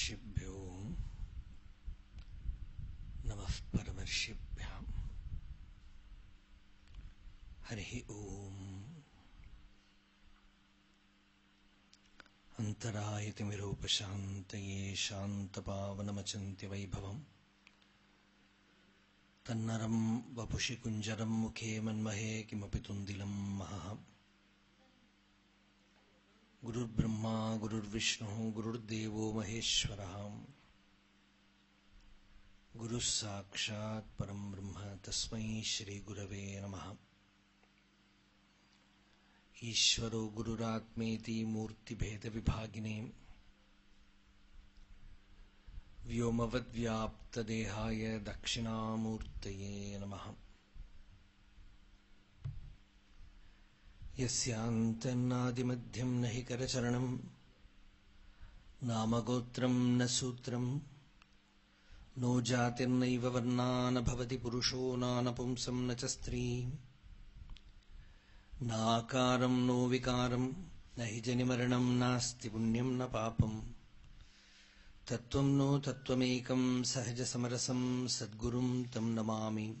ऋषिभ्यो नमः परमर्षिभ्याम्। हरिः ओम्। अन्तरायतिमिरोपशान्तये शान्तपावनमचन्त्य वैभवम् तन्नरम् वपुषि कुञ्जरम् मुखे मन्महे किमपि तुन्दिलम् महः। गुरुर्ब्रह्मा, गुरुर्विष्णुः, गुरुर्देवो महेश्वरः। गुरुः साक्षात् परम् ब्रह्म, तस्मै श्रीगुरवे नमः। ईश्वरो गुरुरात्मेति मूर्तिभेदविभागिने। व्योमवद्व्याप्तदेहाय दक्षिणामूर्तये नमः। यस्यान्तन्नादिमध्यम् न हि करचरणम् नामगोत्रम् न सूत्रम् नो जातिर्नैव वर्णा न भवति पुरुषो नानपुंसम् न च स्त्री। नाकारम् नो विकारम् न हि जनिमरणम् नास्ति पुण्यम् न पापम् तत्त्वम् नो तत्त्वमेकम् सहजसमरसम् सद्गुरुम् तम् नमामि।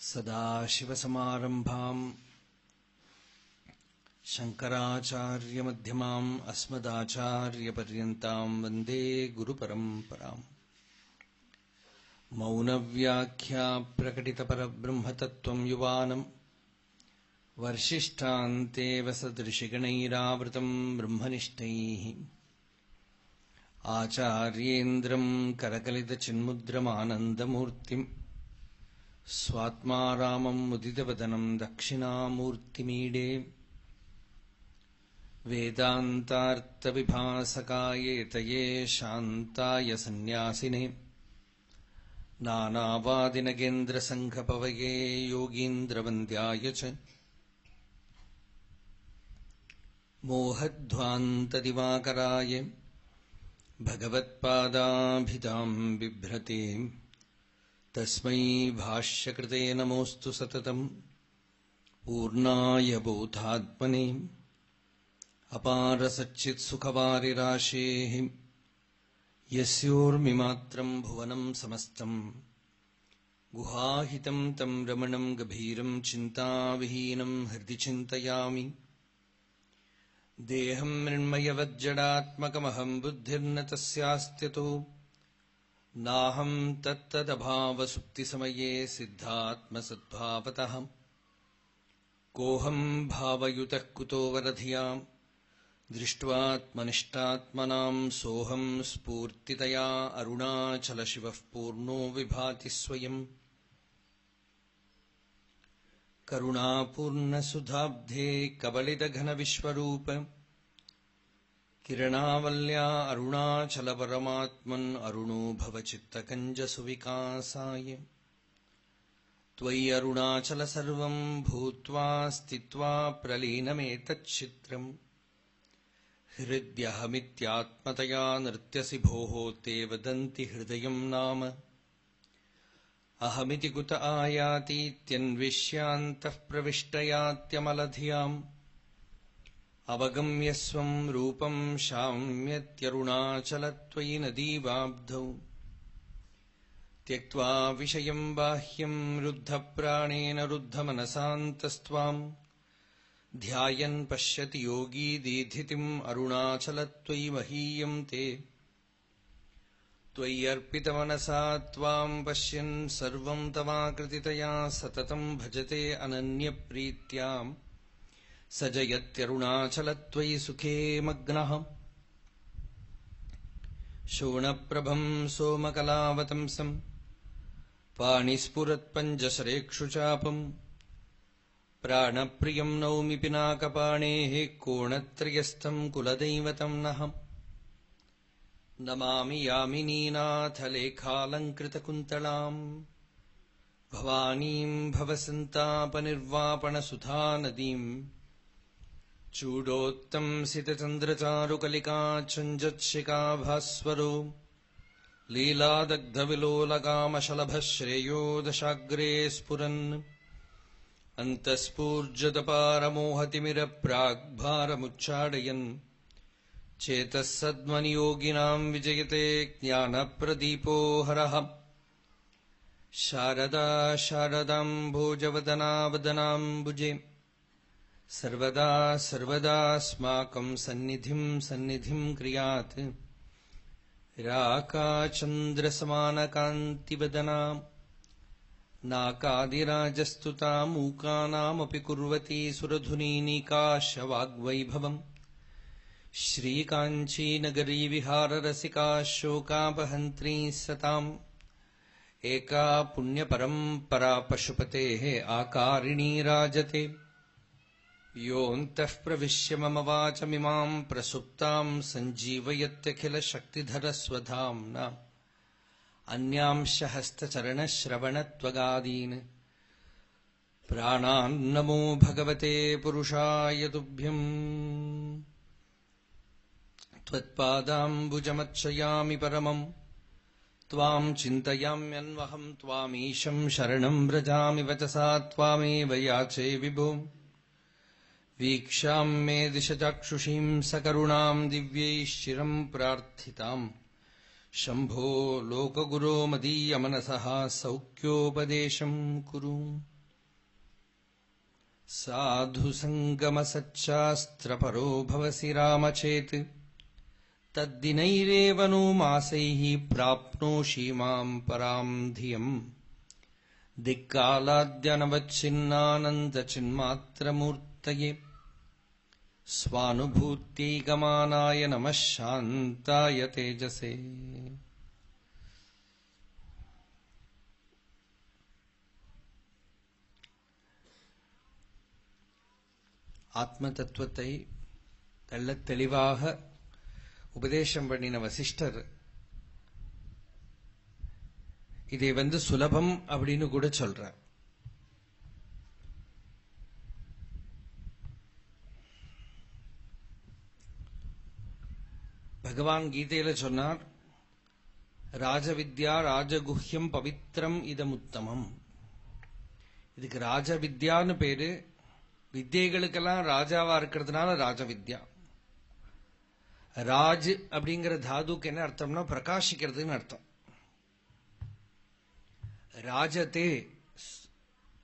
सदाशिवसमारम्भाम्। शङ्कराचार्यमध्यमाम् अस्मदाचार्यपर्यन्ताम् वन्दे गुरुपरम्पराम्। मौनव्याख्या प्रकटितपरब्रह्मतत्त्वम् युवानम्। वर्षिष्ठान्तेव सदृशिगणैरावृतम् ब्रह्मनिष्ठैः। आचार्येन्द्रम् करकलितचिन्मुद्रमानन्दमूर्तिम् स्वात्मा रामम् मुदितवदनम् दक्षिणामूर्तिमीडे वेदान्तार्तविभासकायेतये शान्ताय सन्न्यासिने। नानावादिनगेन्द्रसङ्घपवये योगीन्द्रवन्द्याय च। मोहध्वान्तदिवाकराय। भगवत्पादाभिधाम् बिभ्रते तस्मै भाष्यकृते नमोऽस्तु सततम्। पूर्णाय बोधात्मने। अपारसच्चित्सुखवारिराशेः। यस्योर्मिमात्रम् भुवनम् समस्तम्। गुहाहितम् तम् रमणम् गभीरम् चिन्ताविहीनम् हृदि चिन्तयामि। देहम् मृण्मयवज्जडात्मकमहम् बुद्धिर्न तस्यास्त्यतो नाहम् तत्तदभावसुप्तिसमये सिद्धात्मसद्भावतः। कोऽहम् भावयुतः कुतो वरधियाम्। दृष्ट्वात्मनिष्टात्मनाम् सोऽहम् स्फूर्तितया अरुणाचलशिवः पूर्णो विभाति स्वयं। स्वयम् करुणापूर्णसुधाब्धे कबलितघनविश्वरूप। किरणावल्या अरुणाचलपरमात्मन् अरुणो भवचित्तकञ्जसुविकासाय त्वयि अरुणाचल सर्वम् भूत्वा स्थित्वा प्रलीनमेतच्चित्रम् हृद्यहमित्यात्मतया नृत्यसि भोः ते वदन्ति हृदयम् नाम। अहमिति कुत आयातीत्यन्विष्यान्तः प्रविष्टयात्यमलधियाम् अवगम्य स्वम् रूपम् शाम्यत्यरुणाचलत्वयि नदीवाब्धौ त्यक्त्वा विषयम् बाह्यम् रुद्धप्राणेन रुद्धमनसान्तस्त्वाम्। ध्यायन् पश्यति योगी दीधितिम् अरुणाचलत्वयि महीयम् ते। त्वय्यर्पितमनसा त्वाम् पश्यन् सर्वम् तवाकृतितया सततम् भजते अनन्यप्रीत्याम् स जयत्यरुणाचलत्वयि सुखे मग्नः। शोणप्रभम् सोमकलावतंसम् पाणिस्फुरत्पञ्जशरेक्षुचापम् प्राणप्रियम् नौमि पिनाकपाणेः कोणत्रयस्थम् कुलदैवतम् नः। नमामि यामिनीनाथलेखालङ्कृतकुन्तलाम् भवानीम् भवसन्तापनिर्वापणसुधा चूडोत्तंसितचन्द्रचारुकलिका चञ्जत्शिकाभास्वरो लीलादग्धविलोलकामशलभः श्रेयो दशाग्रे स्फुरन्। अन्तःस्फूर्जतपारमोहतिमिरप्राग्भारमुच्चाडयन् चेतः सद्मनियोगिनाम् विजयते ज्ञानप्रदीपो हरः। शारदा शारदाम् भोजवदनावदनाम्बुजे सर्वदा सर्वदास्माकम् सन्निधिम् सन्निधिम् क्रियात्। राकाचन्द्रसमानकान्तिवदनाम् नाकादिराजस्तुता मूकानामपि कुर्वती सुरधुनीनिकाशवाग्वैभवम्। श्रीकाञ्चीनगरी विहाररसिका शोकापहन्त्री सताम्। एका पुण्यपरम्परा पशुपतेः आकारिणी राजते। योऽन्तः प्रविश्य मम वाचमिमाम् प्रसुप्ताम् सञ्जीवयत्यखिलशक्तिधरस्वधाम्ना अन्यांश हस्तचरणश्रवणत्वगादीन् प्राणान्नमो भगवते पुरुषाय तुभ्यम्। त्वत्पादाम्बुजमर्चयामि परमम्। त्वाम् चिन्तयाम्यन्वहम् त्वामीशम् शरणम् व्रजामि वचसा त्वामेव याचे विभो वीक्षाम् मे दिशचक्षुषीम् सकरुणाम् दिव्यैश्चिरम् प्रार्थिताम्। शम्भो लोकगुरो मदीयमनसः सौख्योपदेशम् कुरु। साधुसङ्गमसच्चास्त्रपरो भवसि रामचेत्। तद्दिनैरेव नो मासैः प्राप्नोषि माम् पराम् धियम्। दिक्कालाद्यनवच्छिन्नानन्दचिन्मात्रमूर्तये स्वानुभूत्यैकमानाय नमः शान्ताय तेजसे ஆத்ம தத்துவத்தை தெள்ளத் தெளிவாக உபதேசம் பண்ணின வசிஷ்டர் இதை வந்து சுலபம் அப்படின்னு கூட சொல்றார் பகவான் கீதையில சொன்னார் ராஜவித்யா ராஜகுஹ்யம் பவித்ரம் இதமுத்தமம். இதுக்கு ராஜவித்யான்னு பேரு. வித்தியைகளுக்கெல்லாம் ராஜாவா இருக்கிறதுனால ராஜவித்யா. ராஜ் அப்படிங்கிற தாதுக்கு என்ன அர்த்தம்னா பிரகாசிக்கிறதுன்னு அர்த்தம். ராஜத்தே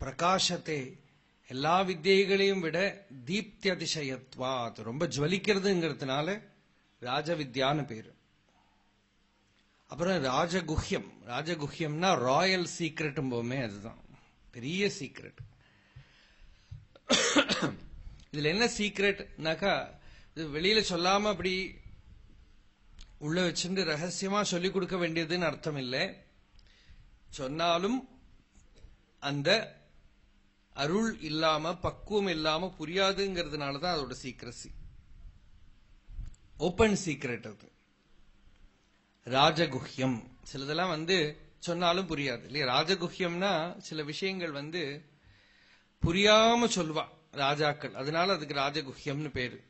பிரகாசத்தே எல்லா வித்தியைகளையும் விட தீப்தி அதிசயத்வாத் அது ரொம்ப ஜுவலிக்கிறதுங்கிறதுனால ராஜவித்யான்னு பேரு. அப்புறம் ராஜகுஹ்யம். ராஜகுஹ்யம்னா ராயல் சீக்ரெட் போமே அதுதான். பெரிய சீக்ரெட். இதுல என்ன சீக்ரெட்னாக்கா இது வெளியில சொல்லாம அப்படி உள்ள வச்சுட்டு ரகசியமா சொல்லிக் கொடுக்க வேண்டியதுன்னு அர்த்தம் இல்லை சொன்னாலும் அந்த அருள் இல்லாம பக்குவம் இல்லாம புரியாதுங்கிறதுனாலதான் அதோட சீக்கிரசி ஓப்பன் சீக்ரெட் அது. ராஜகுஹ்யம். சிலதெல்லாம் வந்து சொன்னாலும் புரியாது. இல்லையா? ராஜகுஹ்யம்னா சில விஷயங்கள் வந்து புரியாம சொல்வா ராஜாக்கள். அதனால அதுக்கு ராஜகுஹ்யம்னு பேரு.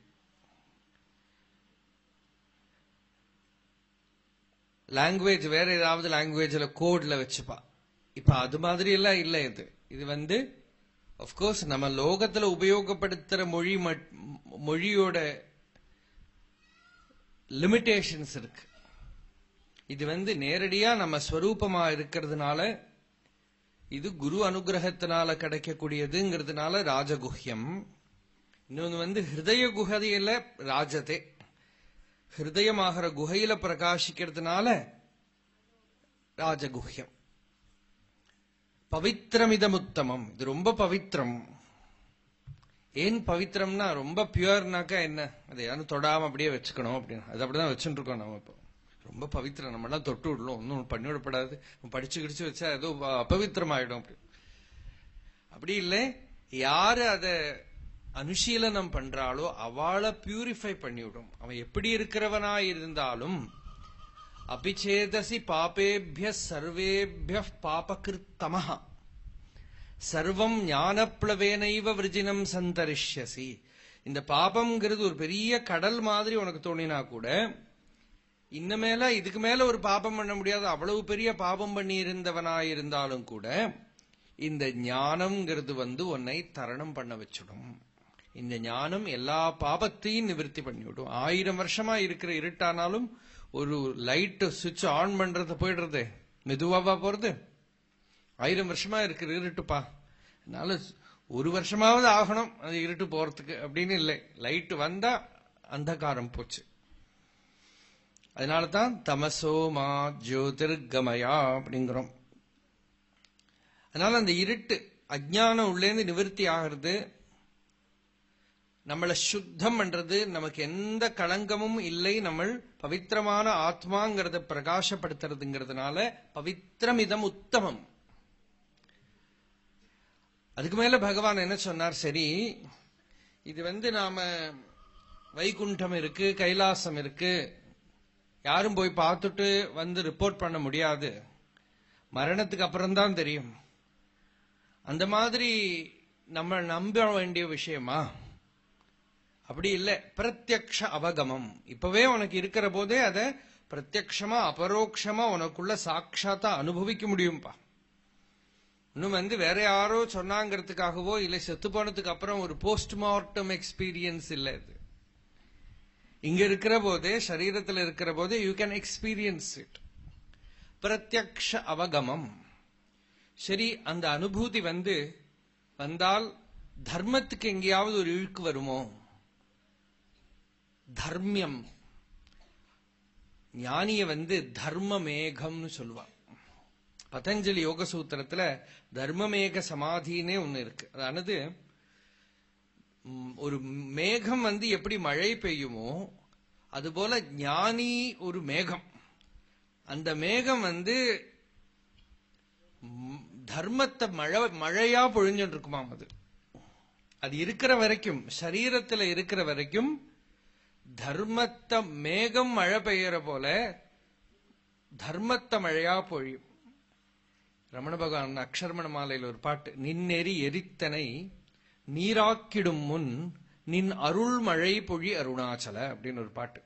லாங்குவேஜ் வேற ஏதாவது லாங்குவேஜ்ல கோட்ல வச்சுப்பா. இப்ப அது மாதிரி எல்லாம் இல்ல இது. இது வந்து அப்கோர்ஸ் நம்ம லோகத்துல உபயோகப்படுத்துற மொழி மொழியோட லிமிட்டேஷன்ஸ் இருக்கு. இது வந்து நேரடியா நம்ம ஸ்வரூபமா இருக்கிறதுனால இது குரு அனுகிரகத்தினால கிடைக்கக்கூடியதுங்கிறதுனால ராஜகுஹ்யம். இன்னொன்னு வந்து ஹிருதய குகையில ராஜதே. ஹிருதயமாகிற குகையில பிரகாசிக்கிறதுனால ராஜகுஹ்யம். பவித்திரமிதமுத்தமம். இது ரொம்ப பவித்திரம். ஏன் பவித்திரம்னா ரொம்ப பியூர்னாக்கா என்ன? அதை யாரும் தொடாம அப்படியே வச்சுக்கணும் அப்படின்னு. அது அப்படிதான் வச்சுட்டு இருக்கோம் நம்ம இப்போ. ரொம்ப பவித்திரம் நம்ம எல்லாம் தொட்டு விடலாம். ஒன்னும் பண்ணி விடப்படாது. படிச்சு கிடிச்சு வச்சா ஏதோ அபவித்திரம் ஆயிடும் அப்படி. அப்படி இல்லை. யாரு அதை அனுசீலனம் பண்றாளோ அவளை பியூரிஃபை பண்ணிவிடும். அவன் எப்படி இருக்கிறவனா இருந்தாலும் அபிச்சேதசி பாபேபிய சர்வேபிய பாபகிருத்தமஹா. சர்வம் ஞானப்ளவேனைவ விருஜினம் சந்தரிஷ்யசி. இந்த பாபம்ங்கிறது ஒரு பெரிய கடல் மாதிரி உனக்கு தோணினா கூட இன்னமேல இதுக்கு மேல ஒரு பாபம் பண்ண முடியாது. அவ்வளவு பெரிய பாபம் பண்ணி இருந்தவனாயிருந்தாலும் கூட இந்த ஞானம்ங்கிறது வந்து உன்னை தரணம் பண்ண வச்சுடும். இந்த ஞானம் எல்லா பாபத்தையும் நிவர்த்தி பண்ணிவிடும். ஆயிரம் வருஷமா இருக்கிற இருட்டானாலும் ஒரு லைட் சுவிட்ச் ஆன் பண்றது போயிடுறது. மெதுவாவா போறது. ஆயிரம் வருஷமா இருக்கிற இருட்டுப்பா. அதனால ஒரு வருஷமாவது ஆகணும் அது இருட்டு போறதுக்கு அப்படின்னு இல்லை. லைட் வந்தா அந்தகாரம் போச்சு. அதனாலதான் தமசோமா ஜோதிர்கமயா அப்படிங்கிறோம். அதனால அந்த இருட்டு அஜானம் உள்ளேந்து நிவர்த்தி ஆகிறது நம்மளை சுத்தம் பண்றது நமக்கு எந்த களங்கமும் இல்லை நம்ம பவித்திரமான ஆத்மாங்கிறத பிரகாசப்படுத்துறதுங்கிறதுனால பவித்திரமிதம் உத்தமம். அதுக்கு மேல பகவான் என்ன சொன்னார்? சரி இது வந்து நாம வைகுண்டம் இருக்கு கைலாசம் இருக்கு. யாரும் போய் பார்த்துட்டு வந்து ரிப்போர்ட் பண்ண முடியாது. மரணத்துக்கு அப்புறம்தான் தெரியும். அந்த மாதிரி நம்ம நம்ப வேண்டிய விஷயமா? அப்படி இல்லை. பிரத்யக்ஷ அவகமம். இப்பவே உனக்கு இருக்கிற போதே அதை பிரத்யக்ஷமா அபரோக்ஷமா உனக்குள்ள சாட்சாத்தா அனுபவிக்க முடியும்பா. இன்னும் வந்து வேற யாரோ சொன்னாங்கிறதுக்காகவோ இல்ல செத்து போனதுக்கு அப்புறம் ஒரு போஸ்ட்மார்ட்டம் எக்ஸ்பீரியன்ஸ் இல்ல இது இங்க இருக்கிற போதே சரீரத்தில் இருக்கிற போதே யூ கேன் எக்ஸ்பீரியன்ஸ் இட் பிரத்யக்ஷ அவகமம். சரி அந்த அனுபூதி வந்து வந்தால் தர்மத்துக்கு எங்கேயாவது ஒரு இழுக்கு வருமோ? தர்மியம். ஞானிய வந்து தர்ம மேகம்னு சொல்லுவான் பதஞ்சலி யோக சூத்திரத்துல தர்மமேக சமாதினே ஒண்ணு இருக்கு. அதானது? ஒரு மேகம் வந்து எப்படி மழை பெய்யுமோ அதுபோல ஞானி ஒரு மேகம். அந்த மேகம் வந்து தர்மத்தை மழை மழையா பொழிஞ்சுட்டு இருக்குமாம் அது. அது இருக்கிற வரைக்கும் சரீரத்துல இருக்கிற வரைக்கும் தர்மத்தை மேகம் மழை பெய்யற போல தர்மத்தை மழையா பொழியும். ரமண பகவான் அக்ஷரமண மாலையில் ஒரு பாட்டு நின்னெறி எரித்தனை நீராக்கிடும் முன் நின் அருள் மழை பொழி அருணாச்சல அப்படின்னு ஒரு பாட்டு.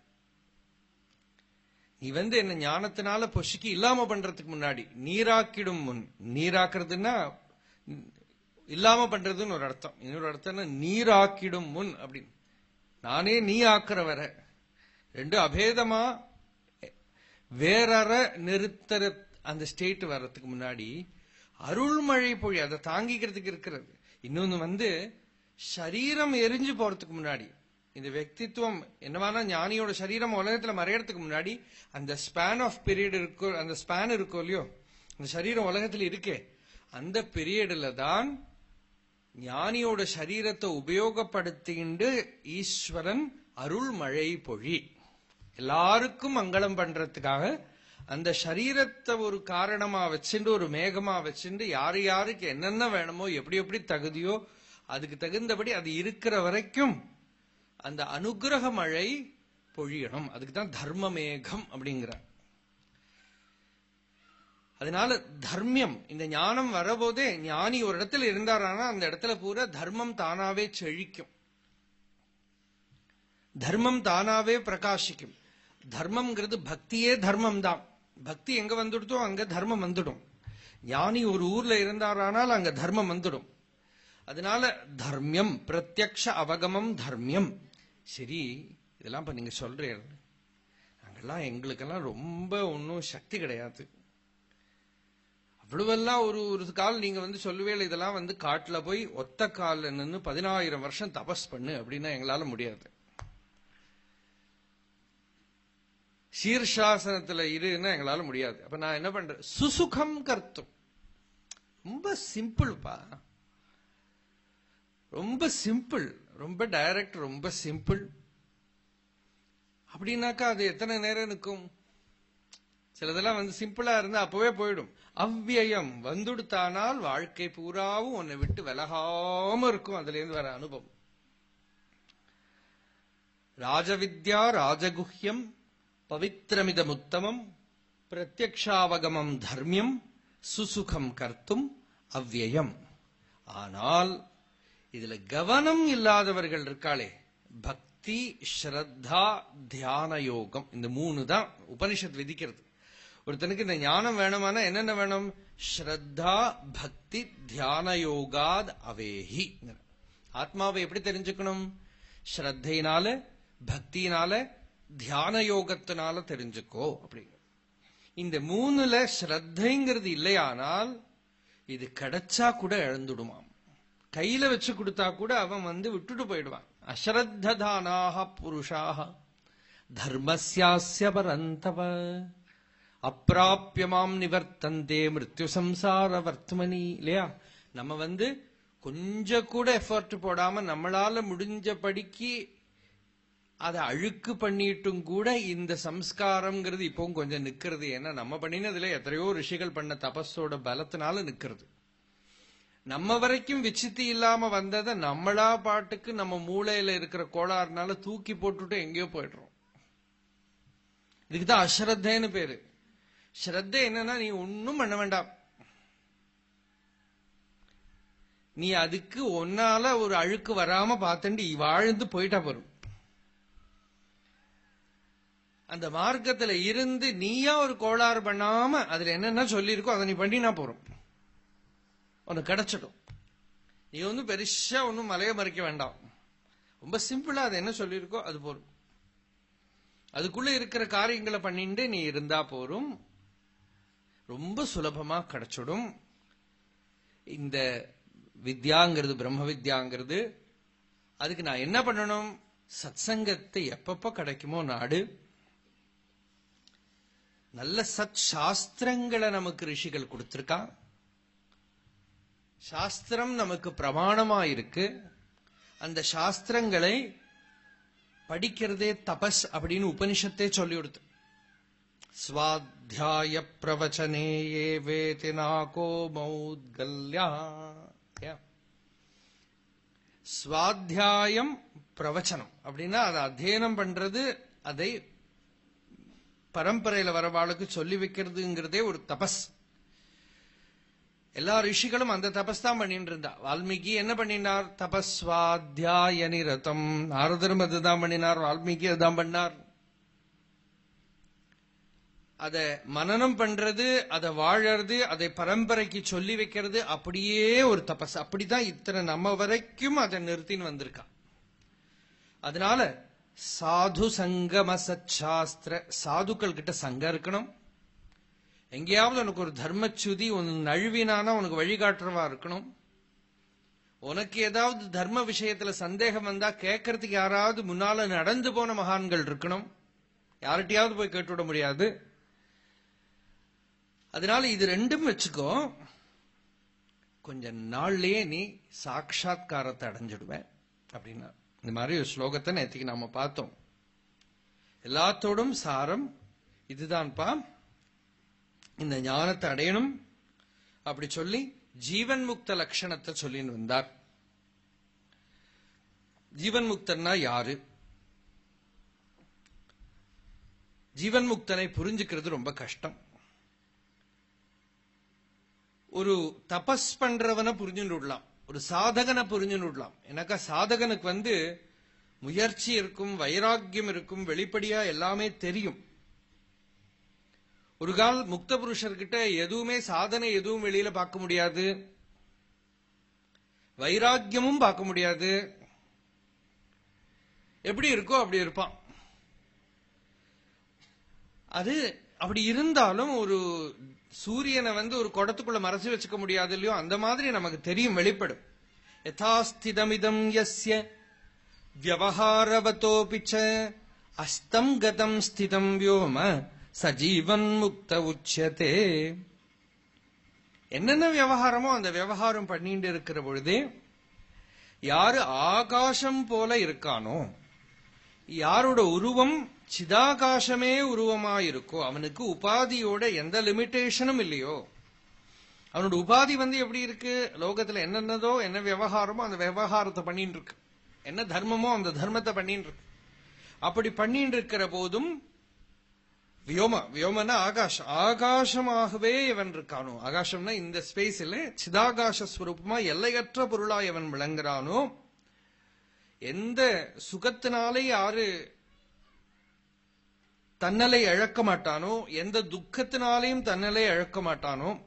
நீ வந்து என்ன ஞானத்தினால பொசுக்கி இல்லாம பண்றதுக்கு முன்னாடி நீராக்கிடும் முன் நீராக்குறதுன்னா இல்லாம பண்றதுன்னு ஒரு அர்த்தம். இன்னொரு அர்த்தம்னா நீராக்கிடும் முன் அப்படின்னு. நானே நீ ஆக்குற வர ரெண்டு அபேதமா வேறற நிறுத்தற அந்த ஸ்டேட் வர்றதுக்கு முன்னாடி அருள்மழை பொழி அதை தாங்கிக்கிறதுக்கு இருக்கிறது. இன்னொன்னு வந்து சரீரம் எரிஞ்சு போறதுக்கு முன்னாடி இந்த வெக்தித்துவம் என்னவானா ஞானியோட சரீரம் உலகத்துல மறையறதுக்கு முன்னாடி அந்த ஸ்பேன் ஆஃப் பீரியட் இருக்கோ அந்த ஸ்பேன் இருக்கோ இல்லையோ அந்த சரீரம் உலகத்துல இருக்கே. அந்த பீரியடில் தான் ஞானியோட சரீரத்தை உபயோகப்படுத்திண்டு ஈஸ்வரன் அருள் மழை பொழி. எல்லாருக்கும் மங்களம் பண்றதுக்காக அந்த சரீரத்தை ஒரு காரணமா வச்சுட்டு ஒரு மேகமா வச்சுட்டு யாரு யாருக்கு என்னென்ன வேணுமோ எப்படி எப்படி தகுதியோ அதுக்கு தகுந்தபடி அது இருக்கிற வரைக்கும் அந்த அனுகிரக மழை பொழியணும். அதுக்கு தான் தர்ம மேகம் அப்படிங்கிற அதனால தர்மியம் இந்த ஞானம் வரபோதே ஞானி ஒரு இடத்துல இருந்தாரானா அந்த இடத்துல பூரா தர்மம் தானாவே செழிக்கும். தர்மம் தானாவே பிரகாசிக்கும். தர்மம்ங்கிறது பக்தியே தர்மம் தான் பக்தி எங்க வந்துடுதோ அங்க தர்மம் வந்துடும். ஞானி ஒரு ஊர்ல இருந்தாரானால் அங்க தர்மம் வந்துடும். அதனால தர்மியம் பிரத்யக்ஷ அவகமம் தர்மியம். சரி இதெல்லாம் இப்ப நீங்க சொல்றீங்க. நாங்கெல்லாம் எங்களுக்கெல்லாம் ரொம்ப ஒன்றும் சக்தி கிடையாது. அவ்வளவெல்லாம் ஒரு ஒரு கால் நீங்க வந்து சொல்லுவேல இதெல்லாம் வந்து காட்டுல போய் ஒத்த காலில் நின்று பதினாயிரம் வருஷம் தபஸ் பண்ணு அப்படின்னா எங்களால முடியாது. சீர்ஷாசனத்துல இருன்னா எங்களால முடியாது. அப்ப நான் என்ன பண்றேன்? சுசுகம் கர்த்தம். ரொம்ப சிம்பிள்ப்பா. ரொம்ப சிம்பிள். ரொம்ப டைரக்ட் ரொம்ப சிம்பிள். அப்படின்னாக்கா அது எத்தனை நேரம் நிற்கும்? சிலதெல்லாம் வந்து சிம்பிளா இருந்தா அப்பவே போயிடும். அவ்வியம் வந்துடுத்தானால் வாழ்க்கை பூராவும் உன்னை விட்டு விலகாம இருக்கும். அதுல இருந்து வர அனுபவம். ராஜவித்யா ராஜகுஹ்யம் பவித்திரமிதமுத்தமம் பிரத்யக்ஷாவகமம் தர்மியம் சுசுகம் கர்த்தும் அவ்வியம் ஆனால் இதுல கவனம் இல்லாதவர்கள் இருக்காளே. பக்தி ஸ்ரத்தா தியான யோகம் இந்த மூணு தான் உபனிஷத் விதிக்கிறது. ஒருத்தனுக்கு இந்த ஞானம் வேணுமானா என்னென்ன வேணும்? ஸ்ரத்தா பக்தி தியான யோகாத் அவேஹி. ஆத்மாவை எப்படி தெரிஞ்சுக்கணும்? ஸ்ரத்தையினால பக்தியினால தியான யோகத்தினால தெரிஞ்சுக்கோ அப்படிங்க இந்த மூணுல ஸ்ரத்தைங்கிறது இல்லையானால் இது கிடைச்சா கூட இழந்துடுமாம் கையில வச்சு கொடுத்தா கூட அவன் வந்து விட்டுட்டு போயிடுவான். அஸ்ரத்ததானாக புருஷாக தர்மஸ்யாஸ்ய பரந்தவ. அப்பிராபியமாம் நிவர்த்தந்தே மிருத்யு சம்சார வர்த்தமனி இல்லையா? நம்ம வந்து கொஞ்சம் கூட எஃபர்ட் போடாம நம்மளால முடிஞ்ச படிக்கு அதை அழுக்கு பண்ணிட்டும் கூட இந்த சம்ஸ்காரம்ங்கிறது இப்பவும் கொஞ்சம் நிக்கிறது ஏன்னா நம்ம பண்ணினதுல எத்தனையோ ரிஷிகள் பண்ண தபஸோட பலத்தினால நிக்கிறது நம்ம வரைக்கும் விச்சித்தி இல்லாம வந்ததை நம்மளா பாட்டுக்கு நம்ம மூளையில இருக்கிற கோளாறுனால தூக்கி போட்டுட்டு எங்கேயோ போயிடுறோம். இதுக்குதான் அஸ்ரத்தேன்னு பேரு. ஸ்ரத்த என்னன்னா நீ ஒன்னும் பண்ண வேண்டாம். நீ அதுக்கு ஒன்னால ஒரு அழுக்கு வராம பார்த்துட்டு வாழ்ந்து போயிட்டா போறோம் அந்த மார்க்கத்துல இருந்து நீயா ஒரு கோளாறு பண்ணாம அதுல என்னென்ன சொல்லியிருக்கோ அதை நீ பண்ணினா போறோம். உனக்கு கிடைச்சிடும். நீ ஒன்றும் பெருசா ஒன்னும் மலைய மறைக்க வேண்டாம். ரொம்ப சிம்பிளா அது என்ன சொல்லியிருக்கோ அது போரும் அதுக்குள்ள இருக்கிற காரியங்களை பண்ணிட்டு நீ இருந்தா போரும் ரொம்ப சுலபமா கிடைச்சிடும். இந்த வித்யாங்கிறது பிரம்ம வித்யாங்கிறது அதுக்கு நான் என்ன பண்ணணும்? சத்சங்கத்தை எப்பப்ப கிடைக்குமோ நாடு நல்ல சத் சாஸ்திரங்களை நமக்கு ரிஷிகள் கொடுத்திருக்கா சாஸ்திரம் நமக்கு பிரமாணமா இருக்கு. அந்த சாஸ்திரங்களை படிக்கிறதே தபஸ் அப்படின்னு உபனிஷத்தே சொல்லி கொடுத்து. சுவாத்தியாய பிரவச்சனே ஏ வேதி நாகோ மௌத்கல்யா ஸ்வாத்தியாயம் பிரவச்சனம் அப்படின்னா அதை அத்தியனம் பண்றது அதை பரம்பரையில வரவாளுக்கு சொல்லி வைக்கிறதுங்கிறதே ஒரு தபஸ். எல்லா ரிஷிகளும் அந்த தபஸ் தான் பண்ணிட்டு இருந்தா. வால்மீகி என்ன பண்ணினார்? தபஸ்வாத்தியாய நிரதம். நாரதரும் அதுதான் பண்ணினார். வால்மீகி அதுதான் பண்ணார். அதை மனனம் பண்றது அதை வாழறது அதை பரம்பரைக்கு சொல்லி வைக்கிறது அப்படியே ஒரு தபஸ். அப்படிதான் இத்தனை நம்ம வரைக்கும் அதை நிறுத்தின்னு வந்திருக்கா. அதனால சாது சங்கம சச்சாஸ்திர சாதுக்கள் கிட்ட சங்கம் இருக்கணும். எங்கேயாவது உனக்கு ஒரு தர்மச்சுதி உனக்கு நழுவினானா உனக்கு வழிகாட்டுறவா இருக்கணும். உனக்கு ஏதாவது தர்ம விஷயத்துல சந்தேகம் வந்தா கேட்கறதுக்கு யாராவது முன்னால நடந்து போன மகான்கள் இருக்கணும். யார்கிட்டயாவது போய் கேட்டுவிட முடியாது. அதனால இது ரெண்டும் வச்சுக்கோ. கொஞ்ச நாள்லயே நீ சாட்சா்காரத்தை அடைஞ்சிடுவேன். அப்படின்னா இந்த மாதிரி ஒரு ஸ்லோகத்தை நேற்றுக்கு நாம பார்த்தோம். எல்லாத்தோடும் சாரம் இதுதான்ப்பா. இந்த ஞானத்தை அடையணும். அப்படி சொல்லி ஜீவன் முக்த லட்சணத்தை சொல்லின்னு வந்தார். ஜீவன் முக்தன்னா யாரு? ஜீவன் முக்தனை புரிஞ்சுக்கிறது ரொம்ப கஷ்டம். ஒரு தபஸ் பண்றவனை புரிஞ்சுட்டு விடலாம். ஒரு சாதகனை புரிஞ்சுன்னு விடலாம். எனக்கா சாதகனுக்கு வந்து முயற்சி இருக்கும் வைராக்கியம் இருக்கும் வெளிப்படையா எல்லாமே தெரியும். ஒரு கால் முக்த புருஷர்கிட்ட எதுவுமே சாதனை எதுவும் வெளியில பார்க்க முடியாது. வைராக்கியமும் பார்க்க முடியாது. எப்படி இருக்கோ அப்படி இருப்பான். அது அப்படி இருந்தாலும் ஒரு சூரியனை வந்து ஒரு குடத்துக்குள்ள மறைச்சு வச்சுக்க முடியாது இல்லையோ அந்த மாதிரி நமக்கு தெரியும் வெளிப்படும். யதாஸ்திதமிதம் எஸ்ய வியவஹாரவதோபிச்ச அஸ்தம் கதம் ஸ்திதம் வியோம சஜீவன் முக்த உச்சதே. என்னென்ன விவகாரமோ அந்த விவகாரம் பண்ணிட்டு இருக்கிற பொழுதே யாரு ஆகாசம் போல இருக்கானோ யாரோட உருவம் சிதாகாசமே உருவமாயிருக்கோ? அவனுக்கு உபாதியோட எந்த லிமிட்டேஷனும் இல்லையோ? அவனோட உபாதி வந்து எப்படி இருக்கு? லோகத்துல என்னென்னதோ என்ன விவகாரமோ அந்த விவகாரத்தை பண்ணிட்டு இருக்கு என்ன தர்மமோ அந்த தர்மத்தை பண்ணிட்டு இருக்கு அப்படி பண்ணிட்டு இருக்கிற போதும் வியோம வியோமனா ஆகாஷம் ஆகாசமாகவே இவன் இருக்கானோ? ஆகாசம்னா இந்த ஸ்பேஸில் சிதாகாச ஸ்வரூபமா எல்லையற்ற பொருளா இவன் விளங்குறானோ? எந்த சுகத்தினாலே யாரு தன்னலை இழக்க மாட்டானோ? எந்த துக்கத்தினாலையும் தன்னலை இழக்க மாட்டானோ?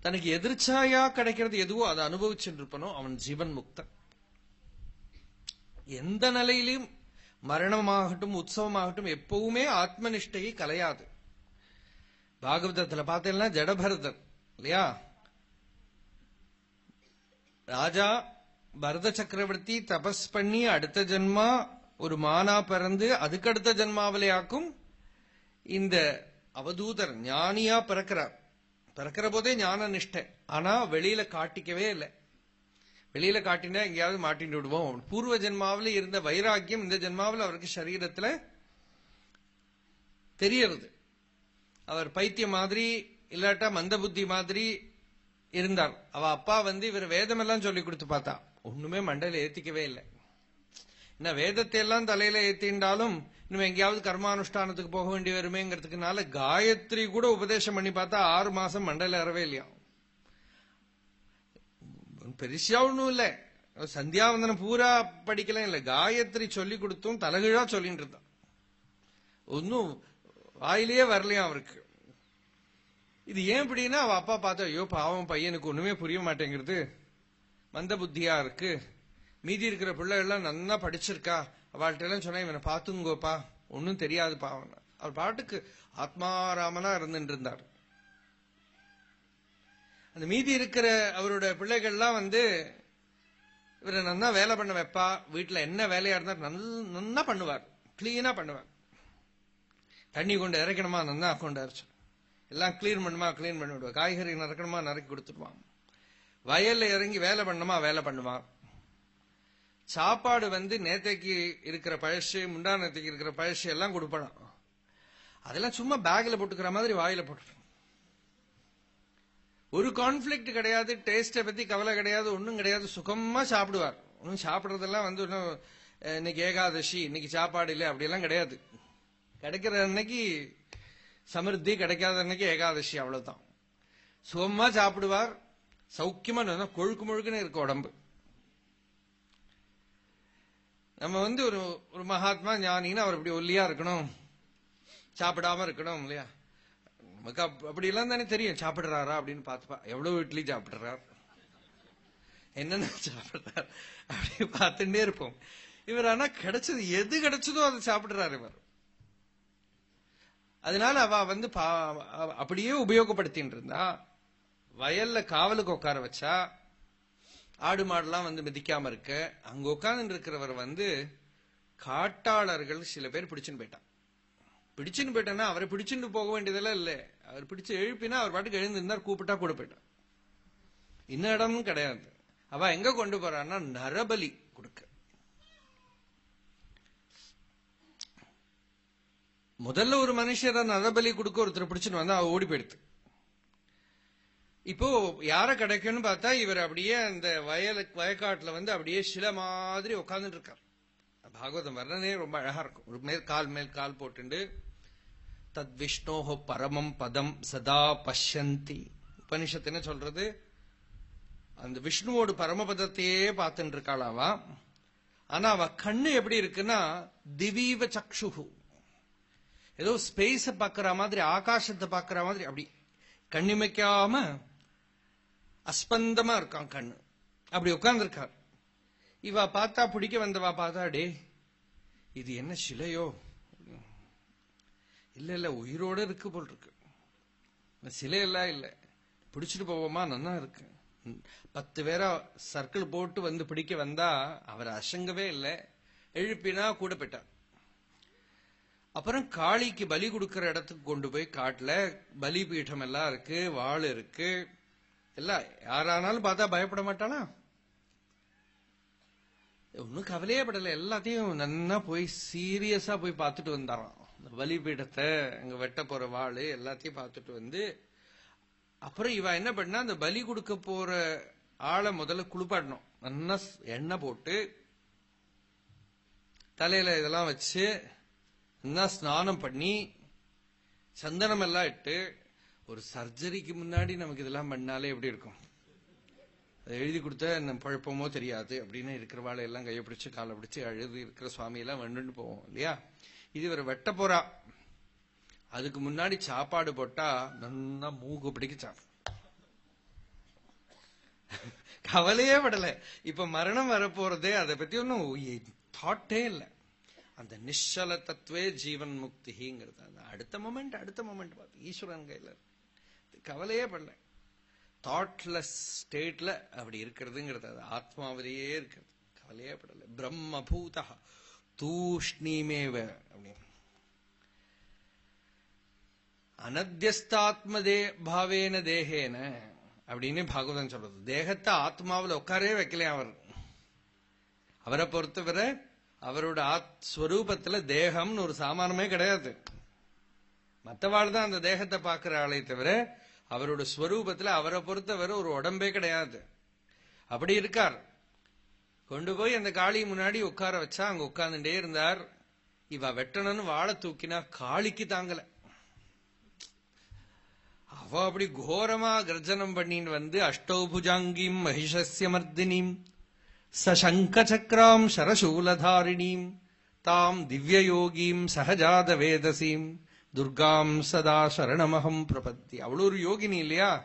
தனக்கு எதிர்ச்சாயா கிடைக்கிறது எதுவோ அதை அனுபவிச்சுட்டு இருப்பனோ அவன் ஜீவன் முக்தன். எந்த நிலையிலையும் மரணமாகட்டும் உற்சவமாகட்டும் எப்பவுமே ஆத்மனிஷ்டையை கலையாது. பாகவதத்துல பார்த்தேன்னா ஜடபரதர் இல்லையா? ராஜா பரத சக்கரவர்த்தி தபஸ் பண்ணி அடுத்த ஜென்மா ஒரு மானா பிறந்து அதுக்கடுத்த ஜென்மாவிலையாக்கும் இந்த அவதூதர் ஞானியா பிறக்கிறார். பிறக்கிற போதே ஞான நிஷ்டை ஆனா வெளியில காட்டிக்கவே இல்லை. வெளியில காட்டினா எங்கேயாவது மாட்டிட்டு விடுவோம். பூர்வ ஜென்மாவில இருந்த வைராக்கியம் இந்த ஜென்மாவில் அவருக்கு சரீரத்துல தெரியறது. அவர் பைத்தியம் மாதிரி இல்லாட்டா மந்த புத்தி மாதிரி இருந்தார். அவ அப்பா வந்து இவர் வேதம் எல்லாம் சொல்லி கொடுத்து பார்த்தா. ஒண்ணுமே மண்டல ஏத்திக்கவே இல்லை. என்ன வேதத்தை எல்லாம் தலையில ஏத்திண்டாலும் இன்னும் எங்கேயாவது கர்மானுஷ்டானத்துக்கு போக வேண்டி வருமேங்கிறதுக்குனால காயத்ரி கூட உபதேசம் பண்ணி பார்த்தா ஆறு மாசம் மண்டல அறவே இல்லையா? பெருசா ஒன்றும் இல்லை. சந்தியாவந்தனம் பூரா படிக்கலாம் இல்லை. காயத்ரி சொல்லி கொடுத்தும் தலகிழா சொல்லிட்டு இருந்தான். ஒன்னும் வாயிலேயே வரலையா அவருக்கு? இது ஏன் இப்படின்னா அவ அப்பா பார்த்தா ஐயோ பாவம் பையனுக்கு ஒண்ணுமே புரிய மாட்டேங்கிறது. மந்த புத்தியா இருக்கு. மீதி இருக்கிற பிள்ளைகள்லாம் நல்லா படிச்சிருக்கா. அவள்கிட்ட எல்லாம் சொன்னா இவனை பாத்துங்கோப்பா ஒன்னும் தெரியாது அவன். அவர் பாட்டுக்கு ஆத்மாராமனா இருந்துட்டு இருந்தார் அந்த மீதி இருக்கிற அவரோட பிள்ளைகள்லாம் வந்து இவரை நன்னா வேலை பண்ண வைப்பா. வீட்டுல என்ன வேலையா இருந்தார் நன்னா பண்ணுவார். கிளீனா பண்ணுவார். தண்ணி கொண்டு இறக்கணுமா? நன்னா கொண்டு அரைச்சு எல்லாம் கிளீன் பண்ணுமா? கிளீன் பண்ணி விடுவா. காய்கறி நறுக்கணுமா? நறுக்கி கொடுத்துடுவான். வயல்ல இறங்கி வேலை பண்ணணுமா? வேலை பண்ணுவான். சாப்பாடு வந்து நேத்தைக்கு இருக்கிற பழசு முண்டா நேத்தைக்கு இருக்கிற பழசு எல்லாம் கொடுப்பணும் அதெல்லாம் சும்மா பேக்ல போட்டுக்கிற மாதிரி வாயில போட்டு ஒரு கான்ஃபிளிக்ட் கிடையாது டேஸ்ட பத்தி கவலை கிடையாது ஒன்னும் கிடையாது சுகமா சாப்பிடுவார். ஒன்னும் சாப்பிடுறதெல்லாம் வந்து ஒன்னும் இன்னைக்கு ஏகாதசி இன்னைக்கு சாப்பாடு இல்லை அப்படியெல்லாம் கிடையாது. கிடைக்கிற அன்னைக்கு சமிருத்தி கிடைக்காத அன்னைக்கு ஏகாதசி அவ்வளவுதான். சுகமா சாப்பிடுவார். சௌக்கியமா கொழுக்கு முழுக்குன்னு இருக்க உடம்பு. நம்ம வந்து ஒரு ஒரு மகாத்மா ஞானின்னு அவர் இப்படி ஒல்லியா இருக்கணும். சாப்பிடாம இருக்கணும் இல்லையா? நமக்கு அப்படி எல்லாம் தானே தெரியும். சாப்பிடுறாரா அப்படின்னு பார்த்துப்பா. எவ்வளவு இட்லி சாப்பிடுறார்? என்னென்ன சாப்பிடுறார்? அப்படி பார்த்துட்டே இருப்போம். இவர் ஆனா கிடைச்சது எது கிடைச்சதோ அதை சாப்பிடுறாரு இவர். அதனால அவ வந்து அப்படியே உபயோகப்படுத்தின்னு இருந்தா வயல்ல காவலுக்கு உட்கார வச்சா ஆடு மாடுலாம் வந்து மிதிக்காம இருக்க அங்க உட்கார்ந்து இருக்கிறவர் வந்து காட்டாளர்கள் சில பேர் பிடிச்சுன்னு போயிட்டான். பிடிச்சுன்னு போயிட்டேன்னா அவரை பிடிச்சுன்னு போக வேண்டியதெல்லாம் இல்லை. அவர் பிடிச்சு எழுப்பினா அவர் பாட்டுக்கு எழுந்திருந்தார் கூப்பிட்டா கூட போயிட்டான். இன்னும் இடமும் கிடையாது. அவ எங்க கொண்டு போறான்னா நரபலி கொடுக்க. முதல்ல ஒரு மனுஷரை நரபலி கொடுக்க ஒருத்தர் பிடிச்சுன்னு வந்தா அவ ஓடி போயிடுது இப்போ யார கிடைக்கும்னு பார்த்தா இவர் அப்படியே அந்த வயல வயக்காட்டுல வந்து அப்படியே சில மாதிரி உட்கார்ந்துட்டு இருக்கார் பாகவதம் வர்ணனே ரொம்ப அழகா இருக்கும். ஒரு மேல் கால் மேல் கால் போட்டுண்டு தத் விஷ்ணோஹோ பரமம் பதம் சதா பஷ்யந்தி. உபனிஷத்துன்னு சொல்றது அந்த விஷ்ணுவோட பரமபதத்தையே பார்த்துட்டு இருக்காளாவா ஆனா அவ கண்ணு எப்படி இருக்குன்னா திவீவ சக்ஷுகு ஏதோ ஸ்பேஸ பாக்குற மாதிரி ஆகாசத்தை பாக்குற மாதிரி அப்படி கண்ணிமைக்காம அஸ்பந்தமா இருக்கான் கண்ணு. அப்படி உட்கார்ந்துருக்கார். இவா பார்த்தா பிடிக்க வந்தவா பார்த்தா டே இது என்ன சிலையோ? இல்ல இல்ல உயிரோட இருக்கு போல் இருக்கு. சிலையெல்லாம் இல்ல. பிடிச்சிட்டு போவோமா? நன்னா இருக்கு. பத்து பேரா சர்க்கிள் போட்டு வந்து பிடிக்க வந்தா அவர் அசங்கவே இல்லை. எழுப்பினா கூட போயிட்டார். அப்புறம் காளிக்கு பலி கொடுக்கிற இடத்துக்கு கொண்டு போய் காட்டுல பலி பீடம் எல்லாம் இருக்கு வாள் இருக்கு. எல்லாம் யாரானாலும் பார்த்தா பயப்பட மாட்டானா? ஒன்னும் கவலையே படல. எல்லாத்தையும் நன்னா போய் சீரியஸா போய் பார்த்துட்டு வந்தாராம் இந்த பலிபீடத்தை அங்க வெட்ட போற வாள் எல்லாத்தையும் பார்த்துட்டு வந்து அப்புறம் இவ என்ன பண்ணா அந்த பலி கொடுக்க போற ஆளை முதல்ல குளிப்பாடணும் நல்லா எண்ணெய் போட்டு தலையில இதெல்லாம் வச்சு நல்லா ஸ்நானம் பண்ணி சந்தனம் எல்லாம் இட்டு ஒரு சர்ஜரிக்கு முன்னாடி நமக்கு இதெல்லாம் பண்ணாலே எப்படி இருக்கும்? எழுதி கொடுத்த நம்ம பழப்பமோ தெரியாது. அப்படின்னு இருக்கிறவாளை எல்லாம் கையை பிடிச்சி காலை பிடிச்சு அழுது இருக்கிற சுவாமி எல்லாம் போவோம் இல்லையா? இது இவர் வெட்ட போறா. அதுக்கு முன்னாடி சாப்பாடு போட்டா நல்லா மூக்கு பிடிக்க கவலையே படல. இப்ப மரணம் வரப்போறதே அதை பத்தி ஒன்னும் தாட்டே இல்லை. அந்த நிஷல தத்துவே ஜீவன் முக்திங்கிறது அந்த அடுத்த மொமெண்ட் அடுத்த மொமெண்ட் பார்த்து ஈஸ்வரன் கையில. இருக்கு. கவலையே படல. தாட்லெஸ் ஸ்டேட்ல அப்படி இருக்கிறதுங்கிறது அது ஆத்மாவிலேயே இருக்கிறது. கவலையே படல. பிரம்மபூதா தூஷ்ணீமேவ அப்படின்னு. பாவேன தேகேன அப்படின்னு பாகவதன் சொல்றது. தேகத்தை ஆத்மாவில் உட்காரவே வைக்கலையே அவர். அவரை பொறுத்தவரை அவரோட ஆத் ஸ்வரூபத்துல தேகம்னு ஒரு சாமானமே கிடையாது. மற்றவாள் தான் அந்த தேகத்தை பார்க்கிற ஆளை தவிர அவரோட ஸ்வரூபத்துல அவரை பொறுத்தவரை ஒரு உடம்பே கிடையாது. அப்படி இருக்கார். கொண்டு போய் அந்த காளி முன்னாடி உட்கார வச்சா அங்க உட்கார்ந்துட்டே இருந்தார். இவ வெட்டணும்னு வாழை தூக்கினா காளிக்கு தாங்கல. அவ அப்படி கோரமா கர்ஜனம் பண்ணின்னு வந்து அஷ்டௌபுஜாங்கிம் மகிஷஸ்ய மர்தினிம் சசங்கச்சக்ராம் சரசூலதாரிணீம் தாம் திவ்யயோகீம் சகஜாத வேதசீம் துர்காம் சதா சரணமகம் பிரபத்தி. அவ்வளோ ஒரு யோகினி இல்லையா?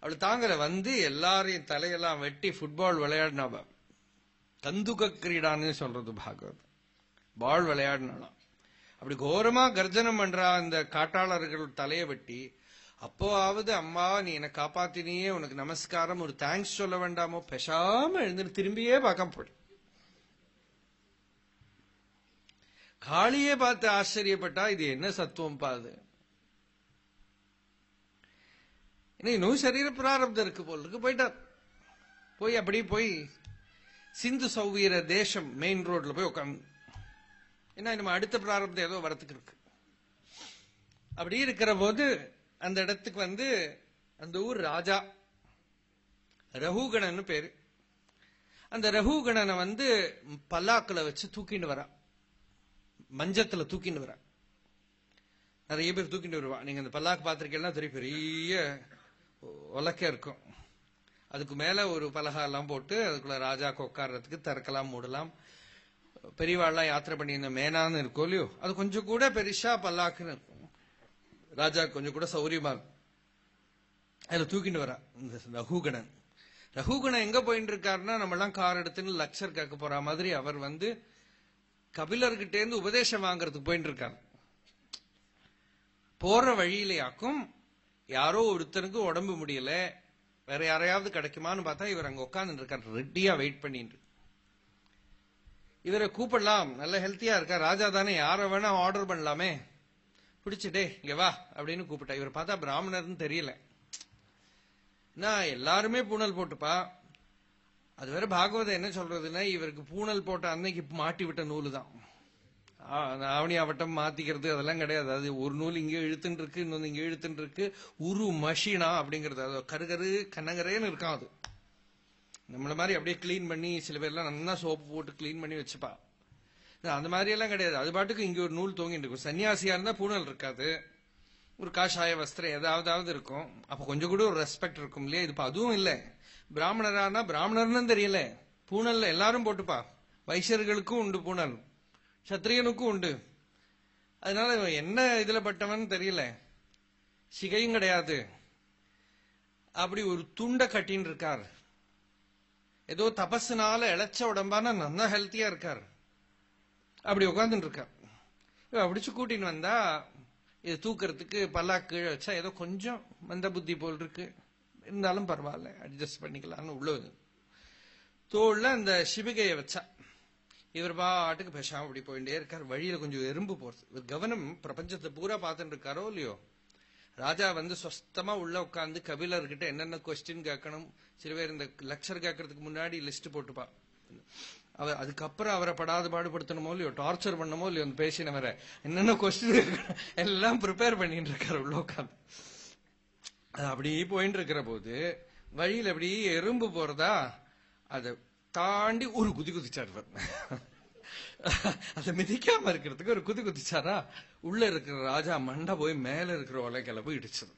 அவள் தாங்கல வந்து எல்லாரையும் தலையெல்லாம் வெட்டி ஃபுட்பால் விளையாடினாவ? கந்துக கிரீடான்னு சொல்றது பாகவத் பால் விளையாடினாலாம் அப்படி கோரமா கர்ஜனம் பண்றா அந்த காட்டாளர்கள் தலையை வெட்டி. அப்போவாவது அம்மா நீ என்னை காப்பாத்தினியே உனக்கு நமஸ்காரம் ஒரு தேங்க்ஸ் சொல்ல வேண்டாமோ? பெசாம எழுந்து திரும்பியே பார்க்க போடு காளியே பார்த்து ஆச்சரியப்பட்டா இது என்ன சத்துவம் பாது இன்னும் சரீர பிராரப்தம் இருக்கு போல் இருக்கு போயிட்டார். போய் அப்படி போய் சிந்து சௌவீர தேசம் மெயின் ரோட்ல போய் உட்காந்து ஏன்னா நம்ம அடுத்த பிராரப்தம் ஏதோ வரத்துக்கு இருக்கு. அப்படி இருக்கிற போது அந்த இடத்துக்கு வந்து அந்த ஊர் ராஜா. ரகுகணன் பேரு. அந்த ரகுகணனை வந்து பல்லாக்குல வச்சு தூக்கிட்டு வரான் மஞ்சத்துல தூக்கின்னு வரா நிறைய பேர் தூக்கிட்டு வருவா. நீங்க அந்த பல்லாக்கு பார்த்துருக்கீங்கன்னா தெரியும் பெரிய உலக்க இருக்கும். அதுக்கு மேல ஒரு பலகா எல்லாம் போட்டு அதுக்குள்ள ராஜாக்கு உட்கார்றதுக்கு திறக்கலாம் மூடலாம். பெரியவாள்லாம் யாத்திரை பண்ணியிருந்த மேனான்னு இருக்கும் இல்லையோ அது கொஞ்சம் கூட பெருசா பல்லாக்குன்னு இருக்கும். ராஜா கொஞ்சம் கூட சௌரியமா இருக்கும். அதுல தூக்கிட்டு வரா இந்த ரகுகணன். ரகுகணன் எங்க போயிட்டு இருக்காருன்னா நம்ம எல்லாம் கார் எடுத்துன்னு லக்ஷர் கேட்க போற மாதிரி அவர் வந்து கபிலர்கிட்ட இருந்து உபதேசம் வாங்குறதுக்கு போயிட்டு இருக்காரு போற வழியிலேயாக்கும் யாரோ ஒருத்தருக்கு உடம்பு முடியல வேற யாரையாவது கிடைக்குமான்னு பார்த்தா இவர் அங்க உட்கார்ந்து இருக்கார் ரெட்டியா வெயிட் பண்ணிட்டு இவரை கூப்பிடலாம். நல்ல ஹெல்த்தியா இருக்கா? ராஜா தானே. யார வேணா ஆர்டர் பண்ணலாமே. பிடிச்சிட்டே இங்க வா அப்படின்னு கூப்பிட்டா. இவர் பார்த்தா பிராமணர்னு தெரியல. நான் எல்லாருமே பூனல் போட்டுப்பா. அது வேற பாகவதம் என்ன சொல்றதுன்னா இவருக்கு பூனல் போட்ட அன்னைக்கு மாட்டி விட்ட நூல் தான் ஆவணி ஆவட்டம் மாத்திக்கிறது அதெல்லாம் கிடையாது. அது ஒரு நூல் இங்கே இழுத்துன்னு இருக்கு இன்னொன்று இங்கே இழுத்துன்னு இருக்கு உரு மஷினா அப்படிங்கிறது. அது கருகரு கண்ணங்கரேன்னு இருக்கான் அது. நம்மள மாதிரி அப்படியே கிளீன் பண்ணி சில பேர்லாம் நல்லா சோப்பு போட்டு கிளீன் பண்ணி வச்சுப்பா. அந்த மாதிரி எல்லாம் கிடையாது. அது பாட்டுக்கு இங்க ஒரு நூல் தூங்கிட்டு இருக்கும். சன்னியாசியா இருந்தா பூனல் இருக்காது. ஒரு காஷாய வஸ்திரம் ஏதாவதாவது இருக்கும். அப்ப கொஞ்சம் கூட ஒரு ரெஸ்பெக்ட் இருக்கும் இல்லையா? இது அதுவும் இல்லை. பிராமணரானா பிராமணர்னு தெரியல. பூனல்ல எல்லாரும் போட்டுப்பா. வைசியர்களுக்கும் உண்டு பூனல் சத்திரியனுக்கும் உண்டு. அதனால என்ன இதுல பட்டவன் தெரியல. சிகையும் கிடையாது. அப்படி ஒரு துண்டை கட்டின்னு இருக்கார். ஏதோ தபஸுனால இழைச்ச உடம்பான நல்லா ஹெல்த்தியா இருக்கார். அப்படி உட்காந்துட்டு இருக்கார். அப்படிச்சு கூட்டின்னு வந்தா இதை தூக்கிறதுக்கு பல்லா கீழே வச்சா ஏதோ கொஞ்சம் மந்த புத்தி போல் இருக்கு. இருந்தாலும் பரவாயில்ல அட்ஜஸ்ட் பண்ணிக்கலாம்னு உள்ளது தோல்ல அந்த சிவிகையை வச்சா இவர் பாட்டுக்கு பேசாம அப்படி போயிட்டே இருக்கார். வழியில கொஞ்சம் எறும்பு போறது. இவர் கவனம் பிரபஞ்சத்தை பூரா பார்த்துட்டு இருக்காரோ இல்லையோ? ராஜா வந்து சொஸ்தமா உள்ள உட்காந்து கபிலர்கிட்ட என்னென்ன கொஸ்டின் கேட்கணும் சில பேர் இந்த லெக்சர் கேட்கறதுக்கு முன்னாடி லிஸ்ட் போட்டுப்பா அவர் அதுக்கப்புறம் அவரை படாத பாடுபடுத்தணுமோ இல்லையோ டார்ச்சர் பண்ணமோ இல்லையோ பேசினவரை என்னென்ன கொஸ்டின் எல்லாம் ப்ரிப்பேர் பண்ணிட்டு இருக்காரு உள்ள உட்காந்து அது அப்படியே போயிட்டு இருக்கிற போது வழியில் அப்படி எறும்பு போறதா அதை தாண்டி ஒரு குதி குதிச்சார் அதை மிதிக்காம இருக்கிறதுக்கு ஒரு குதி குதிச்சாரா உள்ள இருக்கிற ராஜா மண்டை போய் மேல இருக்கிற உலகையில போய் இடிச்சது.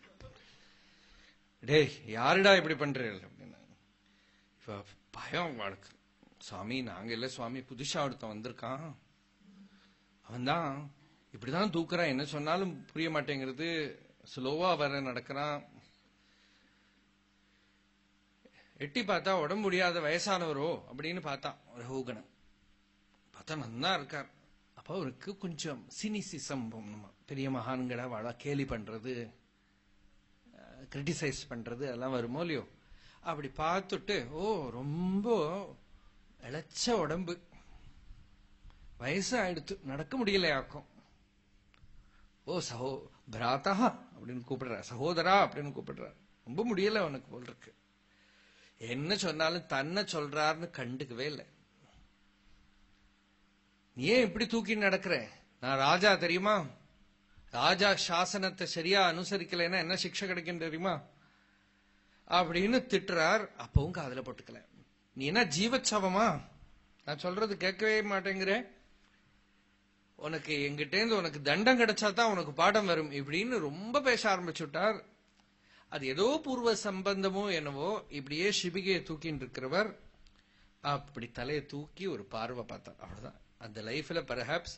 டேய் யாருடா இப்படி பண்றீங்க அப்படின்னு. பயம் வாழ்க்கை. சுவாமி நாங்க இல்ல சுவாமி புதுசா ஒருத்தன் வந்திருக்கான். அவன் தான் இப்படிதான் தூக்குறான். என்ன சொன்னாலும் புரிய மாட்டேங்கிறது. ஸ்லோவா வர நடக்கிறான். எட்டி பார்த்தா உடம்பு முடியாத வயசானவரோ அப்படின்னு பார்த்தான் ரகுகணன் பார்த்தா நன்னா இருக்கார். அப்ப அவருக்கு கொஞ்சம் சினிசிசம் பெரிய மகான்களை வாழ கேலி பண்றது கிரிட்டிசைஸ் பண்றது அதெல்லாம் வருமோ இல்லையோ? அப்படி பார்த்துட்டு ஓ ரொம்ப இழைச்ச உடம்பு. வயசு ஆயிடுத்து நடக்க முடியலையாக்கும் ஓ சகோ பிராத்தா அப்படின்னு கூப்பிடுறார். சகோதரா அப்படின்னு கூப்பிடுறார். ரொம்ப முடியல அவனுக்கு போல் இருக்கு. என்ன சொன்னாலும் தன்னை சொல்றாருன்னு கண்டுக்கவே இல்லை. நீ ஏன் இப்படி தூக்கி நடக்கிற? நான் ராஜா தெரியுமா? ராஜா சாசனத்தை சரியா அனுசரிக்கலைன்னா என்ன சிக்ஷை கிடைக்கும் தெரியுமா? அப்படின்னு திட்டுறார். அப்பவும் காதல போட்டுக்கல. நீ என்ன ஜீவச்சவமா? நான் சொல்றது கேட்கவே மாட்டேங்கிற. உனக்கு எங்கிட்டேந்து உனக்கு தண்டம் கிடைச்சா தான் உனக்கு பாடம் வரும். இப்படின்னு ரொம்ப பேச ஆரம்பிச்சுட்டார். அது ஏதோ பூர்வ சம்பந்தமோ என்னவோ இப்படியே சிபிகையை தூக்கின்னு இருக்கிறவர் அப்படி தலையை தூக்கி ஒரு பார்வை பார்த்தார் அவ்வளவுதான். அந்த லைஃப்ல பர்ஹாப்ஸ்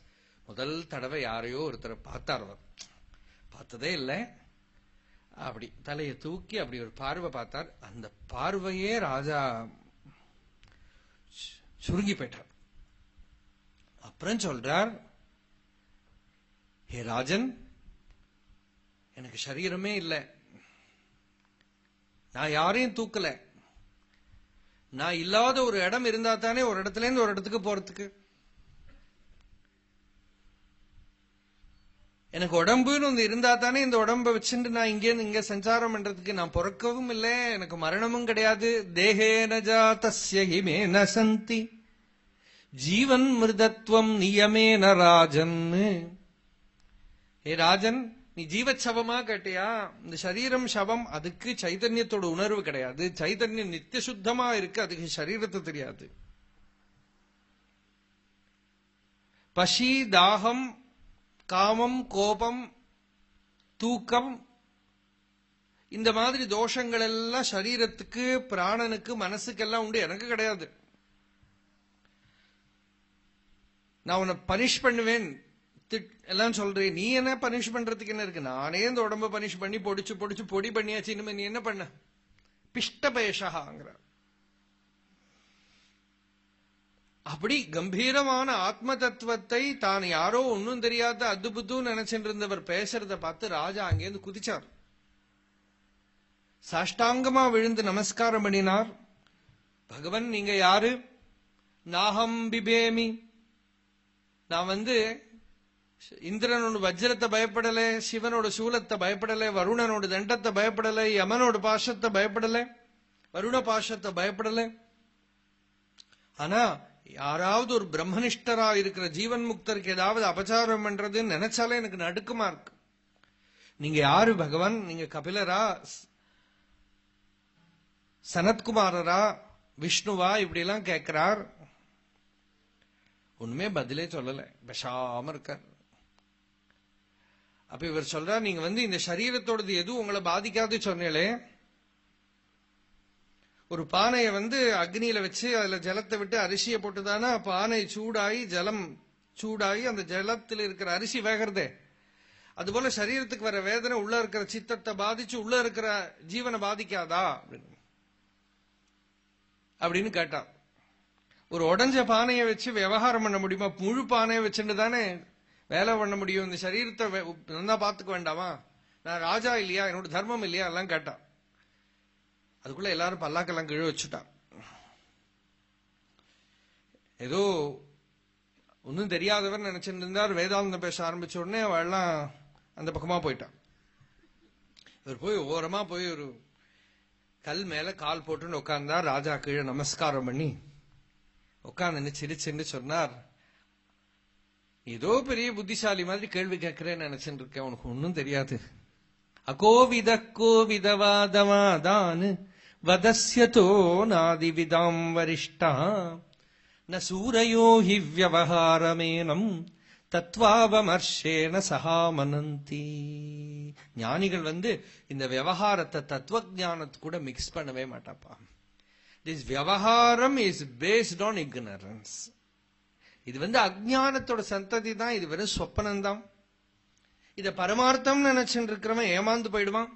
முதல் தடவை யாரையோ ஒருத்தரை பார்த்தார் அவர். பார்த்ததே இல்லை. அப்படி தலையை தூக்கி அப்படி ஒரு பார்வை பார்த்தார். அந்த பார்வையே ராஜா சுருங்கி போயிட்டார். அப்புறம் சொல்றார் ஹே ராஜன் எனக்கு சரீரமே இல்லை. நான் யாரையும் தூக்கல. நான் இல்லாத ஒரு இடம் இருந்தா தானே ஒரு இடத்துல இருந்து ஒரு இடத்துக்கு போறதுக்கு. எனக்கு உடம்புன்னு ஒன்று இருந்தா தானே இந்த உடம்பை வச்சுட்டு நான் இங்கேருந்து இங்க சஞ்சாரம் பண்றதுக்கு நான் பிறக்கவும் இல்லை எனக்கு மரணமும் கிடையாது. தேகேன ஜாத்தஸ்ய ஹிமேன சந்தி ஜீவன் மிருதத்வம் நியமேன ராஜன் ஏ ராஜன் நீ ஜீவச்சவமா கேட்டியா? இந்த சரீரம் சவம் அதுக்கு சைதன்யத்தோட உணர்வு கிடையாது. சைதன்யம் நித்திய சுத்தமா இருக்கு அதுக்கு சரீரத்தை தெரியாது. பசி தாகம் காமம் கோபம் தூக்கம் இந்த மாதிரி தோஷங்கள் எல்லாம் சரீரத்துக்கு பிராணனுக்கு மனசுக்கெல்லாம் உண்டு. எனக்கு கிடையாது. நான் உன்னை பனிஷ் பண்ணுவேன். எல்லாம் சொல்றேன் நீ என்ன பனிஷ் பண்றதுக்கு என்ன இருக்கு? நானே இந்த உடம்ப பனிஷ் பண்ணி பொடிச்சு பொடிச்சு பொடி பண்ணியாச்சு இனிமே நீ என்ன பண்ண? பிஷ்டபேஷாங்கிற அப்படி கம்பீரமான ஆத்ம தத்துவத்தை தான் யாரோ ஒன்னும் தெரியாத அத்துபுத்து நினைச்சிட்டு இருந்தவர் பேசுறத பார்த்து ராஜா அங்கேருந்து குதிச்சார். சாஷ்டாங்கமா விழுந்து நமஸ்காரம் பண்ணினார். பகவன் நீங்க யாரு? நாகம் பிபேமி. நான் வந்து இந்திரனோட வஜ்ரத்தை பயப்படல சிவனோட சூலத்தை பயப்படல வருணனோட தண்டத்தை பயப்படல யமனோட பாஷத்தை பயப்படல வருண பாஷத்தை பயப்படல. ஆனா யாராவது ஒரு பிரம்மனிஷ்டரா இருக்கிற ஜீவன் முக்தருக்கு ஏதாவது அபச்சாரம் பண்றதுன்னு நினைச்சாலே எனக்கு நடுக்கமா இருக்கு. நீங்க யாரு பகவான்? நீங்க கபிலரா? சனத்குமாரரா? விஷ்ணுவா? இப்படி எல்லாம் கேட்கிறார். ஒண்ணுமே பதிலே சொல்லல. பெஷாம இருக்கார். அப்ப இவர் சொல்றார் நீங்க வந்து இந்த சரீரத்தோடது எதுவும் உங்களை பாதிக்காது சொன்னேலே ஒரு பானையை வந்து அக்னியில வச்சு அதுல ஜலத்தை விட்டு அரிசியை போட்டுதானா? பானை சூடாகி ஜலம் சூடாகி அந்த ஜலத்தில் இருக்கிற அரிசி வேகிறதே. அதுபோல சரீரத்துக்கு வர வேதனை உள்ள இருக்கிற சித்தத்தை பாதிச்சு உள்ள இருக்கிற ஜீவனை பாதிக்காதா? அப்படின்னு. அப்படின்னு கேட்டான். ஒரு உடஞ்ச பானையை வச்சு விவகாரம் பண்ண முடியுமா? முழு பானையை வச்சுட்டு தானே வேலை பண்ண முடியும் இந்த சரீரத்தை நல்லா பாத்துக்க வேண்டாமா? நான் ராஜா இல்லையா? என்னோட தர்மம் இல்லையா? எல்லாம் கேட்டான். அதுக்குள்ள எல்லாரும் பல்லாக்கெல்லாம் கீழே வச்சுட்டான். ஏதோ ஒன்னும் தெரியாதவர் நினைச்சிட்டு இருந்தார். வேதாந்தம் பேச ஆரம்பிச்ச உடனே அவெல்லாம் அந்த பக்கமா போயிட்டான். இவர் போய் ஓரமா போய் ஒரு கல் மேல கால் போட்டுன்னு உட்கார்ந்தார். ராஜா கீழே நமஸ்காரம் பண்ணி உட்காந்து சிரிச்சுன்னு சொன்னார். ஏதோ பெரிய புத்திசாலி மாதிரி கேள்வி கேட்கிறேன்னு நினைச்சுட்டு இருக்கேன் உனக்கு ஒன்னும் தெரியாது. அகோவித கோவிதவாதவாதான் வதஸ்யதோ நாதிவிதாம் வரிஷ்டா. ந சூரையோ ஹி வியவஹாரமேனம் தத்வாவமர்ஷேன சகாமனந்தி ஞானிகள் வந்து இந்த விவகாரத்தை தத்துவ ஜானத்து கூட மிக்ஸ் பண்ணவே மாட்டாப்பா. திஸ் விவகாரம் இஸ் பேஸ்ட் ஆன் இக்னரன்ஸ் இது வந்து அஜானத்தோட சந்ததி தான். இது வெறும் சொப்பனம்தான். இத பரமார்த்தம் நினைச்சுட்டு இருக்கிறவன் ஏமாந்து போயிடுவான்.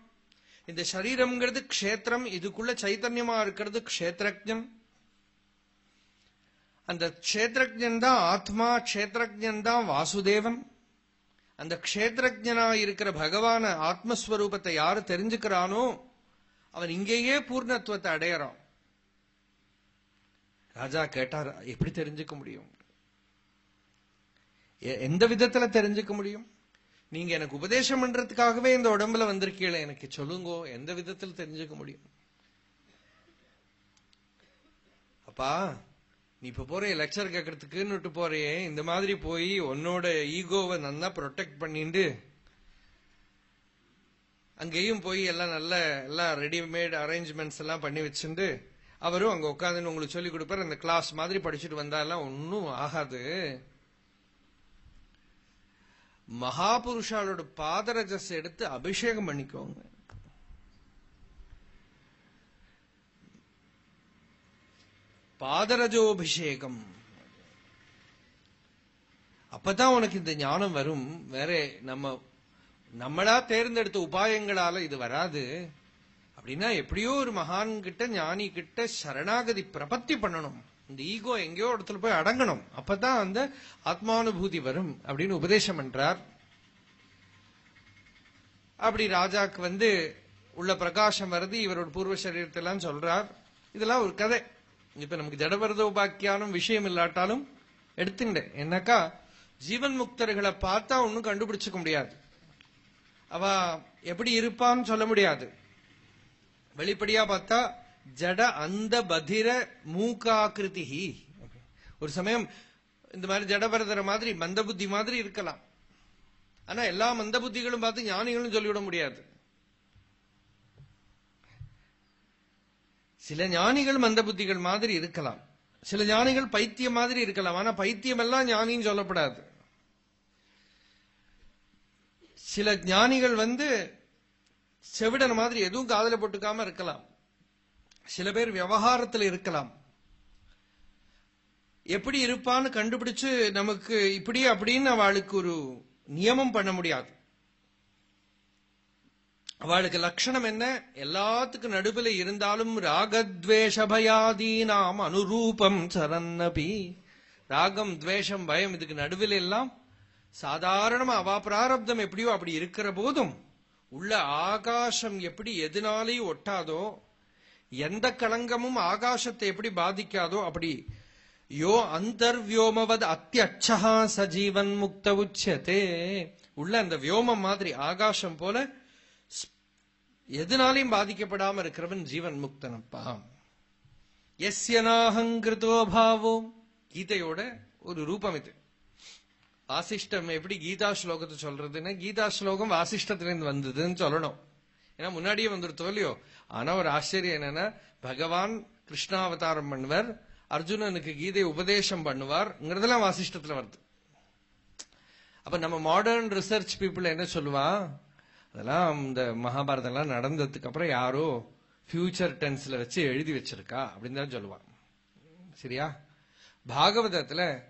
இந்த சரீரம்ங்கிறது க்ஷேத்திரம். இதுக்குள்ள சைத்தன்யமா இருக்கிறது க்ஷேத்திரஜம் அந்த க்ஷேத்திரஜன் தான் ஆத்மா க்ஷேத்திரஜன் தான் வாசுதேவன். அந்த க்ஷேத்திரஜனா இருக்கிற பகவான ஆத்மஸ்வரூபத்தை யாரு தெரிஞ்சுக்கிறானோ அவன் இங்கேயே பூர்ணத்துவத்தை அடையறான். ராஜா கேட்டார் எப்படி தெரிஞ்சுக்க முடியும்? எந்த விதத்துல தெரிஞ்சுக்க முடியும்? நீங்க எனக்கு உபதேசம் பண்றதுக்காகவே இந்த உடம்புல வந்திருக்கீங்களே எனக்கு சொல்லுங்கோ எந்த விதத்துல தெரிஞ்சுக்க முடியும்? அப்பா நீ இப்ப போற லெக்சர் கேட்கறதுக்குன்னு போறியே. இந்த மாதிரி போய் உன்னோட ஈகோவை நல்லா ப்ரொடெக்ட் பண்ணிட்டு அங்கேயும் போய் எல்லாம் நல்ல எல்லாம் ரெடிமேட் அரேஞ்ச்மெண்ட்ஸ் எல்லாம் பண்ணி வச்சுட்டு அவரும் அங்க உட்காந்து உங்களுக்கு சொல்லிக் கொடுப்பாரு. அந்த கிளாஸ் மாதிரி படிச்சுட்டு வந்தாலாம் ஒன்னும் ஆகாது. மகாபுருஷாலோட பாதரஜஸ் எடுத்து அபிஷேகம் பண்ணிக்கோங்க. பாதரஜோபிஷேகம். அப்பதான் உனக்கு இந்த ஞானம் வரும். வேற நம்ம நம்மளா தேர்ந்தெடுத்த உபாயங்களால இது வராது. அப்படின்னா எப்படியோ ஒரு மகான் கிட்ட ஞானி கிட்ட சரணாகதி பிரபத்தி பண்ணணும். இந்த ஈகோ எங்கேயோ இடத்துல போய் அடங்கணும். அப்பதான் அந்த ஆத்மானுபூதி வரும் அப்படின்னு உபதேசம் பண்றார். அப்படி ராஜாக்கு வந்து உள்ள பிரகாசம் வருது இவரோட பூர்வ சரீரத்தை எல்லாம் சொல்றார். இதெல்லாம் ஒரு கதை. இப்ப நமக்கு ஜடபரதோபாக்கியானும் விஷயம் இல்லாட்டாலும் எடுத்துட்டேன் என்னக்கா? ஜீவன் முக்தர்களை பார்த்தா ஒன்னும் கண்டுபிடிச்சுக்க முடியாது. அவ எப்படி இருப்பான்னு சொல்ல முடியாது. வெளிப்படியா பார்த்தா ஜட அந்த பதிர மூக்காக்கிருதி ஒரு சமயம் இந்த மாதிரி ஜடபரதர மாதிரி மந்த புத்தி மாதிரி இருக்கலாம். ஆனா எல்லா மந்த புத்திகளும் பார்த்து ஞானிகளும் சொல்லிவிட முடியாது. சில ஞானிகள் மந்த புத்திகள் மாதிரி இருக்கலாம். சில ஞானிகள் பைத்தியம் மாதிரி இருக்கலாம். ஆனா பைத்தியம் எல்லாம் ஞானின்னு சொல்லப்படாது. சில ஞானிகள் வந்து செவிடன் மாதிரி எதுவும் காதல போட்டுக்காம இருக்கலாம். சில பேர் விவகாரத்தில் இருக்கலாம். எப்படி இருப்பான்னு கண்டுபிடிச்சு நமக்கு இப்படி அப்படின்னு அவளுக்கு ஒரு நியமம் பண்ண முடியாது. அவளுக்கு லட்சணம் என்ன? எல்லாத்துக்கும் நடுவில் இருந்தாலும் ராகத்வேஷபயாதீனாம் அனுரூபம் சரன்னபி. ராகம் துவேஷம் பயம் இதுக்கு நடுவில் எல்லாம் சாதாரணமா அவா பிராரப்தம் எப்படியோ அப்படி இருக்கிற போதும் உள்ள ஆகாசம் எப்படி எதுனாலையும் ஒட்டாதோ எந்த களங்கமும் ஆகாசத்தை எப்படி பாதிக்காதோ அப்படி. யோ அந்தர்வியோமவத் அத்தியட்சா சஜீவன் முக்த உச்சதே. உள்ள அந்த வியோமம் மாதிரி ஆகாசம் போல எதுனாலையும் பாதிக்கப்படாம இருக்கிறவன் ஜீவன் முக்தனப்பா. எஸ்யனாஹங்கிருதோ பாவோம். கீதையோட ஒரு ரூபம் இது. வாசிஷ்டம் எப்படி கீதா ஸ்லோகத்தை சொல்றதுன்னா கீதா ஸ்லோகம் வாசிஷ்டத்திலிருந்து வந்ததுன்னு சொல்லணும். ஏன்னா முன்னாடியே வந்துருத்தோ இல்லையோ? ஆனா ஒரு ஆச்சரியம் என்னன்னா பகவான் கிருஷ்ணாவதாரம் பண்ணுவார் அர்ஜுனனுக்கு கீதை உபதேசம் பண்ணுவார்ங்கிறதெல்லாம் வாசிஷ்டத்துல வருது. அப்ப நம்ம மாடர்ன் ரிசர்ச் பீப்புள் என்ன சொல்லுவா? அதெல்லாம் இந்த மகாபாரதம் எல்லாம் நடந்ததுக்கு அப்புறம் யாரோ ஃபியூச்சர் டென்ஸ்ல வச்சு எழுதி வச்சிருக்கா அப்படின்னு தான் சொல்லுவான் சரியா? பாகவதத்துல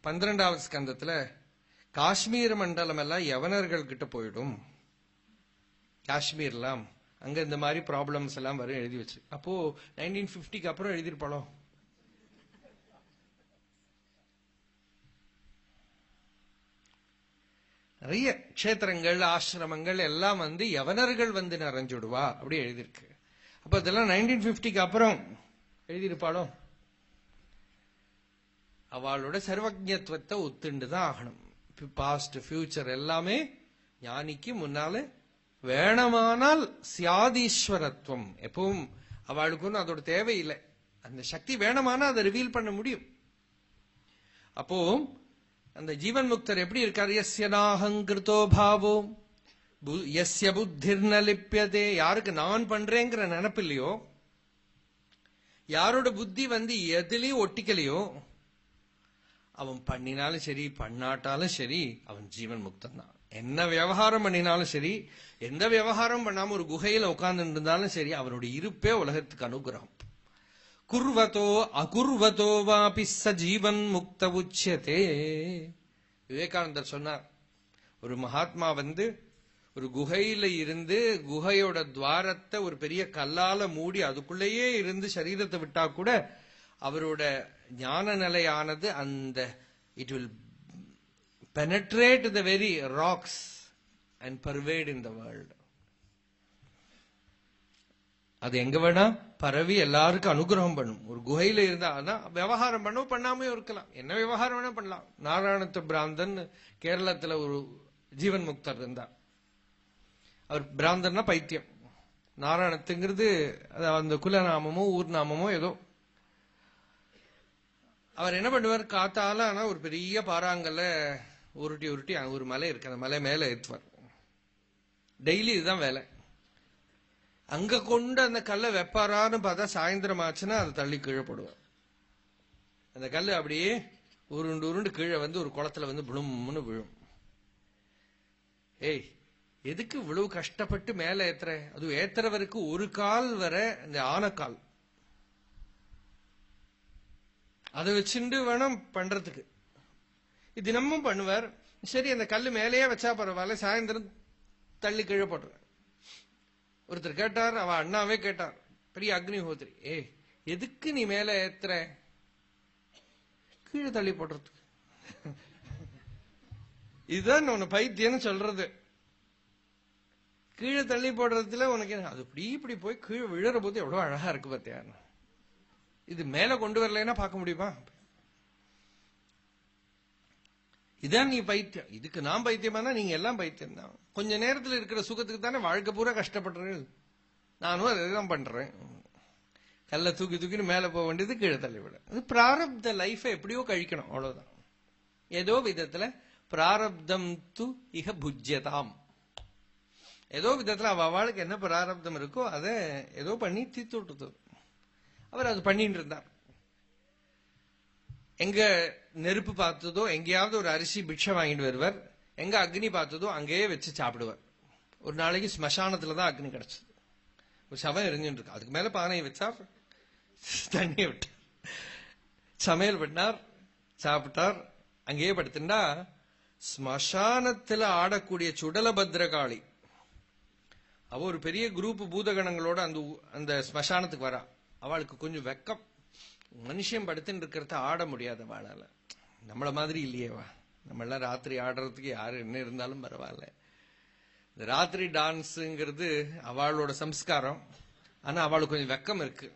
பன்னிரெண்டாவது ஸ்கந்தத்துல காஷ்மீர் மண்டலம் எல்லாம் யவனர்கள் கிட்ட போயிடும். காஷ்மீர்லாம். அங்க இந்த மாதிரி ப்ராப்ளம்ஸ் எல்லாம் வரும் எழுதி வச்சு. அப்போ நைன்டீன் பிப்டிக்கு அப்புறம் எழுதியிருப்பாளோ? நிறைய க்ஷேத்திரங்கள் ஆசிரமங்கள் எல்லாம் வந்து யவனர்கள் வந்து நிறைஞ்சுடுவா அப்படி எழுதியிருக்கு. அப்ப இதெல்லாம் நைன்டீன் பிப்டிக்கு அப்புறம் எழுதியிருப்பாளோ? அவளோட சர்வஜத்துவத்தை ஒத்துண்டு தான் ஆகணும். பாஸ்ட் ஃபியூச்சர் எல்லாமே ஞானிக்கு முன்னால வேணமானால் சியாதீஸ்வரத்துவம். எப்பவும் அவளுக்கு ஒன்றும் அதோட தேவையில்லை. அந்த சக்தி வேணமானா அதை ரிவீல் பண்ண முடியும். அப்போ அந்த ஜீவன் முக்தர் எப்படி இருக்கார்? எஸ்யனாஹங்கிருத்தோ பாவோ எஸ்ய புத்திர் லிப்பியதே யாருக்கு நான் பண்றேங்கிற நினப்பு இல்லையோ யாரோட புத்தி வந்து எதுலயும் ஒட்டிக்கலையோ அவன் பண்ணினாலும் சரி பண்ணாட்டாலும் சரி அவன் ஜீவன் முக்தன் தான். என்ன விவகாரம் பண்ணினாலும் சரி எந்த விவகாரம் பண்ணாம ஒரு குகையில உட்கார்ந்து இருந்தாலும் சரி அவருடைய இருப்பே உலகத்துக்கு அனுகிரகம். குர்வதோ அகுர்வதோ வாபி ஜீவன் முக்த உச்சியதே. விவேகானந்தர் சொன்னார் ஒரு மகாத்மா வந்து ஒரு குகையில இருந்து குகையோட துவாரத்தை ஒரு பெரிய கல்லால மூடி அதுக்குள்ளேயே இருந்து சரீரத்தை விட்டா கூட அவரோட ஞான நிலையானது அந்த it will penetrate the very rocks and pervade in the world. அது எங்க வேணா பரவி எல்லாருக்கும் அனுகிரகம் பண்ணும். ஒரு குகையில இருந்தா அதான் விவகாரம் பண்ணவும் பண்ணாமே இருக்கலாம். என்ன விவகாரம் வேணா பண்ணலாம். நாராயணத்து பிராந்தன் கேரளத்துல ஒரு ஜீவன் முக்தர் இருந்தார். அவர் பிராந்தன்னா பைத்தியம். நாராயணத்துங்கிறது அந்த குலநாமமோ ஊர் நாமமோ ஏதோ. அவர் என்ன பண்ணுவார்? காத்தால ஆனா ஒரு பெரிய பாறாங்கல்ல உருட்டி உருட்டி ஒரு மலை இருக்கு. அந்த மலை மேல ஏற்றுவார் டெய்லி இதுதான் வேலை. அங்க கொண்டு அந்த கல்லை வெப்பாரான்னு பார்த்தா சாயந்தரம் ஆச்சுன்னா அதை தள்ளி கீழே போடுவார். அந்த கல் அப்படியே உருண்டு உருண்டு கீழே வந்து ஒரு குளத்துல வந்து விழும்னு விழும். ஏய் எதுக்கு இவ்வளவு கஷ்டப்பட்டு மேல ஏத்துற? அது ஏத்துறவருக்கு ஒரு கால் வர இந்த ஆனக்கால். அதை வச்சுண்டு வேணும் பண்றதுக்கு. தினமும் பண்ணுவார். சரி அந்த கல் மேலேயே வச்சா பரவாயில்ல சாயந்தரம் தள்ளி கீழே போட்டுருவார் ஒருத்தர் கேட்டார் அவ அண்ணாவே கேட்டார். பெரிய அக்னிஹோத்ரி ஏ எதுக்கு நீ மேல ஏத்துற? கீழே தள்ளி போடுறதுக்கு. இதுதான் உன்னை பைத்தியம்னு சொல்றது. கீழே தள்ளி போடுறதுல உனக்கு அது இப்படி இப்படி போய் கீழே விழுற போது எவ்வளவு அழகா இருக்கு பத்தியா? இது மேல கொண்டு வரலைன்னா பார்க்க முடியுமா? இதான் நீ பைத்தியம். இதுக்கு நான் பைத்தியமானா நீங்க எல்லாம் பைத்தியம் தான் கொஞ்ச நேரத்தில் இருக்கிற சுகத்துக்கு தானே வாழ்க்கை பூரா கஷ்டப்படுறேன் நானும் அதை பண்றேன். கல்ல தூக்கி தூக்கின்னு மேல போக வேண்டியது கீழே தள்ளிவிட அது பிராரப்த லைஃபை எப்படியோ கழிக்கணும் அவ்வளவுதான். ஏதோ விதத்துல பிராரப்தம் து இக புஜ்யதாம். ஏதோ விதத்துல அவ அவளுக்கு என்ன பிராரப்தம் இருக்கோ அதை ஏதோ பண்ணி தீர்த்து விட்டுது. அவர் அது பண்ணிட்டு இருந்தார். எங்க நெருப்பு பார்த்ததோ எங்கேயாவது ஒரு அரிசி பிக்ஷை வாங்கிட்டு வருவார். எங்க அக்னி பார்த்ததோ அங்கேயே வச்சு சாப்பிடுவார். ஒரு நாளைக்கு ஸ்மசானத்துல தான் அக்னி கிடைச்சது. ஒரு சவம் எரிஞ்சுட்டு இருக்கு. அதுக்கு மேல பானையை வச்சா தண்ணியை விட்டார் சமையல் பண்ணார் சாப்பிட்டார். அங்கேயே படுத்துண்டா ஸ்மசானத்துல ஆடக்கூடிய சுடல பத்ரகாளி அவ ஒரு பெரிய குரூப் பூதகணங்களோட அந்த அந்த ஸ்மசானத்துக்கு வரா. அவளுக்கு கொஞ்சம் வெக்கம். மனுஷன் படுத்துன்னு இருக்கிறத ஆட முடியாத வாழால நம்மள மாதிரி இல்லையேவா நம்ம எல்லாம் ராத்திரி ஆடுறதுக்கு யாரு என்ன இருந்தாலும் பரவாயில்ல. இந்த ராத்திரி டான்ஸுங்கிறது அவளோட சம்ஸ்காரம். ஆனா அவளுக்கு கொஞ்சம் வெக்கம் இருக்கு.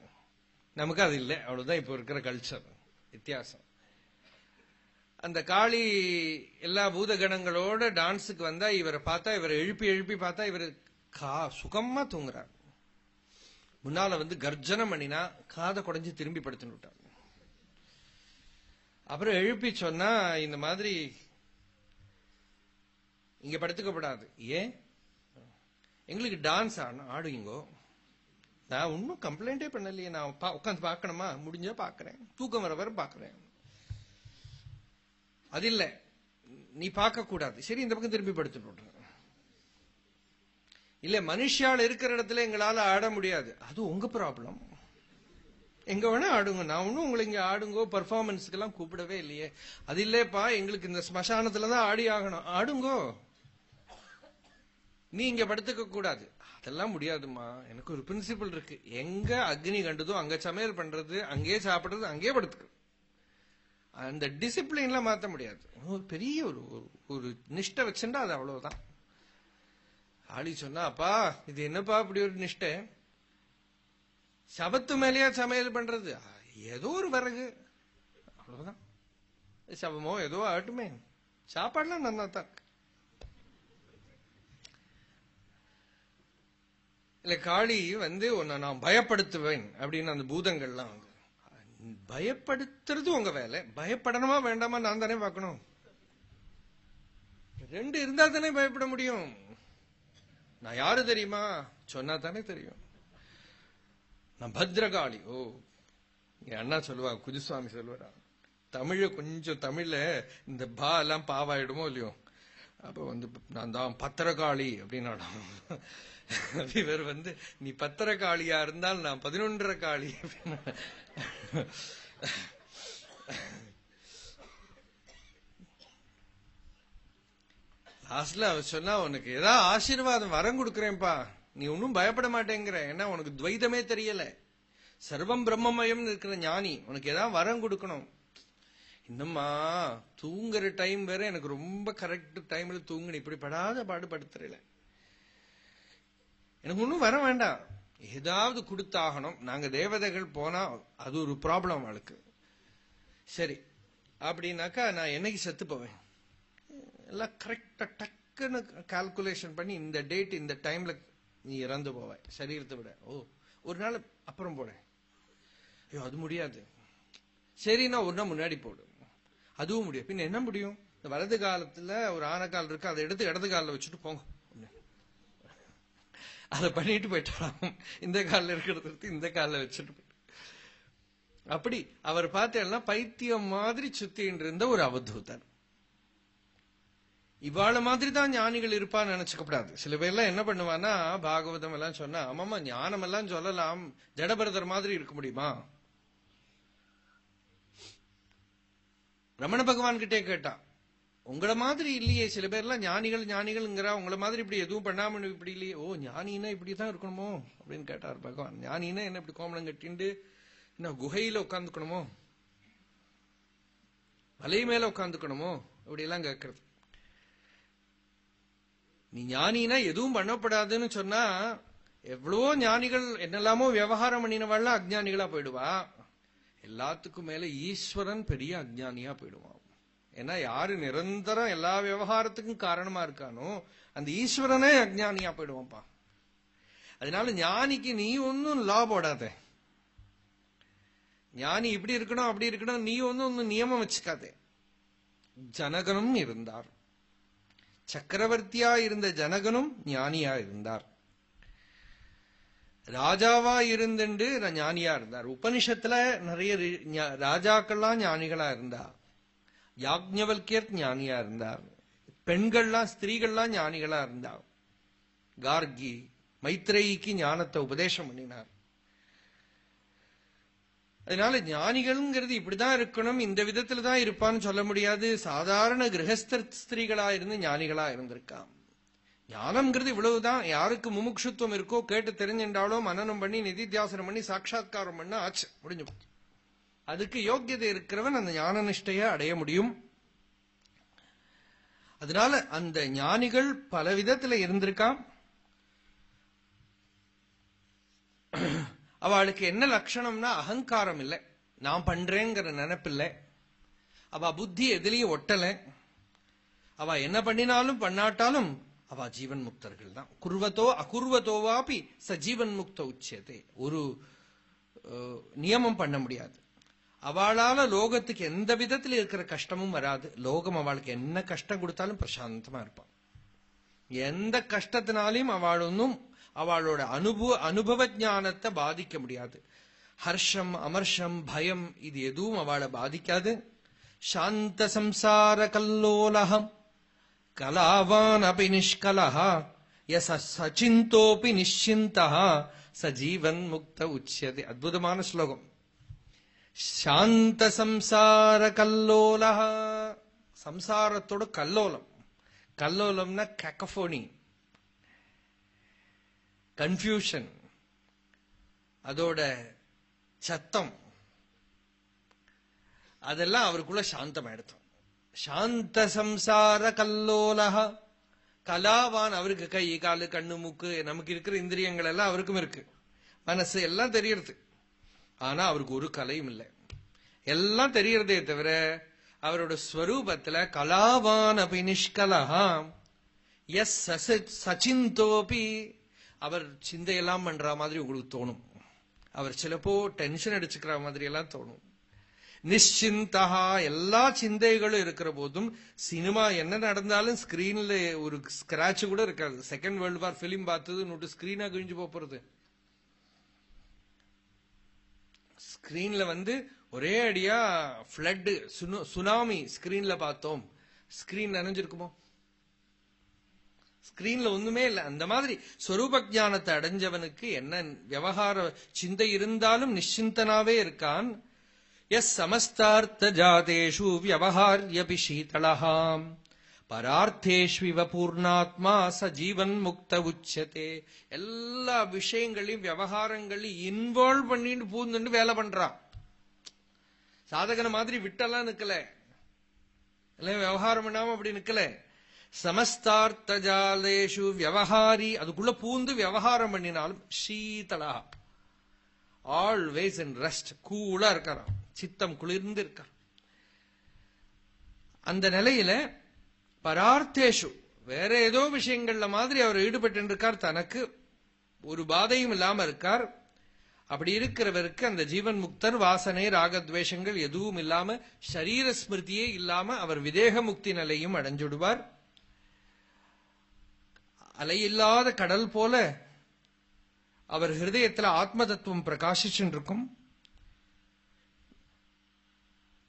நமக்கு அது இல்லை. அவ்வளவுதான் இப்போ இருக்கிற கல்ச்சர் வித்தியாசம். அந்த காளி எல்லா பூதகணங்களோட டான்ஸுக்கு வந்தா இவரை பார்த்தா இவரை எழுப்பி எழுப்பி பார்த்தா இவர் கா சுகமா தூங்குறார். முன்னால வந்து கர்ஜனம் பண்ணினா காதை குடைஞ்சு திரும்பி படுத்துன்னு விட்டார் அப்புறம் எழுப்பி சொன்னா இந்த மாதிரி இங்க படுத்துக்கப்படாது. ஏன்? எங்களுக்கு டான்ஸ் ஆடணும். ஆடுவீங்கோ நான் ஒன்றும் கம்ப்ளைண்டே பண்ணலையே. நான் உட்காந்து பார்க்கணுமா? முடிஞ்சா பார்க்கறேன். தூக்கம் வர வர பார்க்கறேன். அது இல்லை. நீ பார்க்க கூடாது சரி இந்த பக்கம் திரும்பி படுத்து போட்டுற இல்ல மனுஷால் இருக்கிற இடத்துல எங்களால ஆட முடியாது. அது உங்க ப்ராப்ளம் எங்க வேணா ஆடுங்க. நான் ஒன்னும் உங்களை இங்க ஆடுங்கோ பர்ஃபார்மன்ஸுக்கெல்லாம் கூப்பிடவே இல்லையே. அது இல்லப்பா எங்களுக்கு இந்த ஸ்மசானத்துல தான் ஆடி ஆகணும். ஆடுங்கோ. நீ இங்க படுத்துக்க கூடாது. அதெல்லாம் முடியாதுமா எனக்கு ஒரு பிரின்சிபல் இருக்கு. எங்க அக்னி கண்டதோ அங்க சமையல் பண்றது அங்கேயே சாப்பிடுறது அங்கேயே படுத்துக்க அந்த டிசிப்ளின்லாம் மாற்ற முடியாது. ஒரு பெரிய ஒரு ஒரு- ஒரு வச்சுட்டா அது அவ்வளவுதான். ஆளி சொன்னா அப்பா இது என்னப்பா அப்படி ஒரு நிஷ்டை? சபத்து மேலேயா சமையல் பண்றது? ஏதோ ஒரு விறகு. அவ்வளவுதான். சபமோ ஏதோ ஆகட்டுமே. சாப்பாடுலாம் நல்லா தான் இல்ல காளி வந்து உன்னை நான் பயப்படுத்துவேன் அப்படின்னு அந்த பூதங்கள்லாம் வந்து பயப்படுத்துறது உங்க வேலை. பயப்படணுமா வேண்டாமா நான் தானே பார்க்கணும். ரெண்டு இருந்தா தானே பயப்பட முடியும். நான் யாரு தெரியுமா? சொன்னா தானே தெரியும். நான் பத்ரகாளி ஓ என் அண்ணா சொல்லுவா குஜுசுவாமி சொல்லுவாரா. தமிழ கொஞ்சம் தமிழ்ல இந்த பா எல்லாம் பாவாயிடுமோ இல்லையோ? அப்ப வந்து நான் தான் பத்திரகாளி அப்படின்னு இவர் வந்து நீ பத்திரகாளியா இருந்தால் நான் பதினொன்றரை காளி அப்படின்னு. லாஸ்ட்ல அவர் சொன்னா உனக்கு ஏதாவது ஆசீர்வாதம் வரம் கொடுக்கறேன்பா நீ ஒன்னும் பயப்பட மாட்டேங்கிற. ஏன்னா உனக்கு துவைதமே தெரியல. சர்வம் பிரம்மமயம் இருக்கிற ஞானி. உனக்கு ஏதாவது வரம் கொடுக்கணும். இன்னும்மா தூங்குற டைம் வேற எனக்கு ரொம்ப கரெக்ட் டைம்ல தூங்குன. இப்படி படாத பாடுபடுத்துறல. எனக்கு ஒன்றும் வர வேண்டாம். ஏதாவது கொடுத்தாகணும். நாங்க தேவதைகள் போனா அது ஒரு ப்ராப்ளம் அவளுக்கு. சரி. அப்படின்னாக்கா நான் என்னைக்கு செத்து போவேன்? எல்லாம் கரெக்டா டக்குன்னு கால்குலேஷன் பண்ணி இந்த டேட் இந்த டைம்ல நீ இறந்து போவாய். சரீரத்தை விட. ஓ ஒரு நாள் அப்புறம் போட. ஐயோ அது முடியாது. சரின்னா ஒரு நாள் முன்னாடி போடு. அதுவும் முடியும். பின்ன என்ன முடியும்? இந்த வலது காலத்துல ஒரு ஆனக்கால் இருக்கு அதை எடுத்து இடது காலில் வச்சுட்டு போங்க. அதை பண்ணிட்டு போயிட்டாராம் இந்த காலில் இருக்கிறத எடுத்து இந்த காலில் வச்சுட்டு போயிட்டு அப்படி அவர் பார்த்தேன்னா பைத்தியம் மாதிரி சுத்தின்னு இருந்த ஒரு அவதூதன் இவாள மாதிரி தான் ஞானிகள் இருப்பான்னு நினைச்சுக்கப்படாது. சில பேர்லாம் என்ன பண்ணுவான்னா பாகவதம் எல்லாம் சொன்னா ஆமாமா ஞானம் எல்லாம் சொல்லலாம். ஜடபரதர் மாதிரி இருக்க முடியுமா? ரமண பகவான் கிட்டே கேட்டான் உங்கள மாதிரி இல்லையே. சில பேர்லாம் ஞானிகள் ஞானிகள்ங்கிறா. உங்கள மாதிரி இப்படி எதுவும் பண்ணாம இப்படி இல்லையே. ஓ ஞானினா இப்படிதான் இருக்கணுமோ? அப்படின்னு கேட்டார் பகவான். ஞானின்னா என்ன இப்படி கோமணம் கட்டிண்டு என்ன குகையில உட்காந்துக்கணுமோ மலை மேல உட்காந்துக்கணுமோ இப்படி எல்லாம் கேட்கறது. நீ ஞானினா எதுவும் பண்ணப்படாதுன்னு சொன்னா எவ்வளவோ ஞானிகள் என்னெல்லாமோ விவகாரம் பண்ணினவாள்லாம் அஜ்ஞானிகளா போயிடுவா. எல்லாத்துக்கும் மேல ஈஸ்வரன் பெரிய அஜ்ஞானியா போயிடுவான் ஏன்னா யாரு நிரந்தரம் எல்லா விவகாரத்துக்கும் காரணமா இருக்கானோ அந்த ஈஸ்வரனே அஜ்ஞானியா போயிடுவான்ப்பா. அதனால ஞானிக்கு நீ ஒன்னும் லா போடாத. ஞானி இப்படி இருக்கணும் அப்படி இருக்கணும் நீ ஒன்னும் ஒன்னும் நியமம் வச்சுக்காதே. ஜனகனும் இருந்தார். சக்கரவர்த்தியா இருந்த ஜனகனும் ஞானியா இருந்தார் ராஜாவா இருந்துண்டு ஞானியா இருந்தார் உபனிஷத்துல நிறைய ராஜாக்கள்லாம் ஞானிகளா இருந்தா யாக்ஞவல்கியர் ஞானியா இருந்தார் பெண்கள்லாம் ஸ்திரீகள்லாம் ஞானிகளா இருந்தா கார்கி மைத்ரேயிக்கு ஞானத்தை உபதேசம் பண்ணினார். அதனால ஞானிகள்ங்கிறது இப்படிதான் இருக்கணும் இந்த விதத்துல தான் இருப்பான்னு சொல்ல முடியாது. சாதாரண கிரகஸ்த ஸ்திரீகளா இருந்து ஞானிகளா இருந்திருக்கான் ஞானம்ங்கிறது இவ்வளவுதான். யாருக்கு முமுட்சுத்துவம் இருக்கோ கேட்டு தெரிஞ்சின்றாலோ மனநம் பண்ணி நிதித்தியாசனம் பண்ணி சாட்சா்காரம் பண்ண ஆச்சு முடிஞ்சு அதுக்கு யோக்கியதை இருக்கிறவன் அந்த ஞான நிஷ்டைய அடைய முடியும். அதனால அந்த ஞானிகள் பல விதத்துல இருந்திருக்கான் அவளுக்கு என்ன லட்சணம்னா அகங்காரம் இல்லை. நான் பண்றேங்கிற நினைப்பில்லை. அவ புத்தி எதிலையும் ஒட்டல. அவ என்ன பண்ணினாலும் பண்ணாட்டாலும் அவ ஜீவன் முக்தர்கள் தான். குர்வத்தோ அகுர்வத்தோவாபி ச ஜீவன் முக்த உச்சதே. ஒரு நியமம் பண்ண முடியாது. அவளால லோகத்துக்கு எந்த விதத்தில் இருக்கிற கஷ்டமும் வராது. லோகம் அவளுக்கு என்ன கஷ்டம் கொடுத்தாலும் பிரசாந்தமா இருப்பான். எந்த கஷ்டத்தினாலையும் அவள் ஒன்னும் அவளோட அனுபவ அனுபவ ஜானத்தை பாதிக்க முடியாது. ஹர்ஷம் அமர்ஷம் பயம் இது எதுவும் அவளை பாதிக்காது. சாந்த சம்சார கல்லோலகம். கலாவான் அபி நிஷ்கலஹா. எஸ் சச்சிந்தோபி நிச்சிந்தா சஜீவன் முக்த உச்சியது. அற்புதமான ஸ்லோகம். சாந்த சம்சார கல்லோலா சம்சாரத்தோட கல்லோலம். கல்லோலம்னா கக்கஃபோனி கன்ஃபியூஷன் அதோட சத்தம் அதெல்லாம் அவருக்குள்ள சாந்தம் எடுத்தோம் சாந்த சம்சார கல்லோலகா கலாவான் அவருக்கு கை காலு கண்ணு மூக்கு நமக்கு இருக்கிற இந்திரியங்கள் எல்லாம் அவருக்கும் இருக்கு. மனசு எல்லாம் தெரியறது. ஆனா அவருக்கு ஒரு கலையும் இல்லை. எல்லாம் தெரியறதே தவிர அவரோட ஸ்வரூபத்துல கலாவான் அபி நிஷ்கலகாம் எஸ் சச்சிந்தோபி அவர் சிந்தையெல்லாம் பண்ற மாதிரி உங்களுக்கு தோணும். அவர் சிலப்போ டென்ஷன் அடிச்சுக்கிற மாதிரி எல்லாம் தோணும். நிச்சிந்தா எல்லா சிந்தைகளும் இருக்கிற போதும் சினிமா என்ன நடந்தாலும் ஸ்கிரீன்ல ஒரு ஸ்கிராட்ச் கூட இருக்காது. செகண்ட் வேர்ல்டு வார் பிலிம் பார்த்தது நோட்டு ஸ்கிரீனா கிழிஞ்சு போறது. ஸ்கிரீன்ல வந்து ஒரே அடியா ஃபிளட் சுனாமி ஸ்கிரீன்ல பார்த்தோம். ஸ்கிரீன் நனைஞ்சிருக்குமோ? ஸ்கிரீன்ல ஒண்ணுமே இல்லை. அந்த மாதிரி ஸ்வரூப ஜானத்தை அடைஞ்சவனுக்கு என்ன விவகார சிந்தை இருந்தாலும் நிச்சிந்தனாவே இருக்கான். எஸ் சமஸ்தார்த்த ஜாதேஷு வியவஹாரியபி சீதளஹாம். பரார்த்தேஷ்விவ பூர்ணாத்மா ச ஜீவன் முக்த உச்சதே. எல்லா விஷயங்களையும் விவகாரங்களையும் இன்வால்வ் பண்ணிட்டு பூந்துட்டு வேலை பண்றான். சாதகன மாதிரி விட்டெல்லாம் நிக்கல. எல்லாம் விவகாரம் பண்ணாம அப்படி நிக்கல. சமஸ்தார்த்த ஜாலேஷு விவகாரி அதுக்குள்ள பூந்து விவகாரம் பண்ணினாலும் சீதலா. ஆல்வேஸ் இன் ரெஸ்ட் கூலா இருக்காராம். சித்தம் குளிர்ந்து இருக்கார். அந்த நிலையில பரார்த்தேஷு வேற ஏதோ விஷயங்கள்ல மாதிரி அவர் ஈடுபட்டு இருக்கார் தனக்கு ஒரு பாதையும் இல்லாம இருக்கார். அப்படி இருக்கிறவருக்கு அந்த ஜீவன் முக்தர் வாசனை ராகத்வேஷங்கள் எதுவும் இல்லாம சரீர ஸ்மிருதியே இல்லாம அவர் விதேக முக்தி நிலையும் அடைஞ்சுடுவார். அலையில்லாத கடல் போல அவர் ஹிருதயத்தில் ஆத்ம தத்துவம் பிரகாசிச்சுருக்கும் இருக்கும்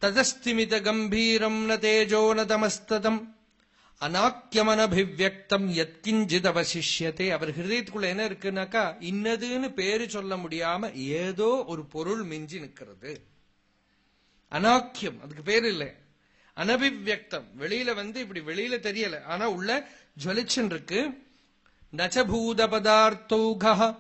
ததஸ்திமித கம்பீரம் ந தேஜோ ந தமஸ்ததம். அநாக்கியமனபிவியக்தம் எத்கிஞ்சித் அவசிஷ்யத்தை அவர் ஹிருதயத்துக்குள்ள என்ன இருக்குனாக்கா இன்னதுன்னு பேரு சொல்ல முடியாம ஏதோ ஒரு பொருள் மிஞ்சி நிற்கிறது. அநாக்கியம் அதுக்கு பேர் இல்லை. அனபிவியக்தம் வெளியில வந்து இப்படி வெளியில தெரியல. ஆனா உள்ள ஜுவலிச்சுன்னு இருக்கு न च भूतपदार्थौघः।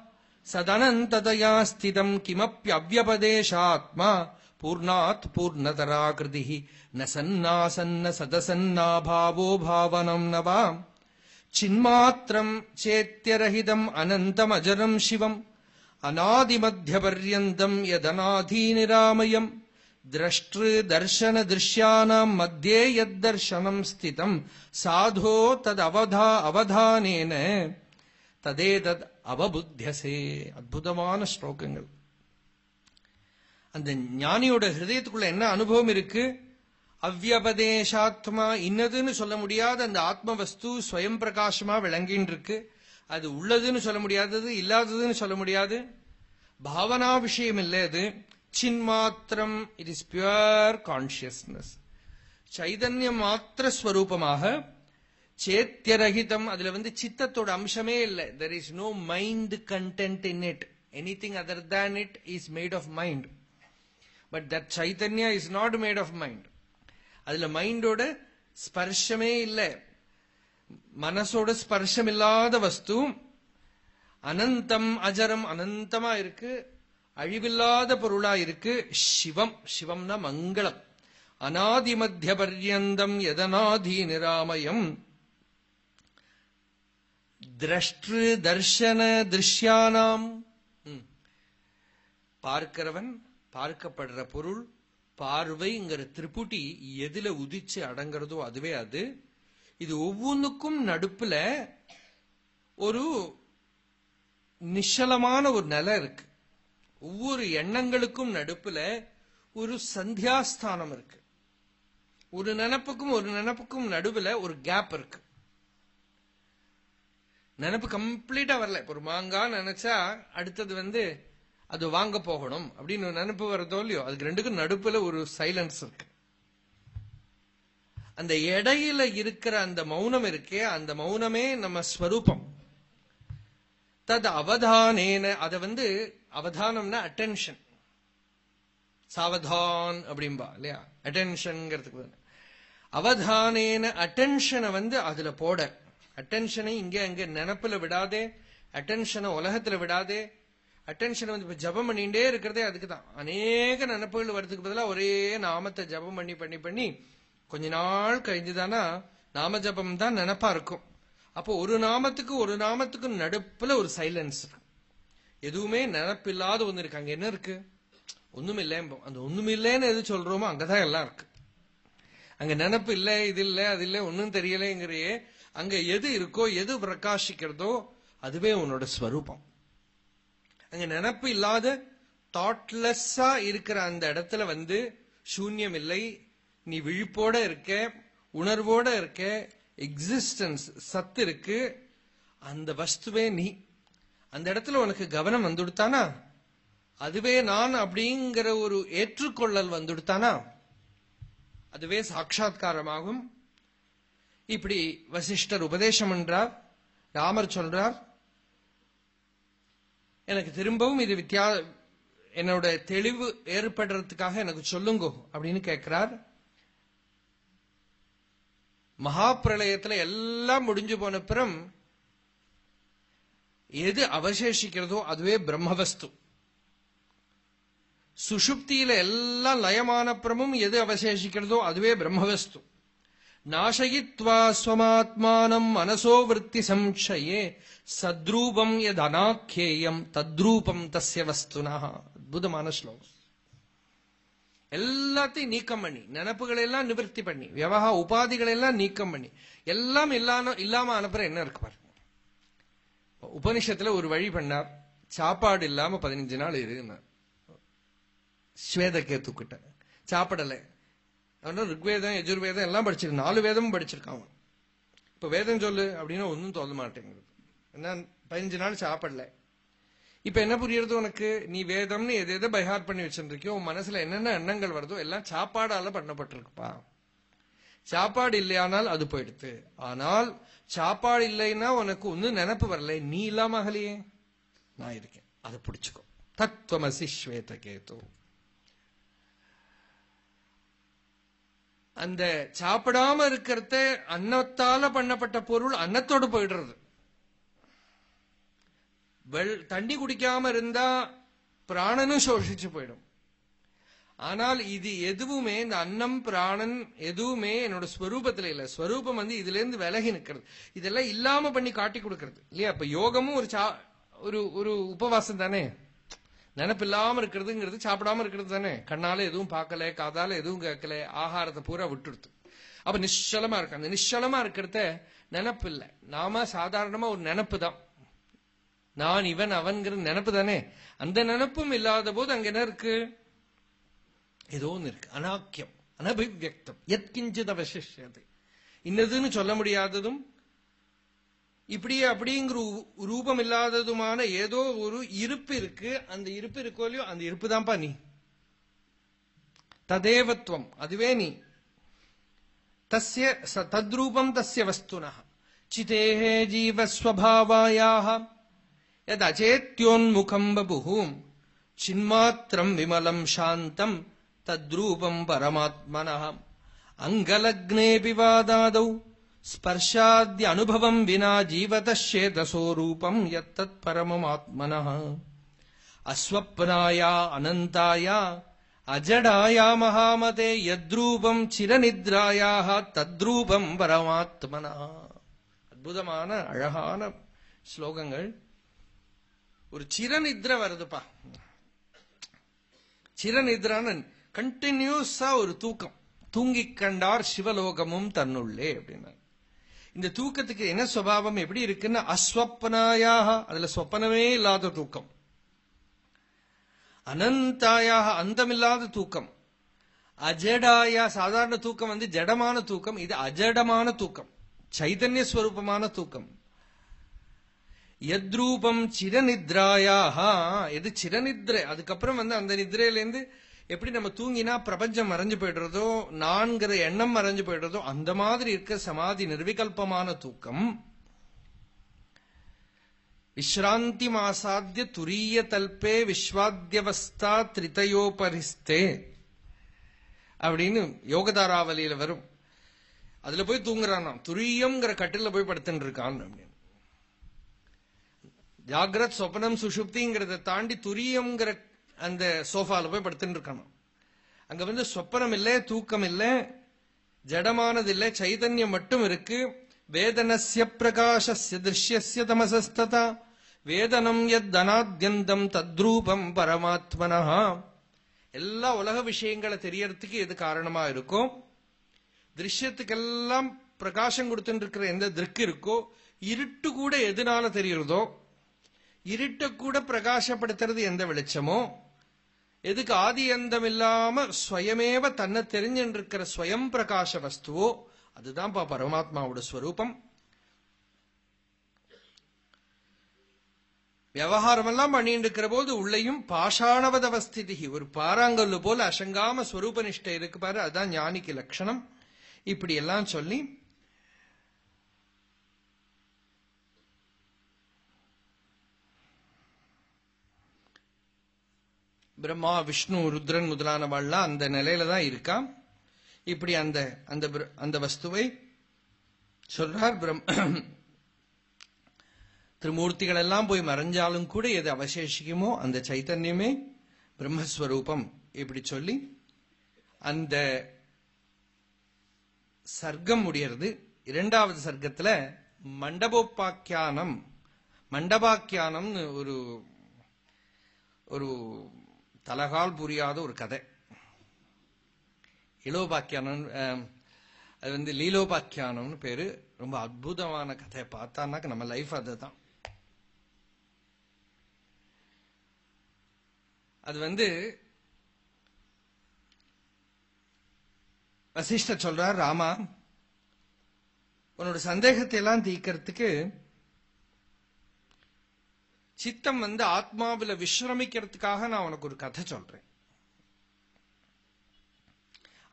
सदनन्ततया स्थितम् किमप्यव्यपदेशात्मा पूर्णात् पूर्णतराकृतिः। न सन्नासन्न सदसन्नाभावो भावनम् न वा चिन्मात्रम् चेत्यरहितम् अनन्तमजरम् शिवम्। अनादिमध्यपर्यन्तम् यदनाधीनिरामयम् திரஷ்டு தர்ஷன திருஷ்யானாம் மத்தியே யத்தர்ஷனம் ஸ்திதம் சாதோ தத் அவதா அவதானேன ததே தத் அவபுத்தியசே அற்புதமான ஸ்லோகங்கள். அந்த ஞானியோட ஹிருதயத்துக்குள்ள என்ன அனுபவம் இருக்கு? அவ்வியபதேஷாத்மா இன்னதுன்னு சொல்ல முடியாத அந்த ஆத்ம வஸ்து ஸ்வயம் பிரகாசமா விளங்கின்னு இருக்கு அது உள்ளதுன்னு சொல்ல முடியாதது இல்லாததுன்னு சொல்ல முடியாது. பாவனா விஷயம் இல்லை அது. சின்மாத்திரம். இட் இஸ் பியூர் கான்சியஸ்னஸ் சைதன்யம் மாத்திர ஸ்வரூபமாக சேத்தியரகிதம் அதுல வந்து சித்தத்தோட அம்சமே இல்லை. There is no mind content in it anything other than it is made of mind but that chaitanya is not made of mind அதுல மைண்டோட ஸ்பர்ஷமே இல்லை. மனசோட ஸ்பர்ஷம் இல்லாத வஸ்து. அனந்தம் அஜரம் அனந்தமா இருக்கு. அழிவில்லாத பொருளா இருக்கு சிவம். சிவம்னா மங்களம். அநாதி மத்திய பர்யந்தம் எதனாதி நிராமயம் திரஷ்டு தர்ஷன திருஷ்யானாம். ம். பார்க்கிறவன் பார்க்கப்படுற பொருள் பார்வைங்கிற திரிபுட்டி எதுல உதிச்சு அடங்குறதோ அதுவே அது. இது ஒவ்வொன்றுக்கும் நடுப்புல ஒரு நிச்சலமான ஒரு நிலை இருக்கு. ஒவ்வொரு எண்ணங்களுக்கும் நடுப்புல ஒரு சந்தியாஸ்தானம் இருக்கு. ஒரு நினப்புக்கும் ஒரு நினப்புக்கும் நடுவுல ஒரு கேப் இருக்கு. நினப்பு கம்ப்ளீட்டா வரல. ஒரு மாங்காய் நினைச்சா அடுத்தது வந்து அது வாங்க போகணும் அப்படின்னு நினப்பு வரதோ இல்லையோ அதுக்கு ரெண்டுக்கும் நடுப்புல ஒரு சைலன்ஸ் இருக்கு. அந்த இடையில இருக்கிற அந்த மௌனம் இருக்கே அந்த மௌனமே நம்ம ஸ்வரூபம். தத் அவதானேன அதை வந்து அவதானம்னா அட்டென்ஷன் சாவதான் அப்படிம்பா இல்லையா? அட்டென்ஷன்ங்கிறதுக்கு அவதானேன அட்டென்ஷனை வந்து அதுல போட. அட்டென்ஷனை இங்க அங்க நினப்புல விடாதே. அட்டென்ஷனை உலகத்துல விடாதே. அட்டென்ஷனை வந்து இப்ப ஜபம் பண்ணிட்டே இருக்கிறதே அதுக்கு தான் அநேக நினப்புகள் வர்றதுக்கு பதிலாக ஒரே நாமத்தை ஜபம் பண்ணி பண்ணி பண்ணி கொஞ்ச நாள் கழிஞ்சுதானா நாம ஜபம் தான் நினப்பா இருக்கும். அப்போ ஒரு நாமத்துக்கு ஒரு நாமத்துக்கும் நடுப்புல ஒரு சைலன்ஸ் இருக்கும் எதுவுமே நினப்பில்லாத ஒண்ணு இருக்கு. அங்க என்ன இருக்கு? ஒண்ணும் இல்லைம்போம் அந்த ஒண்ணும் இல்லைன்னு எது சொல்றோமோ அங்கதான் எல்லாம் இருக்கு. அங்க நினப்பு இல்லை இது இல்ல அது இல்ல ஒன்னும் தெரியலைங்கிறையே அங்க எது இருக்கோ எது பிரகாசிக்கிறதோ அதுவே உன்னோட ஸ்வரூபம். அங்க நினப்பு இல்லாத தாட்லெஸ்ஸா இருக்கிற அந்த இடத்துல வந்து சூன்யம் இல்லை நீ விழிப்போட இருக்க உணர்வோட இருக்க எக்ஸிஸ்டன்ஸ் சத்து இருக்கு அந்த வஸ்துவே நீ. அந்த இடத்துல உனக்கு கவனம் வந்துடுத்தானா? அதுவே நான் அப்படிங்கிற ஒரு ஏற்றுக்கொள்ளல் வந்துடுத்தானா? அதுவே சாட்சா்காரமாகும் இப்படி வசிஷ்டர் உபதேசம் என்றார். ராமர் சொல்றார் எனக்கு திரும்பவும் இது வித்தியா என்னோட தெளிவு ஏற்படுறதுக்காக எனக்கு சொல்லுங்கோ அப்படின்னு கேட்கிறார். மகாபிரளயத்துல எல்லாம் முடிஞ்சு போன பிறம் எது அவசேஷிக்கிறதோ அதுவே பிரம்மவஸ்து சுஷுப்தியில எல்லாம் லயமானப்புறமும் எது அவசேஷிக்கிறதோ அதுவே பிரம்மவஸ்து நாசயித்வா ஸ்வமாத்மானம் மனசோ விற்பி சம்சயே சத்ரூபம் எத் அனாக்கியேயம் தத்ரூபம் தஸ்ய வஸ்துனா அற்புதமான ஸ்லோகம் எல்லாத்தையும் நீக்கம் பண்ணி நினப்புகளை எல்லாம் நிவர்த்தி பண்ணி விவகா உபாதிகளை எல்லாம் நீக்கம் பண்ணி எல்லாம் இல்லாம இல்லாம அனுப்புற என்ன இருக்கு பாருங்க உபனிஷத்துல ஒரு வழி பண்ணார். சாப்பாடு இல்லாம பதினஞ்சு நாள் இருந்தார் ஸ்வேதகேத்துக்கிட்ட. சாப்பிடலை. அவன் ருக்வேதம் எஜுர்வேதம் எல்லாம் படிச்சிருக்கான் நாலு வேதமும் படிச்சிருக்கான் அவன். இப்ப வேதம் சொல்லு அப்படின்னா ஒன்றும் சொல்ல மாட்டேங்குது. என்ன பதினஞ்சு நாள் சாப்பிடல. இப்ப என்ன புரியுறது உனக்கு? நீ வேதம்னு எது எதை பைஹார் பண்ணி வச்சிருக்கியோ உன் மனசுல என்னென்ன எண்ணங்கள் வருதோ எல்லாம் சாப்பாடால பண்ணப்பட்டிருக்குப்பா. சாப்பாடு இல்லையானால் அது போயிடுத்து ஆனால் சாப்பாடு இல்லைன்னா உனக்கு ஒன்னும் நினப்பு வரல. நீ இல்லாம ஆகலையே. நான் இருக்கேன். அதை பிடிச்சுக்கோ. தத்துவமசி ஸ்வேத கேத்து அந்த சாப்பிடாம இருக்கிறத அன்னத்தால பண்ணப்பட்ட பொருள் அன்னத்தோடு போயிடுறது. வெள் தண்ணி குடிக்காம இருந்தா பிராணனும் சோஷிச்சு போயிடும். ஆனால் இது எதுவுமே இந்த அன்னம் பிராணன் எதுவுமே என்னோட ஸ்வரூபத்துல இல்ல. ஸ்வரூபம் வந்து இதுல இருந்து விலகி நிற்கிறது இதெல்லாம் இல்லாம பண்ணி காட்டி கொடுக்கறது. இல்லையா? அப்ப யோகமும் ஒரு சா ஒரு ஒரு உபவாசம் தானே? நினப்பில்லாம இருக்கிறதுங்கிறது சாப்பிடாம இருக்கிறது தானே? கண்ணால எதுவும் பார்க்கல காதால எதுவும் கேட்கல ஆகாரத்தை பூரா விட்டுடுது அப்ப நிச்சலமா இருக்கு. அந்த நிச்சலமா இருக்கிறத நினப்பு இல்லை நாம சாதாரணமா ஒரு நினப்பு தான். நான் இவன் அவன்கிற நினப்பு தானே? அந்த நினப்பும் இல்லாத போது அங்க என்ன இருக்கு? ஏதோ ஒன்று இருக்கு. அனாக்கியம் அனபிவியக்தம். எத்கிஞ்சித் அவசிஷது இன்னதுன்னு சொல்ல முடியாததும் இப்படியே அப்படிங்கிற ரூபம் இல்லாததுமான ஏதோ ஒரு இருப்பு இருக்கு. அந்த இருப்பு இருக்கோ இல்லையோ அந்த இருப்பு தான்ப்பா நீ. ததேவத்வம் அதுவே நீ. தஸ்ய தத்ரூபம் தஸ்ய வஸ்துனா சிதேः ஜீவஸ்வபாவாயாः யதச்சேத்யோன்முகம் பபுः சின்மாத்திரம் விமலம் சாந்தம். தத்ரூபம் பரமாத்மன அங்கலக்னேபி வாதாதௌ ஸ்பர்ஷாதி அனுபவம் வினா ஜீவதேதசோ ரூபம் எத்தத் பரமமாத்மன அஸ்வப்னாயா அனந்தாயா அஜடாயா மகாமதே யத்ரூபம் சிரநித்ராயாக தத்ரூபம் பரமாத்மனா அற்புதமான அழகான ஸ்லோகங்கள். ஒரு சிரநித்ர வருதுப்பா. சிரநித்ரான்னு கண்டினியூஸா ஒரு தூக்கம். தூங்கி கண்டார் சிவலோகமும் தன்னுள்ளே அப்படின்னா இந்த தூக்கத்துக்கு என்ன சுவாவம் எப்படி இருக்குன்னா அஸ்வப்னாயாக அதுல சொப்பனமே இல்லாத தூக்கம். அனந்தாயாக அந்தமில்லாத தூக்கம். அஜடாயா சாதாரண தூக்கம் வந்து ஜடமான தூக்கம் இது அஜடமான தூக்கம். சைதன்ய ஸ்வரூபமான தூக்கம். எத்ரூபம் சிரநித்ராயாக எது சிரநித்ரை அதுக்கப்புறம் வந்து அந்த நித்ரையிலேருந்து எப்படி நம்ம தூங்கினா பிரபஞ்சம் மறைஞ்சு போயிடுறதோ நான்கிற எண்ணம் மறைஞ்சு போயிடுறதோ அந்த மாதிரி இருக்க சமாதி நிர்விகல்பமான தூக்கம். விஸ்ராந்தி மாசாத்திய துரிய தல்பே விஸ்வாத்தியவஸ்தா திரிதயோபரிஸ்தே அப்படின்னு யோகதாராவலியில வரும். அதுல போய் தூங்குறான் துரியம்ங்கிற கட்டில போய் படுத்துட்டு இருக்கான் அப்படின்னு. ஜாகிரத் சொப்னம் சுஷுப்திங்கிறத தாண்டி துரியம்ங்கிற அந்த சோஃபால போய் படுத்துட்டு இருக்கணும் அங்க வந்து சொப்பனம் இல்லை தூக்கம் இல்லை ஜடமானது இல்லை சைதன்யம் மட்டும் இருக்கு. வேதனசிய பிரகாசஸ்ய திருஷ்யசிய தமசஸ்ததா. வேதனம் எத் தனாத்தியந்தம் தத்ரூபம் பரமாத்மனஹா. எல்லா உலக விஷயங்களை தெரியறதுக்கு எது காரணமா இருக்கும் திருஷ்யத்துக்கெல்லாம் பிரகாசம் கொடுத்துட்டு இருக்கிற எந்த திருக்கு இருக்கோ இருட்டு கூட எதனால தெரியுறதோ இருட்டை கூட பிரகாசப்படுத்துறது எந்த வெளிச்சமோ எதுக்கு ஆதி அந்தம் இல்லாம ஸ்வயமேவ தன்னை தெரிஞ்சுட்டு இருக்கிற ஸ்வயம் பிரகாச வஸ்துவோ அதுதான்ப்பா பரமாத்மாவோட ஸ்வரூபம். விவகாரம் எல்லாம் பண்ணிட்டு இருக்கிற போது உள்ளேயும் பாஷாணவத அவஸ்திதி ஒரு பாறாங்கல்லு போல அசங்காம ஸ்வரூப நிஷ்டை இருக்கு பாரு அதுதான் ஞானிக்கு லட்சணம். இப்படி எல்லாம் சொல்லி பிரம்மா விஷ்ணு ருத்ரன் முதலானவாள்லாம் அந்த நிலையில தான் இருக்கான் இப்படி அந்த அந்த அந்த வஸ்துவை சொல்றார் பிரம் திருமூர்த்திகள் எல்லாம் போய் மறைஞ்சாலும் கூட எது அவசேஷிக்குமோ அந்த சைத்தன்யமே பிரம்மஸ்வரூபம் இப்படி சொல்லி அந்த சர்க்கம் முடியறது. இரண்டாவது சர்க்கத்துல மண்டபோப்பாக்கியானம் மண்டபாக்கியானம்னு ஒரு ஒரு தலகால் புரியாத ஒரு கதை. இலோபாக்கியானம் அது வந்து லீலோபாக்கியானம்னு பேரு. ரொம்ப அற்புதமான கதையை பார்த்தானாக்க நம்ம லைஃப் அதுதான். அது வந்து வசிஷ்ட சொல்றார் ராமா உன்னோட சந்தேகத்தை எல்லாம் தீக்கிறதுக்கு சித்தம் வந்து ஆத்மாவில விஸ்ரமிக்கிறதுக்காக நான் உனக்கு ஒரு கதை சொல்றேன்.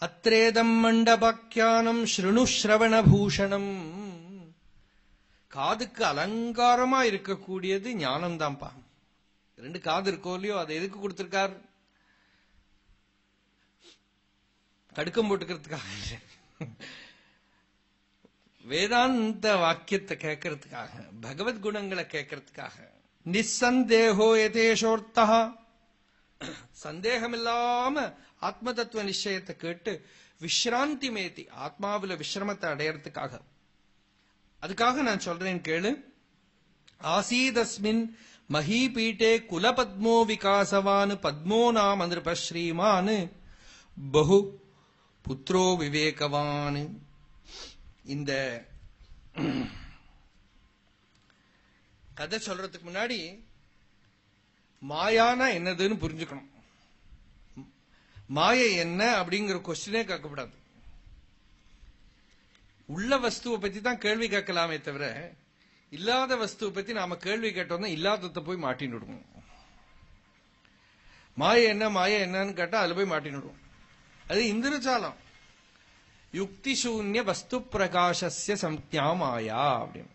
அத்ரேதம் மண்டபாக்கியானம் ஸ்ருணு ஸ்ரவண பூஷணம் காதுக்கு அலங்காரமா இருக்கக்கூடியது ஞானம்தான்ப்பா. ரெண்டு காது இருக்கோ இல்லையோ அதை எதுக்கு கொடுத்திருக்கார்? கடுக்கம் போட்டுக்கிறதுக்காக இல்லை. வேதாந்த வாக்கியத்தை கேட்கறதுக்காக பகவத் குணங்களை கேட்கறதுக்காக. நிசந்தேகோ யதேஷோர்த்தா சந்தேகமில்லாம ஆத்ம தத்துவ நிச்சயத்தை கேட்டு விஸ்ராந்தி மேத்தி ஆத்மாவில விஸ்ரமத்தை அடையறதுக்காக. அதுக்காக நான் சொல்றேன் கேளு. ஆசீதஸ்மின் மஹீபீட்டே குலபத்மோ விகாசவான் பத்மோ நாம் நிருப ஸ்ரீமான். பகு புத்திரோ விவேகவான். இந்த கதை சொல்றதுக்கு முன்னாடி மாயானா என்னதுன்னு புரிஞ்சுக்கணும். மாயை என்ன அப்படிங்கிற கொஸ்டினே கேட்கப்படாது உள்ள வஸ்துவை பத்தி தான் கேள்வி கேட்கலாமே தவிர இல்லாத வஸ்துவை பத்தி நாம கேள்வி கேட்டோம்னா இல்லாததை போய் மாட்டின்னு மாயை என்ன மாய என்னன்னு கேட்டா அதுல போய் மாட்டின்னு அது இந்திரஜாலம். யுக்தி சூன்ய வஸ்து பிரகாசிய சம்ஞா மாயா அப்படின்னு.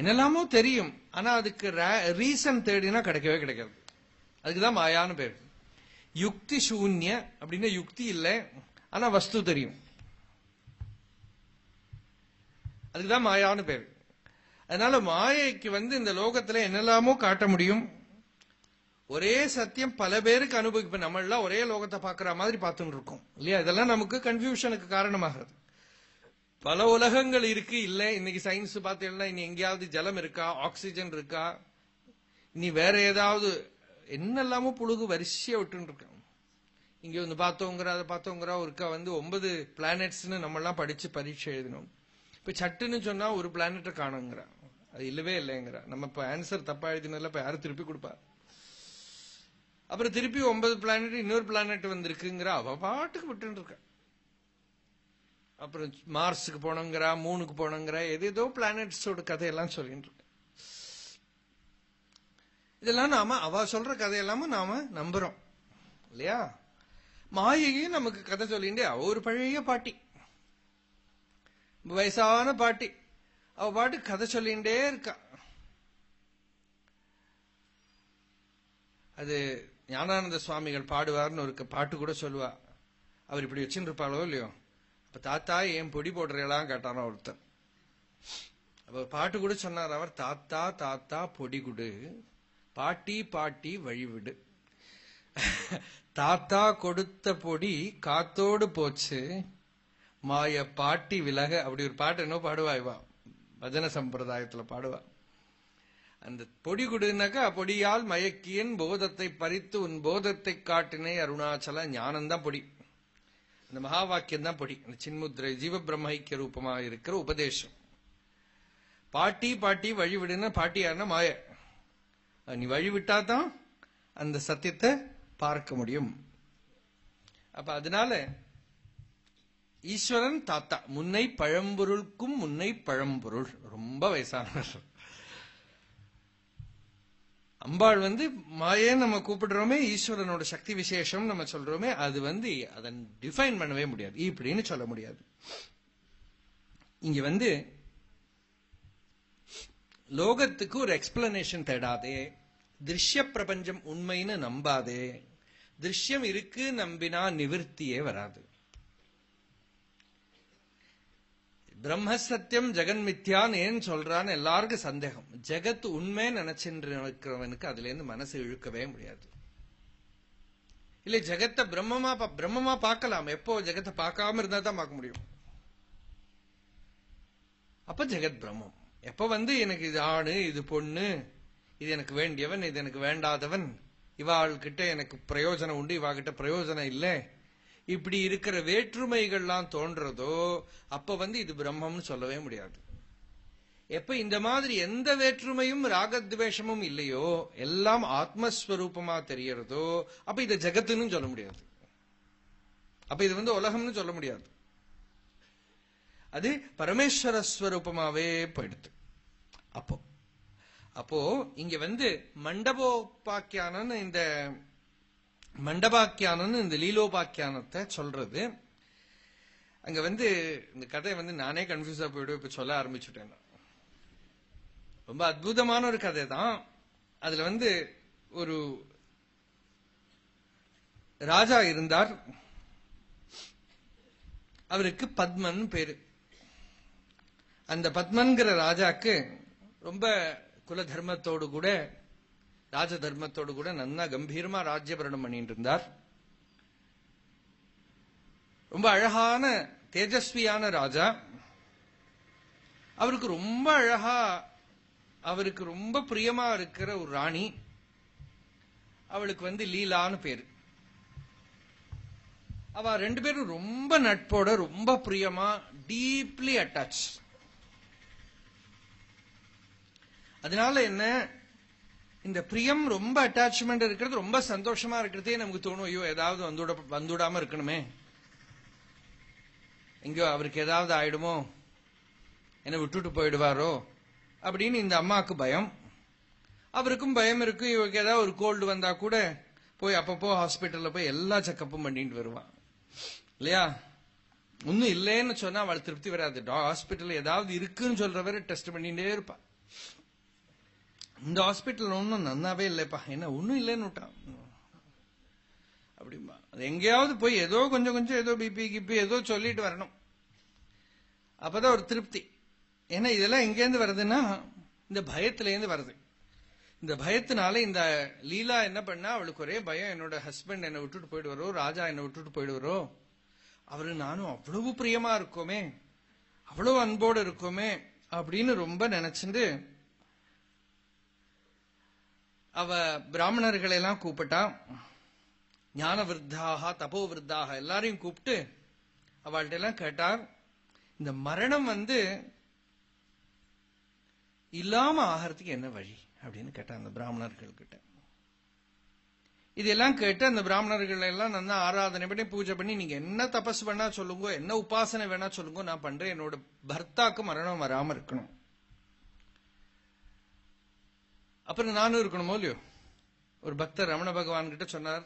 என்னெல்லாமோ தெரியும். ஆனா அதுக்கு ரீசன் தேடினா கிடைக்கவே கிடைக்காது. அதுக்குதான் மாயான்னு பேர். யுக்தி சூன்ய அப்படின்னா யுக்தி இல்லை ஆனா வஸ்து தெரியும். அதுக்குதான் மாயான்னு பேர். அதனால மாயைக்கு வந்து இந்த லோகத்துல என்னெல்லாமோ காட்ட முடியும். ஒரே சத்தியம் பல பேருக்கு அனுபவிப்ப நம்ம எல்லாம் ஒரே லோகத்தை பாக்குற மாதிரி பார்த்துட்டு இருக்கோம். இல்லையா? இதெல்லாம் நமக்கு கன்ஃபியூஷனுக்கு காரணமாகிறது. பல உலகங்கள் இருக்கு இல்ல. இன்னைக்கு சயின்ஸ் பார்த்தீங்கன்னா இனி எங்கேயாவது ஜலம் இருக்கா? ஆக்சிஜன் இருக்கா? இனி வேற ஏதாவது என்னெல்லாமோ புழுகு வரிசையா விட்டு இருக்கான் இங்க வந்து பார்த்தோங்கிற அதை பார்த்தோங்கிற ஒருக்கா வந்து ஒன்பது பிளானட்ஸ்னு நம்ம எல்லாம் படிச்சு பரீட்சை எழுதினோம். இப்ப சட்டுன்னு சொன்னா ஒரு பிளானட்டை காணுங்கிற. அது இல்லவே இல்லைங்கிற. நம்ம இப்ப ஆன்சர் தப்பா எழுதினதுல இப்ப யாரும் திருப்பி கொடுப்பா. அப்புறம் திருப்பி ஒன்பது பிளானட் இன்னொரு பிளானட் வந்திருக்குங்கிற அவ பாட்டுக்கு விட்டு இருக்க அப்புறம் மார்ஸுக்கு போனோங்கிறா மூணுக்கு போனோங்கிறா ஏதேதோ பிளானட்ஸோட கதையெல்லாம் சொல்லிட்டு இருக்க இதெல்லாம் நாம அவ சொல்ற கதையெல்லாம நாம நம்புறோம். இல்லையா? மாயையும் நமக்கு கதை சொல்லிட்டு அவ ஒரு பழைய பாட்டி. வயசான பாட்டி. அவ பாட்டு கதை சொல்லிண்டே இருக்கா. அது ஞானானந்த சுவாமிகள் பாடுவார்னு ஒரு பாட்டு கூட சொல்லுவா. அவர் இப்படி வச்சுருப்பாளோ இல்லையோ? இப்ப தாத்தா ஏன் பொடி போடுறீங்களாம் கேட்டாரோ ஒருத்தர் அப்ப பாட்டு கூட சொன்னார் அவர் தாத்தா தாத்தா பொடி குடு. பாட்டி பாட்டி வழிவிடு தாத்தா கொடுத்த பொடி காத்தோடு போச்சு. மாய பாட்டி விலக அப்படி ஒரு பாட்டு என்ன பாடுவா இவா பஜன சம்பிரதாயத்துல பாடுவா. அந்த பொடி குடுனாக்கா பொடியால் மயக்கியன் போதத்தை பறித்து உன் போதத்தை காட்டினே அருணாச்சல ஞானம்தான் பொடி. இந்த மகா வாக்கியம் தான் பொடி. அந்த சின்முத்திரை ஜீவ பிரம்மைக்கிய ரூபமா இருக்கிற உபதேசம். பாட்டி பாட்டி வழிவிடுன பாட்டியாருன்னா மாய. நீ வழிவிட்டா தான் அந்த சத்தியத்தை பார்க்க முடியும். அப்ப அதனால ஈஸ்வரன் தாத்தா. முன்னை பழம்பொருளுக்கும் முன்னை பழம்பொருள். ரொம்ப வயசானவர். அம்பாள் வந்து மாயே நம்ம கூப்பிடுறோமே ஈஸ்வரனோட சக்தி விசேஷம் நம்ம சொல்றோமே அது வந்து அதை டிஃபைன் பண்ணவே முடியாது. இப்படின்னு சொல்ல முடியாது. இங்க வந்து லோகத்துக்கு ஒரு எக்ஸ்பிளனேஷன் தேடாதே திருஷ்ய பிரபஞ்சம் உண்மைன்னு நம்பாதே திருஷ்யம் இருக்கு நம்பினா நிவர்த்தியே வராது. பிரம்ம சத்தியம் ஜெகன் மித்யான்னு ஏன் சொல்றான்னு எல்லாருக்கும் சந்தேகம். ஜெகத் உண்மை நினைச்சுட்டு இருக்கிறவனுக்கு அதுல இருந்து மனசு இழுக்கவே முடியாது. இல்ல ஜெகத்தை பிரம்மமா பா- பிரம்மமா பார்க்கலாம். எப்போ ஜெகத்தை பார்க்காம இருந்தா தான் பார்க்க முடியும். அப்ப ஜெகத் பிரம்மம். எப்ப வந்து எனக்கு இது ஆணு இது பொண்ணு இது எனக்கு வேண்டியவன் இது எனக்கு வேண்டாதவன் இவாள்கிட்ட எனக்கு பிரயோஜனம் உண்டு இவா கிட்ட பிரயோஜனம் இல்லை இப்படி இருக்கிற வேற்றுமைகள்லாம் தோன்றதோ அப்ப வந்து இது பிரம்மம்னு சொல்லவே முடியாது. எப்ப இந்த மாதிரி எந்த வேற்றுமையும் ராகத்வேஷமும் இல்லையோ எல்லாம் ஆத்மஸ்வரூபமா தெரியறதோ அப்ப இதை ஜெகத்துன்னு சொல்ல முடியாது. அப்ப இது வந்து உலகம்னு சொல்ல முடியாது. அது பரமேஸ்வர ஸ்வரூபமாவே போயிடுது. அப்போ அப்போ இங்க வந்து மண்டபோபாக்கியான இந்த மண்டபாக்கியானன்னு இந்த லீலோபாக்கியானத்தை சொல்றது. அங்க வந்து இந்த கதை வந்து நானே கன்ஃபியூஸா போயிடு இப்ப சொல்ல ஆரம்பிச்சுட்டேன் ரொம்ப அற்புதமான ஒரு கதை தான். அதுல வந்து ஒரு ராஜா இருந்தார். அவருக்கு பத்மன் பேரு. அந்த பத்மன்கிற ராஜாக்கு ரொம்ப குல தர்மத்தோடு கூட ராஜ தர்மத்தோடு கூட நன்னா கம்பீரமா ராஜ்யபரணம் பண்ணிட்டு இருந்தார் ரொம்ப அழகான தேஜஸ்வியான ராஜா. அவருக்கு ரொம்ப அழகா அவருக்கு ரொம்ப பிரியமா இருக்கிற ஒரு ராணி. அவளுக்கு வந்து லீலான்னு பேரு. அவ ரெண்டு பேரும் ரொம்ப நட்போட ரொம்ப பிரியமா டீப்லி அட்டாச் அதனால என்ன இந்த பிரியம் ரொம்ப அட்டாச்மெண்ட் இருக்கிறது ரொம்ப சந்தோஷமா இருக்கிறதே நமக்கு தோணும். ஐயோ ஏதாவது வந்துட வந்துடாம இருக்கணுமே. எங்கோ அவருக்கு ஏதாவது ஆயிடுமோ? என்ன விட்டுட்டு போயிடுவாரோ? அப்படின்னு இந்த அம்மாவுக்கு பயம். அவருக்கும் பயம் இருக்கு. இவருக்கு ஏதாவது ஒரு கோல்டு வந்தா கூட போய் அப்பப்போ ஹாஸ்பிட்டல்ல போய் எல்லா செக்கப்பும் பண்ணிட்டு வருவான். இல்லையா? ஒன்னும் இல்லைன்னு சொன்னா அவள் திருப்தி வராது. ஹாஸ்பிட்டல் ஏதாவது இருக்குன்னு சொல்றவரை டெஸ்ட் பண்ணிட்டே இருப்பான். இந்த ஹாஸ்பிட்டல் ஒன்னும் நன்னாவே இல்லைப்பா. என்ன ஒன்றும் இல்லைன்னு விட்டான் அப்படிமா அது எங்கேயாவது போய் ஏதோ கொஞ்சம் கொஞ்சம் ஏதோ பிபி கிபி ஏதோ சொல்லிட்டு வரணும். அப்பதான் ஒரு திருப்தி. ஏன்னா இதெல்லாம் எங்கேருந்து வருதுன்னா இந்த பயத்திலேருந்து வருது. இந்த பயத்தினால இந்த லீலா என்ன பண்ணா அவளுக்கு ஒரே பயம் என்னோட ஹஸ்பண்ட் என்னை விட்டுட்டு போயிடுவாரோ ராஜா என்னை விட்டுட்டு போயிடுவாரோ அவரு நானும் அவ்வளவு பிரியமா இருக்கோமே அவ்வளவு அன்போடு இருக்கோமே அப்படின்னு ரொம்ப நினைச்சுட்டு அவ பிராமணர்களை எல்லாம் கூப்பிட்டா ஞான விருத்தாக தபோ விருத்தாக எல்லாரையும் கூப்பிட்டு அவள்கிட்ட எல்லாம் கேட்டார் இந்த மரணம் வந்து இல்லாம ஆகிறதுக்கு என்ன வழி? அப்படின்னு கேட்டா அந்த பிராமணர்கள் கிட்ட இதெல்லாம் கேட்டு அந்த பிராமணர்கள் எல்லாம் நல்லா ஆராதனை பண்ணி பூஜை பண்ணி நீங்க என்ன தபஸ் வேணா சொல்லுங்க என்ன உபாசனை வேணா சொல்லுங்க நான் பண்றேன். என்னோட பர்த்தாக்கு மரணம் வராம இருக்கணும். அப்புறம் நானும் இருக்கணுமோ இல்லையோ? ஒரு பக்தர் ரமண பகவான் கிட்ட சொன்னார்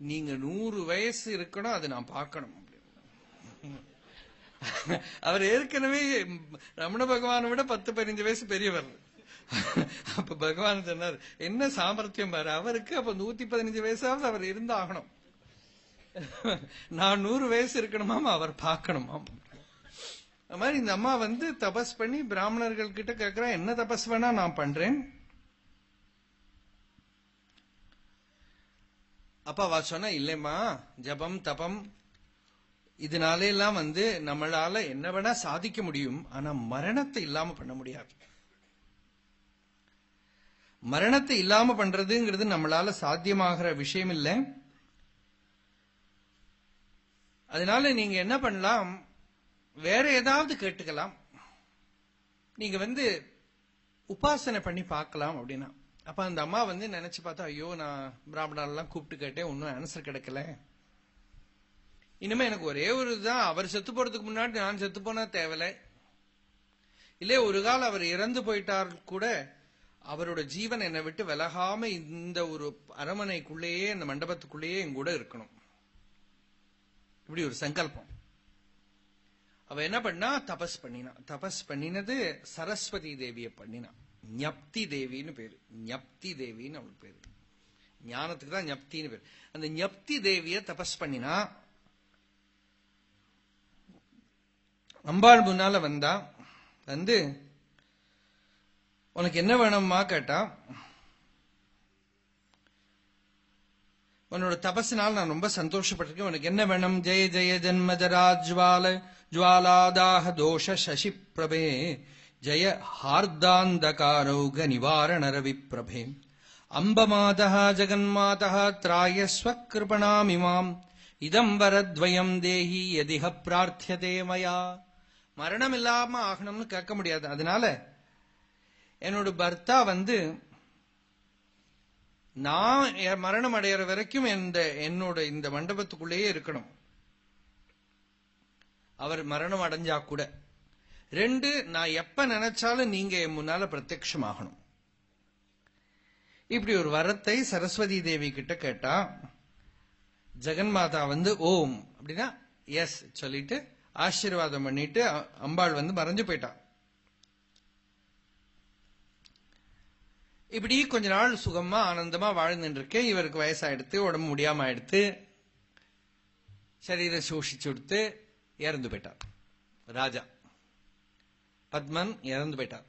நீங்க நூறு வயசு இருக்கணும் அது நான் பார்க்கணும். அவர் ஏற்கனவே ரமண பகவானை விட பத்து பதினஞ்சு வயசு பெரியவர். அப்ப பகவான் சொன்னார் என்ன சாமர்த்தியம் பாரு அவருக்கு அப்ப நூத்தி பதினஞ்சு வயசாவது அவர் இருந்தாகணும். நான் நூறு வயசு இருக்கணுமாம் அவர் பார்க்கணுமாம். அது மாதிரி இந்த அம்மா வந்து தபஸ் பண்ணி பிராமணர்கள் கிட்ட கேட்கிறா என்ன தபஸ் வேணா நான் பண்றேன். அப்ப அவ சொன்ன இல்லைம்மா ஜபம் தபம் இதனால எல்லாம் வந்து நம்மளால என்ன வேணா சாதிக்க முடியும். ஆனா மரணத்தை இல்லாம பண்ண முடியாது. மரணத்தை இல்லாம பண்றதுங்கிறது நம்மளால சாத்தியமாகிற விஷயம் இல்லை. அதனால நீங்க என்ன பண்ணலாம்? வேற ஏதாவது கேட்டுக்கலாம். நீங்க வந்து உபாசனை பண்ணி பார்க்கலாம் அப்படின்னா. அப்ப அந்த அம்மா வந்து நினைச்சு பார்த்தா ஐயோ நான் பிராமணர்லாம் கூப்பிட்டு கேட்டேன் ஒன்னும் ஆன்சர் கிடைக்கல. இனிமே எனக்கு ஒரே ஒரு இதுதான். அவர் செத்து போறதுக்கு முன்னாடி நான் செத்து போனா தேவலை இல்லே ஒரு கால் அவர் இறந்து போயிட்டார் கூட அவரோட ஜீவன் என்னை விட்டு விலகாம இந்த ஒரு அரமனைக்குள்ளேயே இந்த மண்டபத்துக்குள்ளேயே என் கூட இருக்கணும். இப்படி ஒரு சங்கல்பம். அவ என்ன பண்ணா? தபஸ் பண்ணினா. தபஸ் பண்ணினது சரஸ்வதி தேவிய பண்ணினான் ஞப்தி தேவின்னு பேரு. ஞப்தி தேவின்னு அவளுக்கு பேரு. ஞானத்துக்கு தான் ஞப்தின்னு பேரு. அந்த ஞப்தி தேவிய தபஸ் பண்ணினா அம்பாள் முன்னால வந்தா வந்து உனக்கு என்ன வேணும்மா? கேட்டா உன்னோட தபசினால் நான் ரொம்ப சந்தோஷப்பட்டிருக்கேன். உனக்கு என்ன வேணும்? ஜெய ஜெய ஜன்மஜரா ஜுவால ஜுவாலாதாக தோஷ சசி பிரபே ஜெய ஹார்தாந்தகாரௌக நிவாரண ரவி பிரபே அம்பமாதः ஜகன்மாதः திராயஸ்வ இதம் வரத்வயம் தேஹி எதிக பிரார்த்தியதே மயா. மரணம் இல்லாம ஆகணும்னு கேட்க முடியாது. அதனால என்னோட பர்த்தா வந்து நான் மரணம் அடையிற வரைக்கும் இந்த என்னோட இந்த மண்டபத்துக்குள்ளேயே இருக்கணும். அவர் மரணம் அடைஞ்சா கூட. ரெண்டு நான் எப்ப நினைச்சாலும் நீங்க என் முன்னால ஆகணும் இப்படி ஒரு வரத்தை சரஸ்வதி தேவி கிட்ட கேட்டா ஜெகன்மாதா வந்து ஓம் அப்படின்னா எஸ் சொல்லிட்டு ஆசீர்வாதம் பண்ணிட்டு அம்பாள் வந்து மறைஞ்சு போயிட்டான் இப்படி கொஞ்ச நாள் சுகமா ஆனந்தமா வாழ்ந்துட்டு இருக்கேன் இவருக்கு வயசாயிடுத்து உடம்பு முடியாம ஆயிடுத்து சரீரை சூஷிச்சு கொடுத்து இறந்து போயிட்டார் ராஜா. பத்மன் இறந்து போயிட்டார்.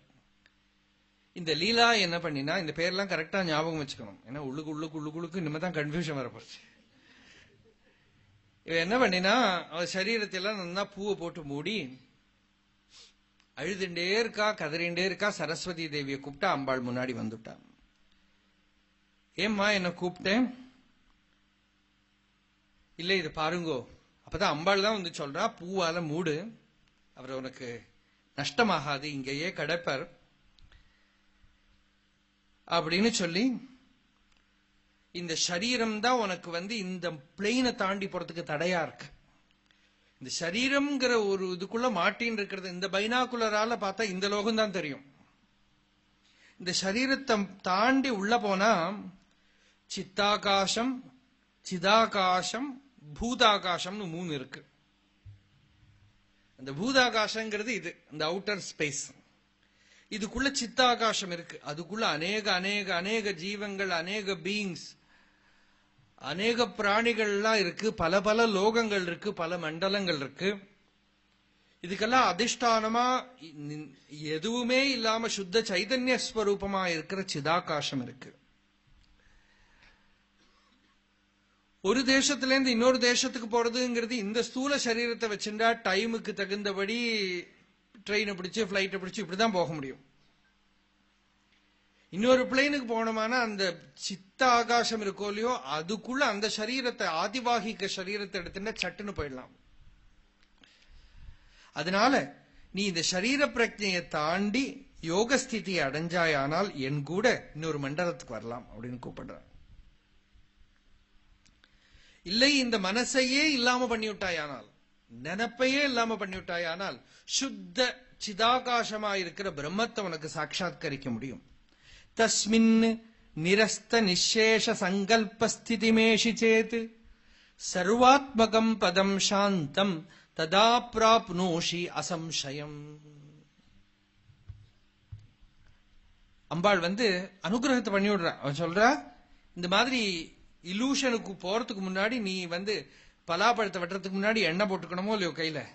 இந்த லீலா என்ன பண்ணினா இந்த பேர்லாம் கரெக்டா ஞாபகம் வச்சுக்கணும். ஏன்னா உள்ளுக்கு உள்ளுக்கு உள்ளுக்குள்ளுக்கு இனிமே தான் கன்ஃபியூஷன் வரப்போச்சு. இவ என்ன பண்ணினா அவ சரீரத்தெல்லாம் நல்லா பூவை போட்டு மூடி அழுதுண்டே இருக்கா கதறிண்டே இருக்கா சரஸ்வதி தேவியை கூப்பிட்டா அம்பாள் முன்னாடி வந்துட்டான் ஏம்மா என்ன கூப்பிட்டேன்? இல்ல இது பாருங்கோ. அப்பதான் அம்பாள் தான் வந்து சொல்றா பூவால மூடு. அவர் உனக்கு நஷ்டமாகாது இங்கேயே கிடைப்பர். அப்படின்னு சொல்லி இந்த சரீரம் தான் உனக்கு வந்து இந்த பிளெயினை தாண்டி போறதுக்கு தடையா இருக்கு. இந்த சரீரம்ங்கிற ஒரு இதுக்குள்ள மாட்டின்னு இருக்கிறது இந்த பைனாகுலரால பார்த்தா இந்த லோகம் தான் தெரியும். இந்த சரீரத்தை தாண்டி உள்ள போனா சித்தாகாசம் சிதாகாசம் பூதாகாசம்னு மூணு இருக்கு. அந்த பூதாகாசங்கிறது இது இந்த அவுட்டர் ஸ்பேஸ் இதுக்குள்ள சித்தாகாசம் இருக்கு. அதுக்குள்ள அநேக அநேக அநேக ஜீவங்கள் அநேக பீயிங்ஸ் அநேக பிராணிகள்லாம் இருக்கு. பல பல லோகங்கள் இருக்கு. பல மண்டலங்கள் இருக்கு. இதுக்கெல்லாம் அதிஷ்டானமா எதுவுமே இல்லாம சுத்த சைதன்ய ஸ்வரூபமா இருக்கிற சிதாகாசம் இருக்கு. ஒரு தேசத்துல இருந்து இன்னொரு தேசத்துக்கு போறதுங்கிறது இந்த ஸ்தூல சரீரத்தை வச்சிருந்தா டைமுக்கு தகுந்தபடி ட்ரெயினை பிடிச்சு பிளைட்டை பிடிச்சு இப்படிதான் போக முடியும். இன்னொரு பிளேனுக்கு போனோம்னா அந்த சித்த ஆகாசம் இருக்கோ இல்லையோ அதுக்குள்ள அந்த சரீரத்தை ஆதிவாகிக்க சரீரத்தை எடுத்துட்டா சட்டுன்னு போயிடலாம். அதனால நீ இந்த சரீர பிரஜையை தாண்டி யோக அடைஞ்சாயானால் என் கூட இன்னொரு மண்டலத்துக்கு வரலாம் அப்படின்னு கூப்பிடுறான். இல்லை இந்த மனசையே இல்லாம பண்ணிவிட்டாயானால் நினப்பையே இல்லாம பண்ணிவிட்டாயானால் சுத்த சிதாகாசமா இருக்கிற பிரம்மத்தை உனக்கு சாட்சாத்கரிக்க முடியும். தஸ்மின் நிரஸ்த நிசேஷ சங்கல்ப ஸ்திதிமேஷி சேத் சர்வாத்மகம் பதம் சாந்தம் ததா பிராப்னோஷி அசம்சயம். அம்பாள் வந்து அனுகிரகத்தை பண்ணிவிடுறா. அவன் சொல்றா இந்த மாதிரி இலூஷனுக்கு போறதுக்கு முன்னாடி நீ வந்து பலாப்பழத்தை வெட்டுறதுக்கு முன்னாடி எண்ணெய் போட்டுக்கணுமோ இல்லையோ கையில?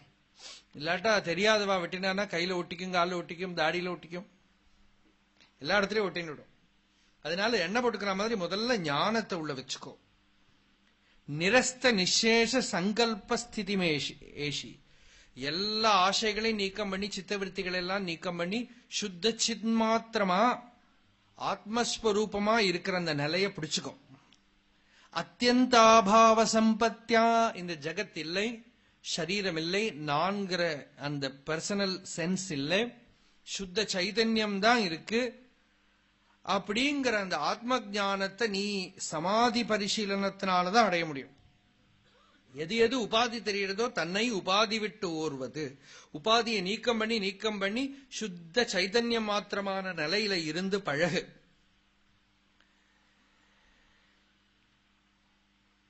இல்லாட்டா தெரியாதவா வெட்டினானா கையில ஒட்டிக்கும் காலில் ஒட்டிக்கும் தாடியில ஒட்டிக்கும். எல்லா இடத்துலயும் ஒட்டின்னு விடும். அதனால எண்ணெய் போட்டுக்கிற மாதிரி முதல்ல ஞானத்தை உள்ள வச்சுக்கோ. நிரஸ்த நிசேஷ சங்கல்ப ஸ்திதிமேஷி ஏஷி. எல்லா ஆசைகளையும் நீக்கம் பண்ணி சித்தவருத்திகளை எல்லாம் நீக்கம் பண்ணி சுத்த சின்மாத்திரமா ஆத்மஸ்வரூபமா இருக்கிற அந்த நிலைய பிடிச்சுக்கோ. அத்தியந்தாபாவ சம்பத்தியா இந்த ஜகத் இல்லை சரீரம் இல்லை நான்கிற அந்த பர்சனல் சென்ஸ் இல்லை. சுத்த சைதன்யம் தான் இருக்கு. அப்படிங்கிற அந்த ஆத்ம ஞானத்தை நீ சமாதி பரிசீலனத்தினாலதான் அடைய முடியும். எது எது உபாதி தெரிகிறதோ தன்னை உபாதி விட்டு ஓர்வது. உபாதியை நீக்கம் பண்ணி நீக்கம் பண்ணி சுத்த சைதன்யம் மாத்திரமான நிலையில இருந்து பழகு.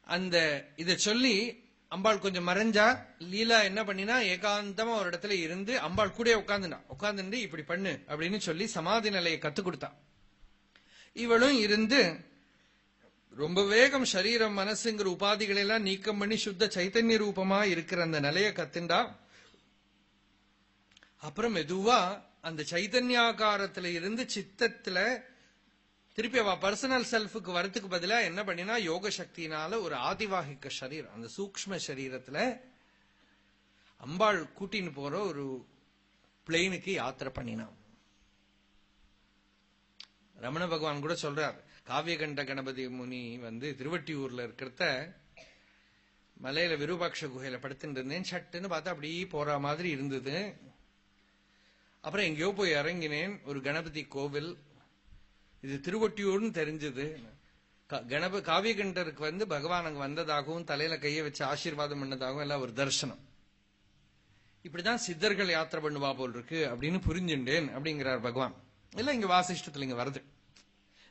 அந்த இத சொல்லி அம்பாள் கொஞ்சம் மறைஞ்சா லீலா என்ன பண்ணினா ஏகாந்தமா ஒரு இடத்துல இருந்து அம்பாள் கூட உட்காந்துனா உட்காந்துட்டு இப்படி பண்ணு அப்படின்னு சொல்லி சமாதி நிலையை கத்து கொடுத்தா. இவளும் இருந்து ரொம்ப வேகம் சரீரம் மனசுங்கிற உபாதிகளை எல்லாம் நீக்கம் பண்ணி சுத்த சைத்தன்ய ரூபமா இருக்கிற அந்த நிலைய கத்துண்டா. அப்புறம் மெதுவா அந்த சைதன்யாகாரத்துல இருந்து சித்தத்துல திருப்பி அவ பர்சனல் செல்ஃபுக்கு வரத்துக்கு பதிலா என்ன பண்ணினா யோக சக்தினால ஒரு ஆதிவாகிக்க சரீரம் அந்த சூக்ம சரீரத்துல அம்பாள் கூட்டின்னு போற ஒரு பிளெயினுக்கு யாத்திரை பண்ணினான். ரமண பகவான் கூட சொல்றார் காவியகண்ட கணபதி முனி வந்து திருவட்டியூர்ல இருக்கிறத மலையில விருபாட்ச குகையில படுத்துட்டு இருந்தேன். சட்டுன்னு பார்த்தா அப்படியே போற மாதிரி இருந்தது. அப்புறம் எங்கேயோ போய் இறங்கினேன். ஒரு கணபதி கோவில் இது திருவொட்டியூர்னு தெரிஞ்சது. க- கணப காவியகண்டருக்கு வந்து பகவான் அங்க வந்ததாகவும் தலையில கையை வச்சு ஆசீர்வாதம் பண்ணதாகவும் எல்லாம் ஒரு தரிசனம். இப்படிதான் சித்தர்கள் யாத்திரை பண்ணுவா போல் இருக்கு அப்படின்னு புரிஞ்சுண்டேன் அப்படிங்கிறார் பகவான். எல்லாம் இங்க வாசிஷ்டத்துல இங்க வருது.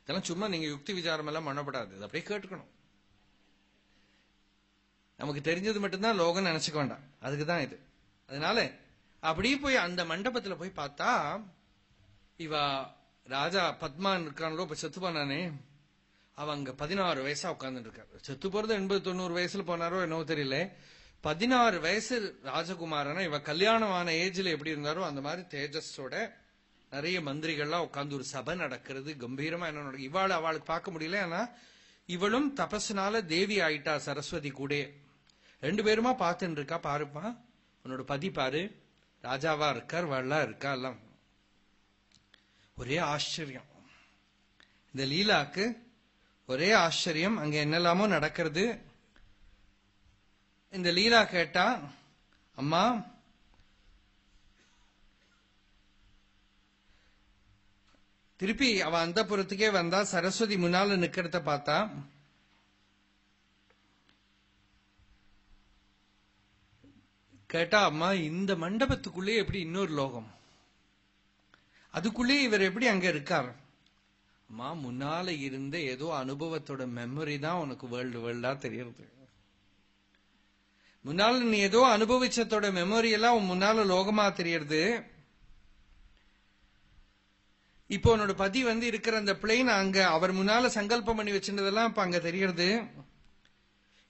இதெல்லாம் சும்மா நீங்க யுக்தி விசாரம் எல்லாம் பண்ணப்படாது. இது அப்படியே கேட்டுக்கணும். நமக்கு தெரிஞ்சது மட்டும்தான் லோகம் நினைச்சுக்க வேண்டாம். அதுக்குதான் இது. அதனால அப்படியே போய் அந்த மண்டபத்துல போய் பார்த்தா இவா ராஜா பத்மான் இருக்கானோ இப்ப செத்து போனானே. அவன் அங்க பதினாறு வயசா உட்கார்ந்துட்டு இருக்காரு செத்து போறது எண்பது தொண்ணூறு வயசுல போனாரோ என்னவோ தெரியல. பதினாறு வயசு ராஜகுமாரனா இவ கல்யாணமான ஏஜ்ல எப்படி இருந்தாரோ அந்த மாதிரி தேஜஸோட நிறைய மந்திரிகள்லாம் உட்காந்து ஒரு சபை நடக்கிறது கம்பீரமா என்ன நடக்கும் இவாள் அவளுக்கு பார்க்க முடியல ஆனா இவளும் தபஸ்னால தேவி ஆயிட்டா சரஸ்வதி கூட. ரெண்டு பேருமா பார்த்துட்டு இருக்கா பாருப்பா. உன்னோட பதி பாரு ராஜாவா இருக்கார் வள்ளா இருக்கா எல்லாம் ஒரே ஆச்சரியம். இந்த லீலாக்கு ஒரே ஆச்சரியம் அங்க என்னெல்லாமோ நடக்கிறது. இந்த லீலா கேட்டா அம்மா திருப்பி அவ அந்த புறத்துக்கே வந்தா சரஸ்வதி முன்னால நிக்கிறத பார்த்தா கேட்டா அம்மா இந்த மண்டபத்துக்குள்ளே எப்படி இன்னொரு லோகம்? அதுக்குள்ளே இவர் எப்படி அங்க இருக்கார்? அம்மா முன்னால இருந்த ஏதோ அனுபவத்தோட மெமரி தான் உனக்கு வேர்ல்டு வேர்ல்டா தெரியறது முன்னால நீ ஏதோ அனுபவிச்சதோட மெமரி எல்லாம் உன் முன்னால லோகமா தெரியறது இப்போ உன்னோட பதி வந்து இருக்கிற அந்த பிளேன் அங்க அவர் முன்னால சங்கல்பம் பண்ணி வச்சிருந்ததெல்லாம் இப்ப அங்க தெரியறது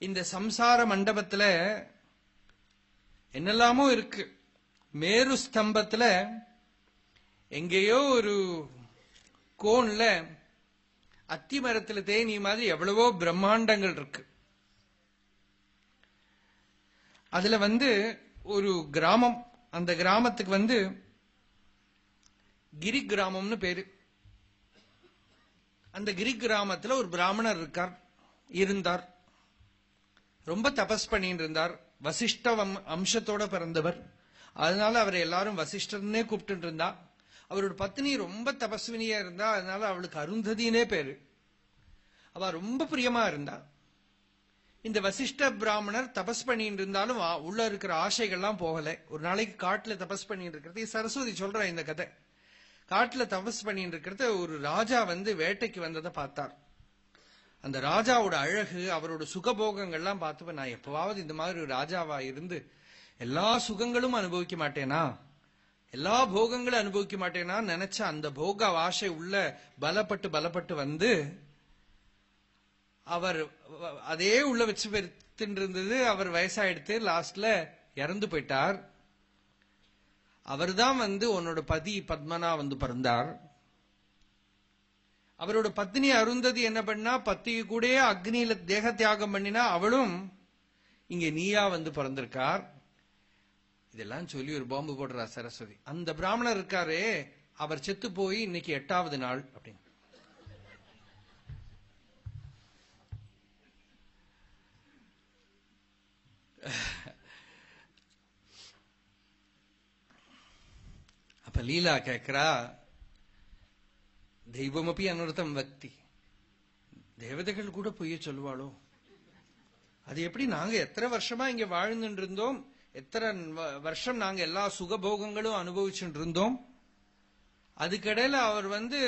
இந்த சம்சார மண்டபத்துல என்னெல்லாமோ இருக்கு. மேரு ஸ்தம்பத்துல எங்கேயோ ஒரு கோன்ல அத்தி மரத்துல தேனி மாதிரி எவ்வளவோ பிரம்மாண்டங்கள் இருக்கு. அதுல வந்து ஒரு கிராமம். அந்த கிராமத்துக்கு வந்து கிரி கிராமம்னு பேரு. அந்த கிரி கிராமத்துல ஒரு பிராமணர் இருக்கார். இருந்தார். ரொம்ப தபஸ் பண்ணிட்டு இருந்தார். வசிஷ்ட வம்- அம்சத்தோட பிறந்தவர். அதனால அவரை எல்லாரும் வசிஷ்டர்னே கூப்பிட்டு இருந்தா. அவரோட பத்னி ரொம்ப தபஸ்வினியா இருந்தா அதனால அவளுக்கு அருந்ததினே பேரு. அவ ரொம்ப பிரியமா இருந்தா. இந்த வசிஷ்ட பிராமணர் தபஸ் பண்ணிட்டு இருந்தாலும் உள்ள இருக்கிற ஆசைகள்லாம் போகல. ஒரு நாளைக்கு காட்டுல தபஸ் பண்ணிட்டு இருக்கிறது. சரஸ்வதி சொல்ற இந்த கதை. காட்டுல தபஸ் பண்ணிட்டு இருக்கிறத ஒரு ராஜா வந்து வேட்டைக்கு வந்ததை பார்த்தார். அந்த ராஜாவோட அழகு அவரோட சுகபோகங்கள்லாம் பார்த்து நான் எப்பவாவது இந்த மாதிரி ஒரு ராஜாவா இருந்து எல்லா சுகங்களும் அனுபவிக்க மாட்டேனா? எல்லா போகங்களும் அனுபவிக்க மாட்டேன்னா நினைச்ச அந்த போக ஆசை உள்ள பலப்பட்டு பலப்பட்டு வந்து அவர் அதே உள்ள வச்சு வெறுத்துட்டு இருந்தது அவர் வயசாயிடுத்து லாஸ்ட்ல இறந்து போயிட்டார். அவர்தான் வந்து உன்னோட பதி பத்மனா வந்து பிறந்தார். அவரோட பத்னி அருந்ததி என்ன பண்ணா பத்திக்கு கூட அக்னியில தேக தியாகம் பண்ணினா அவளும் இங்க நீயா வந்து பிறந்திருக்கார். இதெல்லாம் சொல்லி ஒரு பாம்பு போடுறா சரஸ்வதி. அந்த பிராமணர் இருக்காரே அவர் செத்து போய் இன்னைக்கு எட்டாவது நாள் அப்படின்னு. அப்ப லீலா கேக்குறா தெய்வமப்பி அனர்த்தம் வக்தி. தேவதைகள் கூட பொய்ய சொல்லுவாளோ? அது எப்படி நாங்க எத்தனை வருஷமா இங்க வாழ்ந்துட்டு இருந்தோம்? எத்தனை வ- வருஷம் நாங்க எல்லா சுகபோகங்களும் அனுபவிச்சுட்டு இருந்தோம் அதுக்கிடையில அவர் வந்து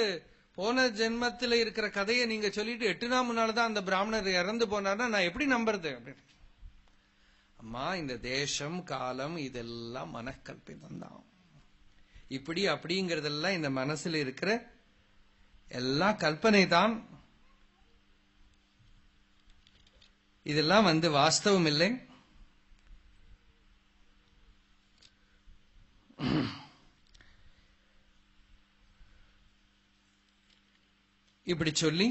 போன ஜென்மத்தில் இருக்கிற கதையை நீங்க சொல்லிட்டு எட்டு நாள் முன்னால தான் அந்த பிராமணர் இறந்து போனார்னா நான் எப்படி நம்புறது அப்படின்னு. அம்மா இந்த தேசம் காலம் இதெல்லாம் மனக்கல்பிதம் தான் இப்படி அப்படிங்கறதெல்லாம் இந்த மனசுல இருக்கிற எல்லாம் கல்பனை தான் இதெல்லாம் வந்து வாஸ்தவம் இல்லை. இப்படி சொல்லி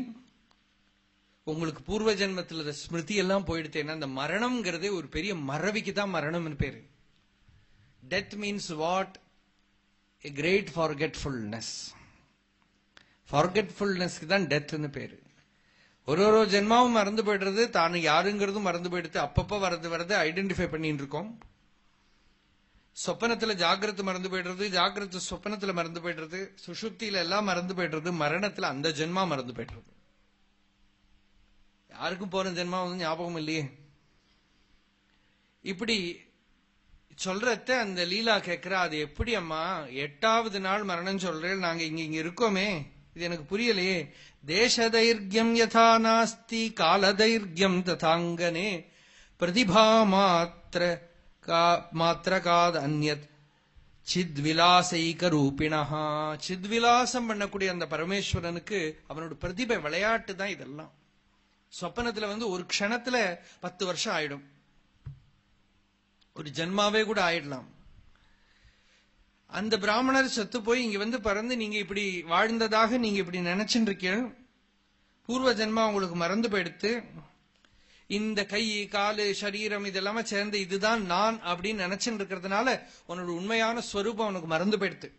உங்களுக்கு பூர்வ ஜென்மத்தில் ஸ்மிருதி எல்லாம் போயிடுத்தேன்னா அந்த மரணம்ங்கிறதே ஒரு பெரிய மறவிக்கு தான் மரணம்னு பேரு. Death means what a great forgetfulness ஃபார்கெட்ஃபுல்னஸ்க்கு தான் டெத்னு பேரு. ஒரு ஒரு ஜென்மாவும் மறந்து போயிடுறது தான் யாருங்கிறதும் மறந்து போயிடுது அப்பப்போ வரது வரது ஐடென்டிஃபை பண்ணிட்டு இருக்கோம். சொப்பனத்துல ஜாகிரத்து மறந்து போயிடுறது ஜாகிரத்து சொப்பனத்துல மறந்து போயிடுறது சுஷுப்தியில எல்லாம் மறந்து போயிடுறது மரணத்துல அந்த ஜென்மா மறந்து போயிடுறது. யாருக்கும் போன ஜென்மா வந்து ஞாபகம் இல்லையே. இப்படி சொல்றத அந்த லீலா கேக்குறா அது எப்படி அம்மா? எட்டாவது நாள் மரணம் சொல்றேன் நாங்க இங்க இங்க இருக்கோமே. இது எனக்கு புரியலையே. தேசதைர்கியம் யதா நாஸ்தி காலதைர்கியம் ததாங்கனே. பிரதிபா மாத்திர மாத்திரகாத் அந்யத் சித்விலாசைக ரூபிணா சித்விலாசம் பண்ணக்கூடிய அந்த பரமேஸ்வரனுக்கு அவனோட பிரதிபை விளையாட்டு தான் இதெல்லாம். சொப்பனத்துல வந்து ஒரு க்ஷணத்துல பத்து வருஷம் ஆயிடும். ஒரு ஜென்மாவே கூட ஆயிடலாம். அந்த பிராமணர் செத்து போய் இங்க வந்து பறந்து நீங்க இப்படி வாழ்ந்ததாக நீங்க இப்படி நினைச்சுட்டு இருக்கீங்க. பூர்வ ஜென்மா உங்களுக்கு மறந்து போயிடுத்து. இந்த கை காலு சரீரம் இதெல்லாம சேர்ந்து இதுதான் நான் அப்படின்னு நினைச்சுட்டு இருக்கிறதுனால உன்னோட உண்மையான ஸ்வரூபம் உனக்கு மறந்து போயிடுது.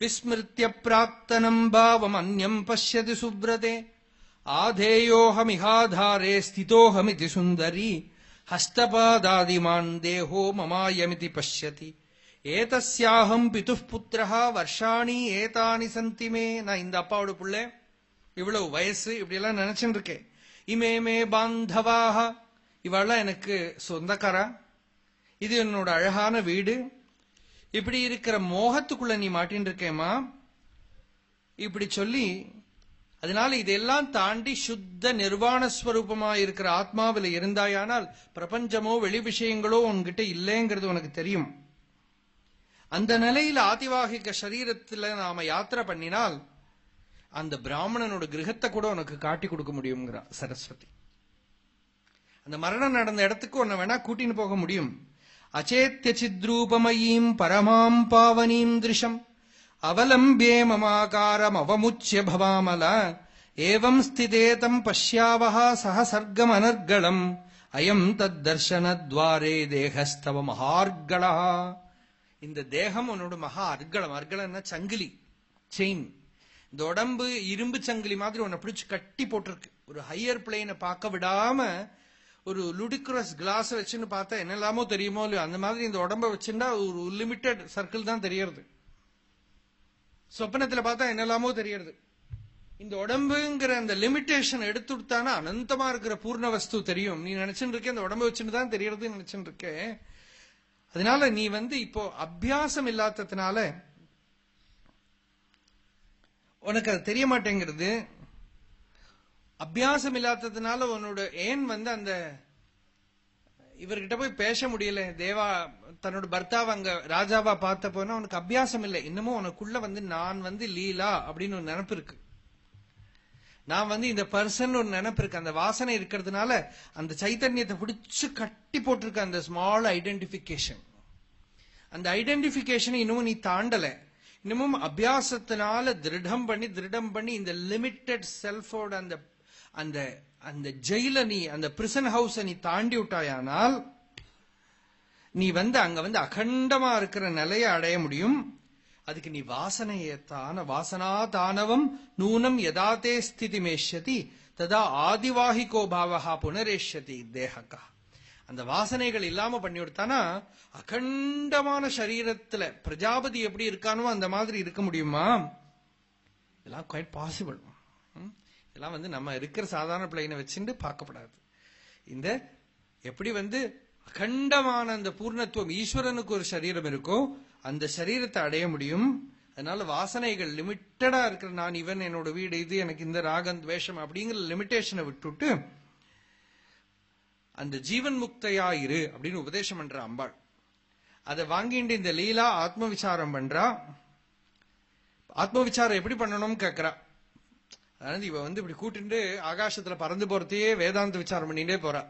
விஸ்மிருத்திய பிராப்தனம் பாவம் அந்யம் பசியது சுப்ரதே ஆதேயோஹமிகாதாரே ஸ்திதோஹமிதி சுந்தரி. ஹஸ்தபாதாதிமான் தேஹோ மமாயமிதி பசியதி ஏதஸ்யாஹம் பித்து புத்திரஹா வர்ஷாணி ஏதானி சந்திமே நான் இந்த அப்பாவோட புள்ள. இவ்வளவு வயசு இப்படி எல்லாம் நினைச்சுட்டு இருக்கேன். இமே மே பாந்தவாக இவெல்லாம் எனக்கு சொந்தக்காரா? இது என்னோட அழகான வீடு. இப்படி இருக்கிற மோகத்துக்குள்ள நீ மாட்டின்னு இருக்கேமா இப்படி சொல்லி அதனால இதெல்லாம் தாண்டி சுத்த நிர்வாண ஸ்வரூபமா இருக்கிற ஆத்மாவில் இருந்தாயானால் பிரபஞ்சமோ வெளி விஷயங்களோ உன்கிட்ட இல்லைங்கிறது உனக்கு தெரியும். அந்த நிலையில ஆதிவாகிக சரீரத்துல நாம யாத்திரை பண்ணினால் அந்த பிராமணனோட கிரகத்தை கூட உனக்கு காட்டி கொடுக்க முடியுங்கிறா சரஸ்வதி. அந்த மரணம் நடந்த இடத்துக்கு உன்னை வேணா கூட்டின்னு போக முடியும். அச்சேத்திய சித்ரூபமயீம் பரமாம் பாவனீம் திருஷம். அவலம்பே மமாகாரம் அவமுச்சிய பவாமல. ஏவம் ஸ்திதேதம் பஷ்யாவஹா சக சர்க்கம் அனர்களம் அயம் தத் தர்சனத்வாரே தேகஸ்தவ மகார்களா இந்த தேகம் உன்னோட மகா அர்களம் அர்களம்னா சங்கிலி. செயின். இந்த உடம்பு இரும்பு சங்கிலி மாதிரி உன்னை பிடிச்சு கட்டி போட்டிருக்கு. ஒரு ஹையர் பிளேனை பார்க்க விடாம ஒரு லுடிக்ரஸ் கிளாஸ் வச்சுன்னு பார்த்தா என்னெல்லாமோ தெரியுமோ இல்லையோ அந்த மாதிரி இந்த உடம்ப வச்சுருந்தா ஒரு லிமிட்டெட் சர்க்கிள் தான் தெரியறது. சொப்பனத்தில் பார்த்தா என்னெல்லாமோ தெரியறது. இந்த உடம்புங்கிற அந்த லிமிட்டேஷன் எடுத்து விட்டானா அனந்தமா இருக்கிற பூர்ண வஸ்து தெரியும். நீ நினைச்சுட்டு இருக்க இந்த உடம்பு வச்சுட்டு தான் தெரியறதுன்னு நினைச்சுட்டு இருக்க. அதனால நீ வந்து இப்போ அபியாசம் இல்லாததுனால உனக்கு அது தெரிய மாட்டேங்கிறது. அபியாசம் இல்லாததுனால உன்னோட ஏன் வந்து அந்த இவர்கிட்ட போய் பேச முடியல? தேவா தன்னோட பர்த்தாவை அங்க ராஜாவா பார்த்த போனா உனக்கு அபியாசம் இல்லை. இன்னமும் உனக்குள்ள வந்து நான் வந்து லீலா அப்படின்னு ஒரு நினப்பு இருக்கு. நான் வந்து இந்த பர்சன் ஒரு நினப்பு இருக்கு. அந்த வாசனை இருக்கிறதுனால அந்த சைத்தன்யத்தை பிடிச்சு கட்டி போட்டிருக்க அந்த ஸ்மால் ஐடென்டிபிகேஷன் அந்த ஐடென்டிபிகேஷனை இன்னமும் நீ தாண்டலை. இன்னமும் அபியாசத்தினால திருடம் பண்ணி திருடம் பண்ணி இந்த லிமிட்டட் செல்ஃபோட அந்த அந்த அந்த ஜெயில நீ அந்த பிரிசன் ஹவுஸ நீ தாண்டி விட்டாயானால் நீ வந்து அங்க வந்து அகண்டமா இருக்கிற நிலையை அடைய முடியும். அதுக்கு நீ வாசனையத்தான வாசனா தானவம் நூனம் எதாத்தே ஸ்திதி மேஷதி ததா ஆதிவாகிகோ பாவகா புனரேஷதி தேகக்கா அந்த வாசனைகள் இல்லாம பண்ணி கொடுத்தானா அகண்டமான சரீரத்துல பிரஜாபதி எப்படி இருக்கானோ அந்த மாதிரி இருக்க முடியுமா? இதெல்லாம் குவைட் பாசிபிள் இதெல்லாம் வந்து நம்ம இருக்கிற சாதாரண பிள்ளைனை வச்சுட்டு பார்க்கப்படாது. இந்த எப்படி வந்து அகண்டமான அந்த பூர்ணத்துவம் ஈஸ்வரனுக்கு ஒரு சரீரம் இருக்கோ அந்த சரீரத்தை அடைய முடியும். அதனால வாசனைகள் லிமிட்டடா இருக்கிற நான் இவன் என்னோட வீடு இது எனக்கு இந்த ராகம் துவேஷம் அப்படிங்கிற லிமிட்டேஷனை விட்டுட்டு அந்த ஜீவன் முக்தையா இரு அப்படின்னு உபதேசம் பண்ற அம்பாள். அதை வாங்கிட்டு இந்த லீலா ஆத்ம விசாரம் பண்றா. ஆத்ம விசாரம் எப்படி பண்ணணும்னு கேக்குறா. அதாவது இவ வந்து இப்படி கூட்டிட்டு ஆகாசத்துல பறந்து போறதையே வேதாந்த விசாரம் பண்ணிட்டே போறா.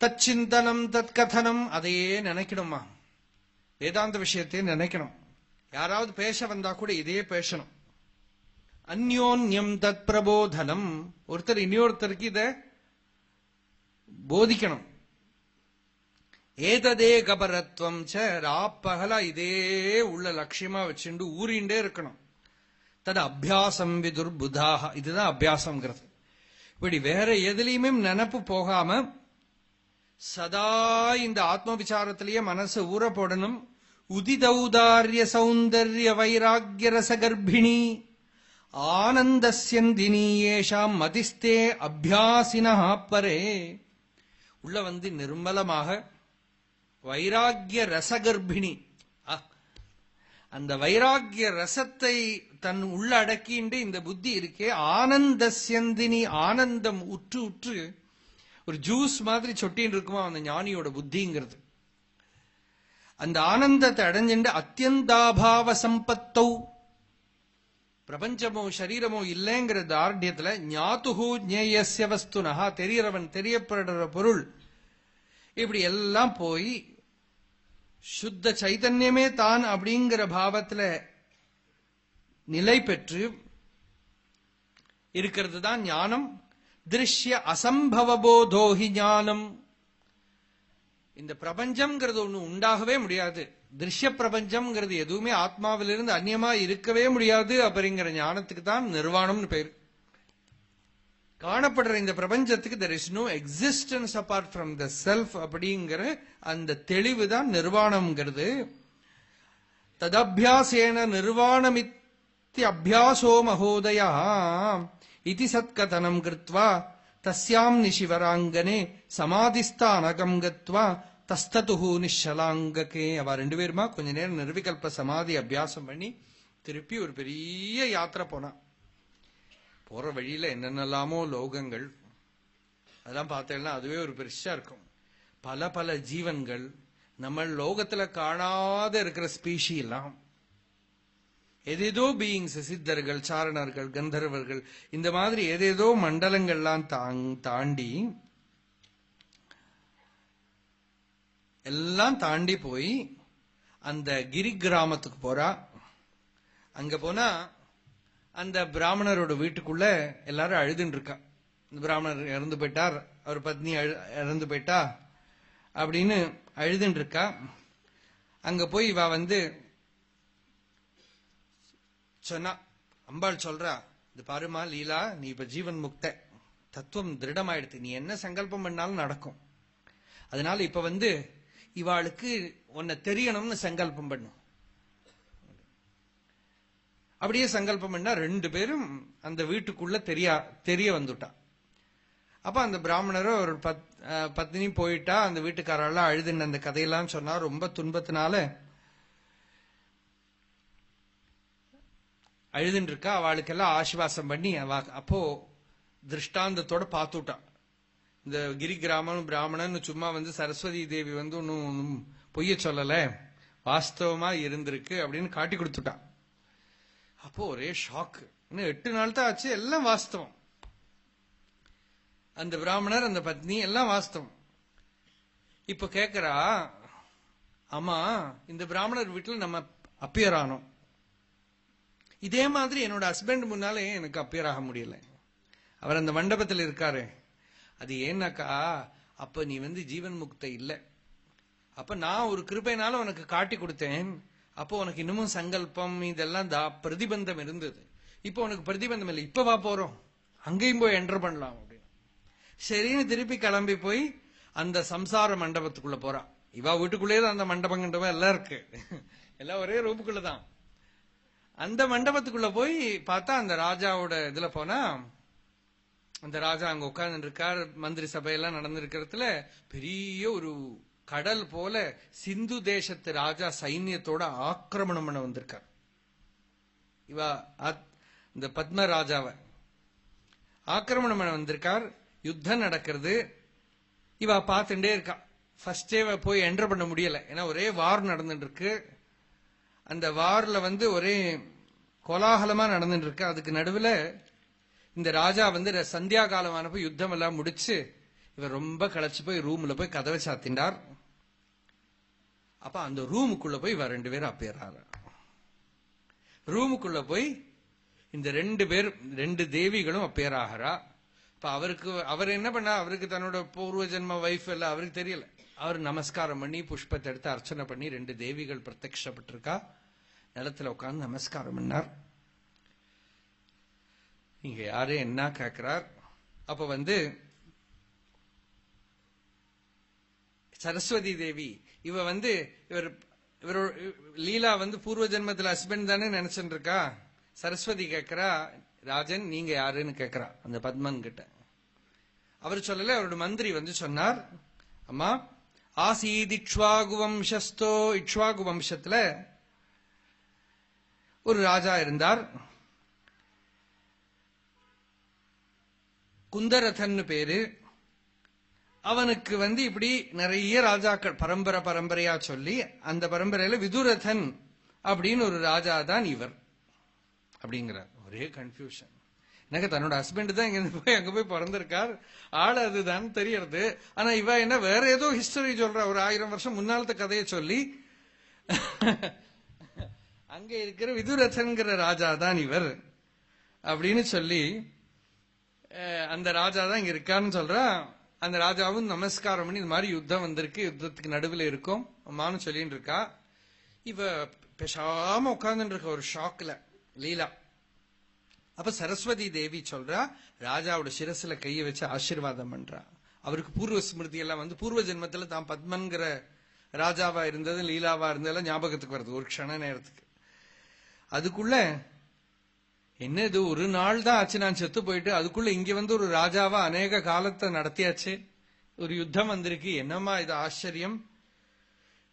தச்சிந்தனம் தத் கதனம் அதையே நினைக்கணுமா? வேதாந்த விஷயத்தையே நினைக்கணும். யாராவது பேச வந்தா கூட இதையே பேசணும். அந்யோன்யம் தத் பிரபோதனம் ஒருத்தர் இன்னொருத்தருக்கு இதை போதிக்கணும். ஏததே கபரத்வம் ச ராப்பகலா இதே உள்ள லட்சியமா வச்சுண்டு ஊறிண்டே இருக்கணும். தது அபியாசம் விதுர்புதாக இதுதான் அபியாசம்ங்கிறது. இப்படி வேற எதுலையுமே நினப்பு போகாம சதா இந்த ஆத்ம விசாரத்திலேயே மனசு ஊற போடணும் உதிதௌதாரிய சௌந்தர்ய வைராகிய ரசகர்ப்பிணி ஆனந்தசியந்தினி ஏஷாம் மதிஸ்தே அபியாசினா பரே. உள்ள வந்து நிர்மலமாக வைராகிய ரசகர்ப்பிணி ஆ, அந்த வைராகிய ரசத்தை தன் உள்ள அடக்கிண்டு இந்த புத்தி இருக்கே. ஆனந்த சந்தினி ஆனந்தம் உற்று உற்று ஒரு ஜூஸ் மாதிரி சொட்டின்னு இருக்குமா அந்த ஞானியோட புத்திங்கிறது. அந்த ஆனந்தத்தை அடைஞ்சுண்டு அத்தியந்தாபாவ சம்பத்தௌ. பிரபஞ்சமோ சரீரமோ இல்லைங்கிற தார்டியத்துல ஞாத்துஹு ஜேயசிய வஸ்துனஹா தெரியறவன் தெரியப்படுற பொருள் இப்படி எல்லாம் போய் சுத்த சைதன்யமே தான் அப்படிங்கிற பாவத்துல நிலை பெற்று இருக்கிறது தான் ஞானம். திருஷ்ய அசம்பவபோதோஹி ஞானம். இந்த பிரபஞ்சம்ங்கிறது ஒண்ணு உண்டாகவே முடியாது. திருஷ்ய பிரபஞ்சம்ங்கிறது எதுவுமே ஆத்மாவிலிருந்து அந்நியமா இருக்கவே முடியாது அப்படிங்கிற ஞானத்துக்கு தான் நிர்வாணம்னு பேரு. காணப்படுற இந்த பிரபஞ்சத்துக்கு there is no existence apart from the self அப்படிங்கிற அந்த தெளிவு தான் நிர்வாணம்ங்கிறது. ததபியாசேன நிர்வாணமித்தி அபியாசோ மகோதயா இது சத்கதனம் கிருத்வா தஸ்யாம் நிஷிவராங்கனே சமாதிஸ்தானகம் கத்வா தஸ்ததுஹு நிஷலாங்ககே. அவ ரெண்டு பேருமா கொஞ்ச நேரம் நிர்விகல்ப சமாதி அபியாசம் பண்ணி திருப்பி ஒரு பெரிய யாத்திரை போனான் போற வழியில என்னென்னலாமோ லோகங்கள் அதெல்லாம் பார்த்தேன்னா அதுவே ஒரு பெருசா இருக்கும். பல பல ஜீவன்கள் நம்ம லோகத்துல காணாத இருக்கிற ஸ்பீஷி எல்லாம் எதேதோ பீயிங்ஸ் சித்தர்கள் சாரணர்கள் கந்தர்வர்கள் இந்த மாதிரி ஏதேதோ மண்டலங்கள்லாம் தாங்- தாண்டி எல்லாம் தாண்டி போய் அந்த கிரி கிராமத்துக்கு போறா. அங்க போனா அந்த பிராமணரோட வீட்டுக்குள்ள எல்லாரும் அழுதுன்னு இருக்கா இந்த பிராமணர் இறந்து போயிட்டார் அவர் பத்னி அழு- இறந்து போயிட்டா அப்படின்னு அழுதுன்னு இருக்கா அங்க போய் இவ வந்து சொன்னா அம்பாள் சொல்றா இது பாருமா லீலா நீ இப்ப ஜீவன் முக்த. தத்துவம் திருடமாயிடுத்து. நீ என்ன சங்கல்பம் பண்ணாலும் நடக்கும். அதனால இப்ப வந்து இவாளுக்கு உன்னை தெரியணும்னு சங்கல்பம் பண்ணும் அப்படியே சங்கல்பம் பண்ணா ரெண்டு பேரும் அந்த வீட்டுக்குள்ள தெரியா தெரிய வந்துட்டா. அப்ப அந்த பிராமணரும் ஒரு பத் பத்னி போயிட்டா அந்த வீட்டுக்காரெல்லாம் அழுதுன்னு அந்த கதையெல்லாம் சொன்னா ரொம்ப துன்பத்தினால அழுதுன்னு இருக்கா அவளுக்கெல்லாம் ஆசிவாசம் பண்ணி அவ அப்போ திருஷ்டாந்தத்தோட பார்த்துட்டான் இந்த கிரி கிராமம் பிராமணன் சும்மா வந்து சரஸ்வதி தேவி வந்து ஒன்னும் பொய்ய சொல்லல வாஸ்தவமா இருந்திருக்கு அப்படின்னு காட்டி கொடுத்துட்டான் அப்போ ஒரே ஷாக் இன்னும் எட்டு நாள் தான் ஆச்சு எல்லாம் வாஸ்தவம். அந்த பிராமணர் அந்த பத்னி எல்லாம் வாஸ்தவம். இப்ப கேக்குறா ஆமா இந்த பிராமணர் வீட்டுல நம்ம அப்பியர் ஆனோம். இதே மாதிரி என்னோட ஹஸ்பண்ட் முன்னாலே எனக்கு அப்பியர் ஆக முடியல. அவர் அந்த மண்டபத்தில் இருக்காரு. அது ஏன்னாக்கா அப்ப நீ வந்து ஜீவன் முக்த இல்லை. அப்ப நான் ஒரு கிருப்பைனால உனக்கு காட்டி கொடுத்தேன். அப்போ உனக்கு இன்னமும் சங்கல்பம் இதெல்லாம் தா பிரதிபந்தம் இருந்தது. இப்போ உனக்கு பிரதிபந்தம் இல்லை. இப்ப வா போறோம். அங்கேயும் போய் என்டர் பண்ணலாம் அப்படின்னு. சரின்னு திருப்பி கிளம்பி போய் அந்த சம்சார மண்டபத்துக்குள்ள போறா. இவா வீட்டுக்குள்ளேயே தான் அந்த மண்டபம் கண்டபம் எல்லாம் இருக்கு. எல்லாம் ஒரே ரூபுக்குள்ளதான் அந்த மண்டபத்துக்குள்ள போய் பார்த்தா அந்த ராஜாவோட இதுல போனா அந்த ராஜா அங்க உட்கார்ந்து இருக்கார். மந்திரி சபையெல்லாம் நடந்திருக்கிறதுல பெரிய ஒரு கடல் போல சிந்து தேசத்து ராஜா சைன்யத்தோட ஆக்கிரமணம் பண்ண வந்திருக்கார். இவா அத்- இந்த பத்ம ராஜாவை ஆக்கிரமணம் பண்ண வந்திருக்கார். யுத்தம் நடக்கிறது. இவா பார்த்துட்டே இருக்கா. ஃபர்ஸ்டே போய் என்டர் பண்ண முடியல. ஏன்னா ஒரே வார் நடந்துட்டு இருக்கு அந்த வார்ல வந்து ஒரே கோலாகலமா நடந்துட்டு இருக்கு அதுக்கு நடுவில் இந்த ராஜா வந்து சந்தியா காலமானப்போ யுத்தம் எல்லாம் முடிச்சு இவர் ரொம்ப களைச்சு போய் ரூம்ல போய் கதவை சாத்திண்டார். அப்ப அந்த ரூமுக்குள்ள போய் இவ ரெண்டு பேரும் அப்பேறாரு ரூமுக்குள்ள போய் இந்த ரெண்டு பேர் ரெண்டு தேவிகளும் அப்பேராகிறா. இப்ப அவருக்கு அவர் என்ன பண்ணா அவருக்கு தன்னோட பூர்வ ஜென்ம வைஃப் எல்லாம் அவருக்கு தெரியல. அவர் நமஸ்காரம் பண்ணி புஷ்பத்தை எடுத்து அர்ச்சனை பண்ணி ரெண்டு தேவிகள் பிரத்யப்பட்டிருக்கா நிலத்துல உட்கார்ந்து நமஸ்காரம் பண்ணார். இங்க யாரு என்ன கேட்கிறார் அப்ப வந்து சரஸ்வதி தேவி இவ வந்து இவர் இவரோட லீலா வந்து பூர்வ ஜென்மத்தில் ஹஸ்பண்ட் தானே நினைச்சுட்டு இருக்கா சரஸ்வதி கேட்கிறா ராஜன் நீங்க யாருன்னு கேட்கிறா அந்த பத்மன் கிட்ட. அவர் சொல்லல அவரோட மந்திரி வந்து சொன்னார் அம்மா ஆசீத் இக்ஷ்வாகு வம்சஸ்தோ இக்ஷ்வாகு வம்சத்துல ஒரு ராஜா இருந்தார். குந்தரதன் பேரு. அவனுக்கு வந்து இப்படி நிறைய ராஜாக்கள் பரம்பரை பரம்பரையா சொல்லி அந்த பரம்பரையில விதுரதன் அப்படின்னு ஒரு ராஜா தான் இவர். அப்படிங்கிறார். ஒரே கன்ஃபியூஷன் எனக்கு தன்னோட ஹஸ்பண்ட் தான் இங்க போய் அங்க போய் பிறந்திருக்கார். ஆள் அதுதான் தெரியறது. ஆனா இவ என்ன வேற ஏதோ ஹிஸ்டரி சொல்ற. ஒரு ஆயிரம் வருஷம் முன்னாலத்த கதையை சொல்லி அங்க இருக்கிற விதுரதன்கிற ராஜா தான் இவர். அப்படின்னு சொல்லி அந்த ராஜா தான் இங்க இருக்கான்னு சொல்றா. அந்த ராஜாவும் நமஸ்காரம் பண்ணி இந்த மாதிரி யுத்தம் வந்திருக்கு யுத்தத்துக்கு நடுவில் இருக்கும். அம்மானு சொல்லிட்டு இருக்கா. இவ பெஷாம உட்கார்ந்துட்டு இருக்க ஒரு ஷாக்ல லீலா. அப்ப சரஸ்வதி தேவி சொல்றா ராஜாவோட சிரசுல கையை வச்சு ஆசீர்வாதம் பண்றா. அவருக்கு பூர்வ ஸ்மிருதி எல்லாம் வந்து பூர்வ ஜென்மத்துல தான் பத்மன்கிற ராஜாவா இருந்தது லீலாவா இருந்ததெல்லாம் ஞாபகத்துக்கு வருது ஒரு க்ஷண நேரத்துக்கு. அதுக்குள்ள என்ன இது ஒரு நாள் தான் ஆச்சு நான் செத்து போயிட்டு அதுக்குள்ள இங்க வந்து ஒரு ராஜாவா அநேக காலத்தை நடத்தியாச்சு. ஒரு யுத்தம் வந்திருக்கு. என்னம்மா இது ஆச்சரியம்?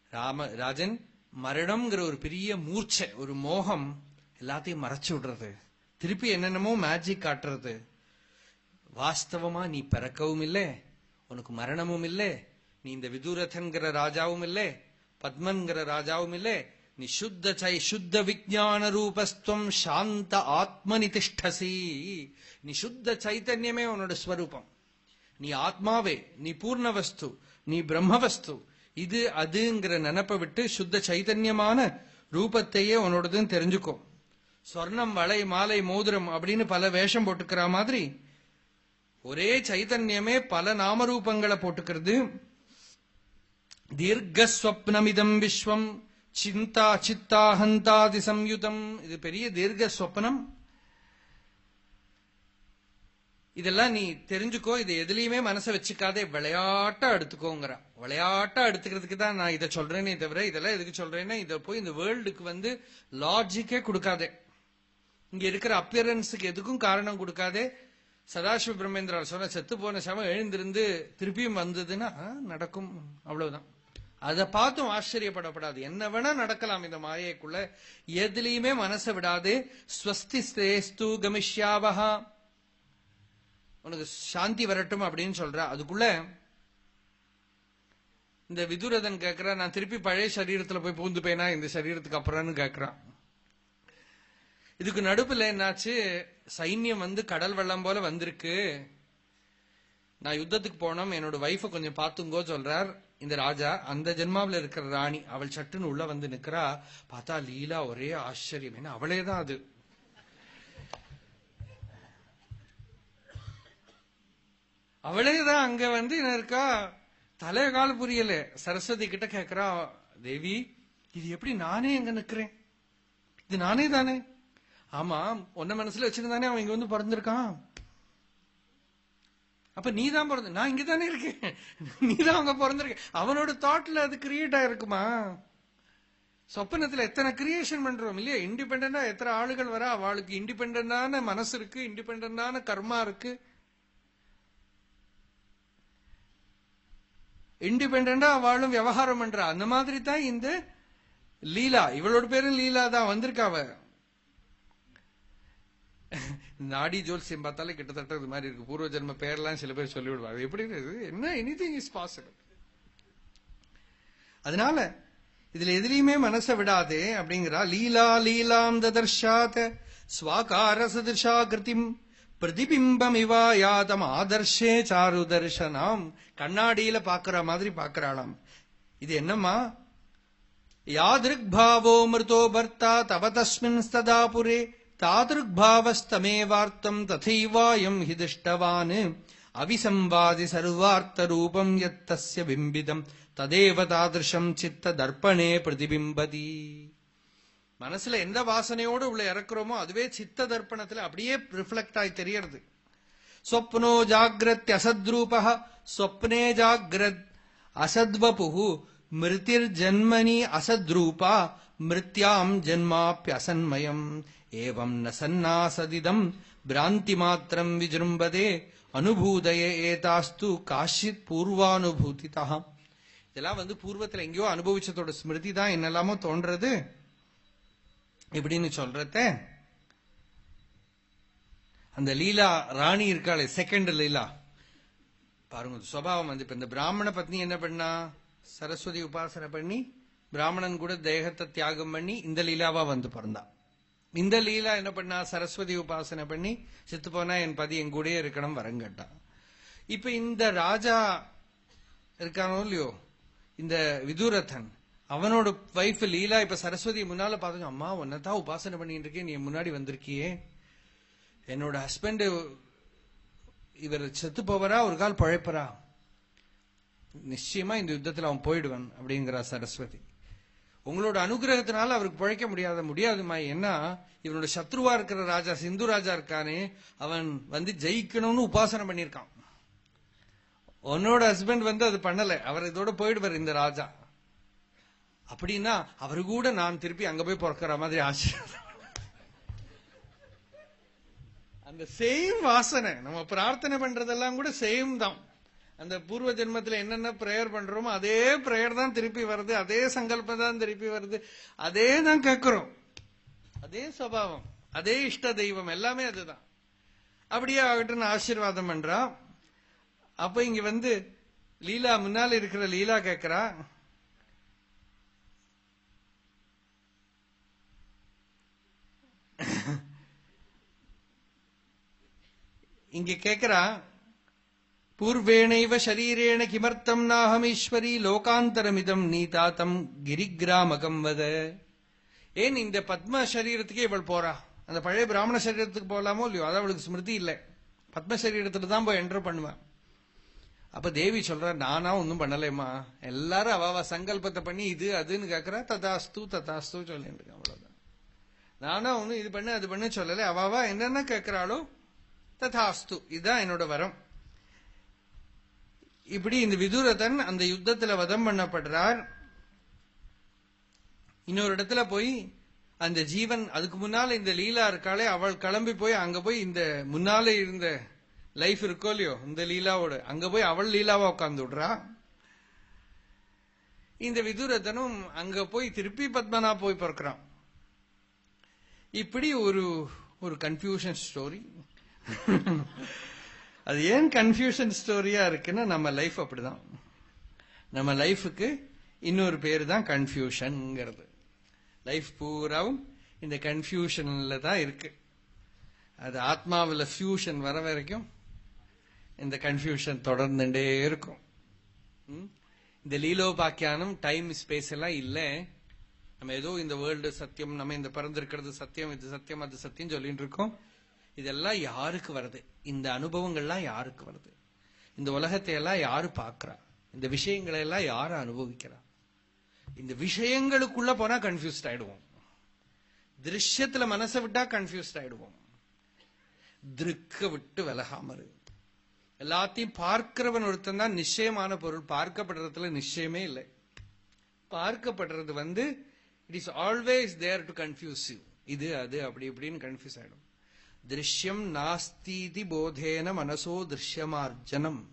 ராம ராஜன் மரணம்ங்கிற ஒரு பெரிய மூர்ச்சை ஒரு மோகம் எல்லாத்தையும் மறைச்சு விடுறது. திருப்பி என்னென்னமோ மேஜிக் காட்டுறது. வாஸ்தவமா நீ பிறக்கவும் இல்லை உனக்கு மரணமும் இல்லை நீ இந்த விதுரதன்கிற ராஜாவும் இல்லை பத்மன்கிற ராஜாவும் இல்லை நிஷுத்த சைஷுத்த விஜான ரூபஸ்துவம் சாந்த ஆத்மனி திஷ்டசி நிஷுத்த சைத்தன்யமே உன்னோட ஸ்வரூபம். நீ ஆத்மாவே நீ பூர்ண வஸ்து நீ பிரம்ம வஸ்து இது அதுங்கிற நினப்பை விட்டு சுத்த சைத்தன்யமான ரூபத்தையே உன்னோடதுன்னு தெரிஞ்சுக்கும் சொர்ணம் வளை மாலை மோதிரம் அப்படின்னு பல வேஷம் போட்டுக்கிற மாதிரி ஒரே சைதன்யமே பல நாமரூபங்களை போட்டுக்கிறது. தீர்க்கஸ்வப்னமிதம் விஸ்வம். சிந்தா சித்தாஹந்தாதி சம்யுதம். இது பெரிய தீர்க்க சொப்பனம். இதெல்லாம் நீ தெரிஞ்சுக்கோ இது எதுலையுமே மனசை வச்சுக்காதே விளையாட்டா எடுத்துக்கோங்கிற விளையாட்டா எடுத்துக்கிறதுக்கு தான் நான் இதை சொல்றேனே தவிர இதெல்லாம் எதுக்கு சொல்றேன்னா இதை போய் இந்த வேர்ல்டுக்கு வந்து லாஜிக்கே கொடுக்காதே. இங்க இருக்கிற அப்பியரன்ஸுக்கு எதுக்கும் காரணம் கொடுக்காதே. சதாசிவ பிரம்மேந்திரா சொன்ன செத்து போன சமம் எழுந்திருந்து திருப்பியும் வந்ததுன்னா நடக்கும். அவ்வளவுதான். அதை பார்த்தும் ஆச்சரியப்படப்படாது. என்ன வேணா நடக்கலாம் இந்த மாயைக்குள்ள. எதுலையுமே மனசை விடாது. ஸ்வஸ்தி ஸ்ரேஸ்து கமிஷ்யாவஹா. உனக்கு சாந்தி வரட்டும் அப்படின்னு சொல்ற. அதுக்குள்ள இந்த விதுரதன் கேக்குறா நான் திருப்பி பழைய சரீரத்துல போய் பூந்துப்பேனா? இந்த சரீரத்துக்கு அப்புறம்னு கேக்குறான் இதுக்கு நடுப்புல என்னாச்சு? சைன்யம் வந்து கடல் வெள்ளம் போல வந்திருக்கு. நான் யுத்தத்துக்கு போனோம். என்னோட வைஃப கொஞ்சம் பார்த்துங்கோ சொல்றார். இந்த ராஜா அந்த ஜென்மாவில இருக்கிற ராணி அவள் சட்டுன்னு உள்ள வந்து நிக்கிறா. பார்த்தா லீலா ஒரே ஆச்சரியம். ஏன்னா அவளே தான் அது. அவளே தான் அங்க வந்து என்ன இருக்கா? தலைய கால புரியல. சரஸ்வதி கிட்ட கேக்குறா தேவி இது எப்படி நானே அங்க நிக்கிறேன்? இது நானே தானே ஆமா உன்ன மனசுல வச்சிருந்தானே அவன் இங்க வந்து பிறந்திருக்கான். அப்ப நீ தான் பிறந்த நான் இங்க தானே இருக்கேன். நீ தான் அங்க பிறந்திருக்க அவனோட தாட்ல அது கிரியேட் ஆயிருக்குமா? சொப்பனத்துல எத்தனை கிரியேஷன் பண்றோம் இல்லையா? இண்டிபெண்டா எத்தனை ஆளுகள் வரா? அவளுக்கு இண்டிபெண்டான மனசு இருக்கு இண்டிபெண்டான கர்மா இருக்கு. இண்டிபெண்டா அவளும் விவகாரம் பண்றா. அந்த மாதிரி தான் இந்த லீலா. இவளோட பேரும் லீலா தான் வந்திருக்கா நாடி ஜோல்சியம் பார்த்தாலே கிட்டத்தட்ட இது மாதிரி இருக்கு. பூர்வ ஜென்ம பேர்லாம் சில பேர் சொல்லிவிடுவாங்க. எப்படி இது? என்ன? எனிதிங் இஸ் பாசிபிள் அதனால இதுல எதுலயுமே மனசை விடாதே அப்படிங்கிறா. லீலா லீலாம் ததர்ஷாத ஸ்வாகார சதிர்ஷா கிருதிம் பிரதிபிம்பம் இவா யாதம் ஆதர்ஷே சாரு தர்ஷனாம். கண்ணாடியில பாக்குற மாதிரி பாக்குறாளாம். இது என்னம்மா? யாதிருக் பாவோ மிருதோ பர்த்தா தவ தஸ்மின் ஸ்ததா புரே தாதிருக்பாவஸ்தமேவார்த்தம் ததைவாயம் ஹி திஷ்டவான். அவிசம்வாதி சர்வார்த்த ரூபம் எத்தசிய பிம்பிதம். ததேவ தாதிருஷம் சித்த தர்ப்பணே பிரதிபிம்பதி. மனசுல எந்த வாசனையோடு உள்ள இறக்குறோமோ அதுவே சித்த தர்ப்பணத்துல அப்படியே ரிஃப்ளெக்ட் ஆகி தெரியறது. ஸ்வப்னோ ஜாகிரத் அசத்ரூபா ஸ்வப்னே ஜாகிரத் அசத்வபு மிருதிர் ஜன்மனி அசத்ரூபா. மிருத்யாம் ஜென்மாப்பியசன்மயம் ஏவம் ந சந்நாசதிதம் பிராந்தி மாத்திரம் விஜிரும்பதே அனுபூதய ஏதாஸ்து காஷித் பூர்வானுபூதிதாம் இதெல்லாம் வந்து பூர்வத்தில் எங்கேயோ அனுபவிச்சதோட ஸ்மிருதி தான் என்னெல்லாமோ தோன்றது. இப்படின்னு சொல்றத அந்த லீலா ராணி இருக்காளே செகண்ட் லீலா. பாருங்க சுவாவம் வந்து இப்ப இந்த பிராமண பத்னி என்ன பண்ணா? சரஸ்வதி உபாசனை பண்ணி பிராமணன் கூட தேகத்தை தியாகம் பண்ணி இந்த லீலாவா வந்து பிறந்தான் இந்த லீலா என்ன பண்ணா? சரஸ்வதி உபாசனை பண்ணி செத்து போனா என் பதி என் கூடயே இருக்கணும் வரங்கட்டா இப்ப இந்த ராஜா இருக்கானோ இல்லையோ? இந்த விதுரதன் அவனோட வைஃப் லீலா இப்ப சரஸ்வதி முன்னால பாத்துங்க அம்மா உன்னதான் உபாசனை பண்ணிட்டு இருக்கேன். நீ முன்னாடி வந்திருக்கியே. என்னோட ஹஸ்பண்ட் இவர் செத்து போவரா? ஒரு கால் பழைப்பரா? நிச்சயமா இந்த யுத்தத்துல அவன் போயிடுவான் அப்படிங்கிறா சரஸ்வதி. உங்களோட அனுகிரகத்தினால அவருக்கு பிழைக்க முடியாத முடியாதுமா? என்ன இவனோட சத்ருவா இருக்கிற ராஜா சிந்து ராஜா இருக்கானே அவன் வந்து ஜெயிக்கணும்னு உபாசனை பண்ணியிருக்கான். உன்னோட ஹஸ்பண்ட் வந்து அது பண்ணல. அவர் இதோட போயிடுவார் இந்த ராஜா. அப்படின்னா அவரு கூட நான் திருப்பி அங்க போய் பிறக்கிற மாதிரி ஆசீர்வாதம் அந்த சேம் வாசனை. நம்ம பிரார்த்தனை பண்றதெல்லாம் கூட சேம் தான். அந்த பூர்வ ஜென்மத்தில் என்னென்ன பிரேயர் பண்றோமோ அதே பிரேயர் தான் திருப்பி வருது அதே சங்கல்பம் தான் திருப்பி வருது. அதே தான் கேட்கிறோம் அதே சுவாவம் அதே இஷ்ட தெய்வம் எல்லாமே அதுதான். அப்படியே ஆகட்டும் ஆசீர்வாதம் பண்றா. அப்ப இங்க வந்து லீலா முன்னால இருக்கிற லீலா கேட்கிறா இங்க கேக்குறான் பூர்வேணைவ சரீரேண கிமர்த்தம் நாகமீஸ்வரி லோகாந்தரமிதம் நீதாத்தம் கிரிகிராமகம் வத ஏன் இந்த பத்ம சரீரத்துக்கே இவள் போறா? அந்த பழைய பிராமண சரீரத்துக்கு போகலாமோ இல்லையோ? அது அவளுக்கு ஸ்மிருதி இல்லை. பத்ம சரீரத்துல தான் போய் என்டர் பண்ணுவேன் அப்ப தேவி சொல்ற நானா ஒன்றும் பண்ணலையம்மா எல்லாரும் அவ சங்கல்பத்தை பண்ணி இது அதுன்னு கேக்குறா. ததாஸ்து ததாஸ்து சொல்லிட்டு அவ்வளவுதான். நானா ஒன்னும் இது பண்ணு அது பண்ணு சொல்லலை. அவாவா என்னென்ன கேட்கிறாளோ ததாஸ்து. இதுதான் என்னோட வரம். இப்படி இந்த விதுரதன் அந்த யுத்தத்துல வதம் பண்ணப்படுறார். இன்னொரு இடத்துல போய் அந்த ஜீவன் அதுக்கு முன்னால இந்த லீலா இருக்காளே அவள் கிளம்பி போய் அங்க போய் இந்த முன்னாலே இருந்த லைஃப் இருக்கோ இல்லையோ இந்த லீலாவோட அங்க போய் அவள் லீலாவா உட்கார்ந்து விடுறா. இந்த விதுரதனும் அங்க போய் திருப்பி பத்மனா போய் பிறக்கிறான். இப்படி ஒரு ஒரு கன்ஃபியூஷன் ஸ்டோரி அது ஏன் கன்ஃபியூஷன் ஸ்டோரியா இருக்குன்னா நம்ம லைஃப் அப்படிதான். நம்ம லைஃபுக்கு இன்னொரு பேர் தான் கன்ஃபியூஷன்ங்கிறது லைஃப் பூராவும் இந்த கன்ஃபியூஷன்ல தான் இருக்கு. அது ஆத்மாவில் ஃபியூஷன் வர வரைக்கும் இந்த கன்ஃபியூஷன் தொடர்ந்துட்டே இருக்கும். ம்? இந்த லீலோபாக்கியானம் டைம் ஸ்பேஸ் எல்லாம் இல்லை. நம்ம ஏதோ இந்த வேர்ல்டு சத்தியம் நம்ம இந்த பிறந்திருக்கிறது சத்தியம் இது சத்தியம் அது சத்தியம் சொல்லிட்டு இருக்கோம். இதெல்லாம் யாருக்கு வருது? இந்த அனுபவங்கள்லாம் யாருக்கு வருது? இந்த உலகத்தை எல்லாம் யாரு பார்க்கறா? இந்த விஷயங்களை எல்லாம் யாரு அனுபவிக்கிறா? இந்த விஷயங்களுக்குள்ள போனா கன்ஃபியூஸ்ட் ஆயிடுவோம். திருஷ்யத்துல மனசை விட்டா கன்ஃபியூஸ்ட் ஆயிடுவோம். திருக்க விட்டு விலகாம எல்லாத்தையும் பார்க்கிறவன் ஒருத்தன் தான் நிச்சயமான பொருள். பார்க்கப்படுறதுல நிச்சயமே இல்லை. பார்க்கப்படுறது வந்து it is always there to confuse you இது அது அப்படி இப்படின்னு கன்ஃபியூஸ் ஆயிடும். திருஷ்யம் நாஸ்தீதி போதேன மனசோ திருஷ்யமார்ஜனம்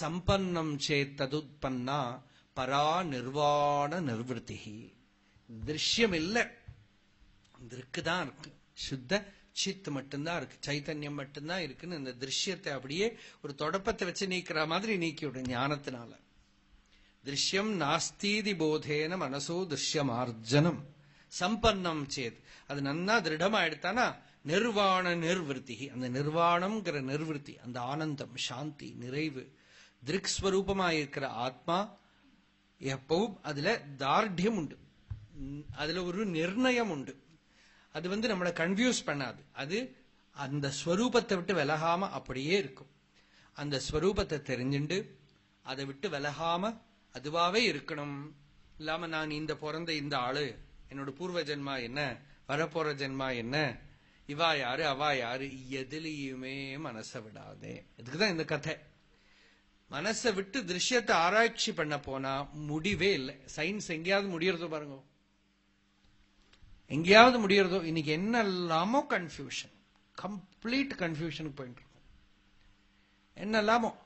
சம்பன்னம் சேத்ததுத்பன்னா பரா நிர்வாண நிர்வൃத்தி திருஷ்யம் இல்லை திருக்கு தான் இருக்கு. சுத்த சித் மட்டும்தான் இருக்கு. சைத்தன்யம் மட்டும்தான் இருக்குன்னு இந்த திருஷ்யத்தை அப்படியே ஒரு தொடப்பத்தை வச்சு நீக்கிற மாதிரி நீக்கிவிடும் ஞானத்தினால. திருஷ்யம் நாஸ்தீதி போதேன மனசோ திருஷ்யமார்ஜனம். சம்பன்னம் சேத். அது நன்னா திருடமா எடுத்தானா நிர்வாண நிர்வൃத்தி அந்த நிர்வாணம்ங்கிற நிர்வൃத்தி அந்த ஆனந்தம் சாந்தி நிறைவு திருக் இருக்கிற ஆத்மா எப்பவும் அதுல தார்டியம் உண்டு. அதுல ஒரு நிர்ணயம் உண்டு. அது வந்து நம்மளை கன்ஃபியூஸ் பண்ணாது. அது அந்த ஸ்வரூபத்தை விட்டு விலகாம அப்படியே இருக்கும். அந்த ஸ்வரூபத்தை தெரிஞ்சுண்டு அதை விட்டு விலகாம அதுவாவே இருக்கணும். இல்லாம நான் இந்த பிறந்த இந்த ஆளு என்னோட பூர்வ ஜென்மா என்ன வரப்போற ஜென்மா என்ன இவா யாரு அவா யாரு எதுலையுமே மனசை விடாதே. இதுக்குதான் இந்த கதை. மனசை விட்டு திருஷ்யத்தை ஆராய்ச்சி பண்ண போனா முடிவே இல்லை. சயின்ஸ் எங்கேயாவது முடியறதோ பாருங்க. எங்கேயாவது முடியறதோ. இன்னைக்கு என்னெல்லாமோ கன்ஃபியூஷன் கம்ப்ளீட் கன்ஃபியூஷனுக்கு போயிட்டு இருக்கும். என்ன இல்லாமோ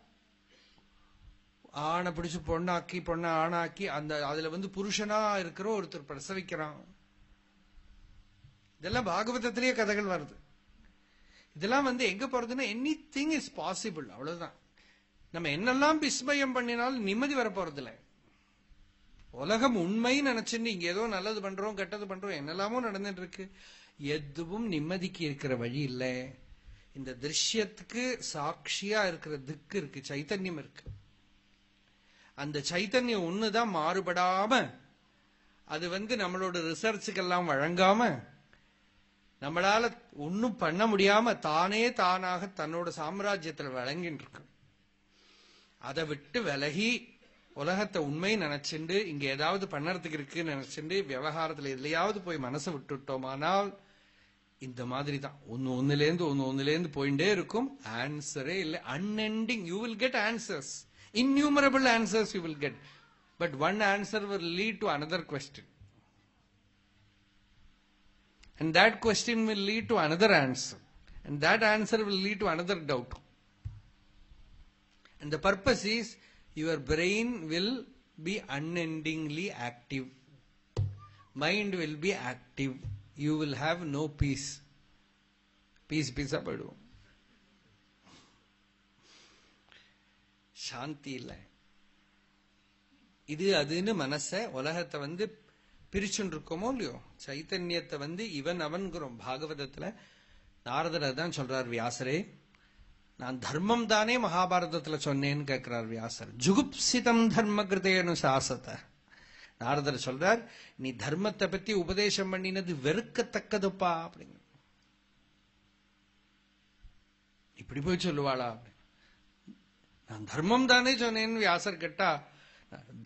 ஆணை பிடிச்சு பொண்ணாக்கி பொண்ணை ஆணாக்கி அந்த அதுல வந்து புருஷனா இருக்கிற ஒருத்தர் பிரசவிக்கிறான். இதெல்லாம் பாகவதத்திலேயே கதைகள் வருது. இதெல்லாம் வந்து எங்க போறதுன்னா எனி திங் இஸ் பாசிபிள் அவ்வளவுதான். நம்ம என்னெல்லாம் விஸ்மயம் பண்ணினாலும் நிம்மதி வர போறதில்ல. உலகம் உண்மை நினைச்சுன்னு இங்க ஏதோ நல்லது பண்றோம் கெட்டது பண்றோம் என்னெல்லாமோ நடந்துட்டு இருக்கு எதுவும் நிம்மதிக்கு இருக்கிற வழி இல்லை. இந்த திருஷ்யத்துக்கு சாட்சியா இருக்கிற திக்கு இருக்கு சைத்தன்யம் இருக்கு. அந்த சைத்தன்யம் ஒண்ணுதான் மாறுபடாம அது வந்து நம்மளோட ரிசர்ச்சுக்கெல்லாம் வழங்காம நம்மளால ஒன்னும் பண்ண முடியாம தானே தானாக தன்னோட சாம்ராஜ்யத்துல விளங்கின்னு இருக்கு அதை விட்டு விலகி உலகத்தை உண்மை நினைச்சுண்டு இங்க ஏதாவது பண்ணறதுக்கு இருக்குன்னு நினைச்சுண்டு விவகாரத்துல எதுலையாவது போய் மனசை விட்டுட்டோமானால் இந்த மாதிரி தான் ஒன்னு ஒன்னுல இருந்து ஒன்னு ஒன்னுல இருந்து போயிட்டே இருக்கும். ஆன்சரே இல்லை. Unending you will get answers innumerable answers you will get but one answer will lead to another question and that question will lead to another answer and that answer will lead to another doubt and the purpose is your brain will be unendingly active mind will be active you will have no peace peace peace போயிடுவோம் சாந்தி இல்லை இது அதுன்னு மனச உலகத்தை வந்து பிரிச்சுன்னு இருக்கோமோ இல்லையோ? சைத்தன்யத்தை வந்து இவன் அவன்கிறோம். பாகவதத்துல நாரதர் தான் சொல்றார் வியாசரே நான் தர்மம் தானே மகாபாரதத்துல சொன்னேன்னு கேட்கிறார் வியாசர். ஜுகுப்சிதம் தர்ம கிருதேனு சாசத்தை நாரதர் சொல்றார் நீ தர்மத்தை பத்தி உபதேசம் பண்ணினது வெறுக்கத்தக்கதுப்பா அப்படிங்க இப்படி போய் சொல்லுவாளா நான் தர்மம் தானே சொன்னேன்னு வியாசர் கேட்டா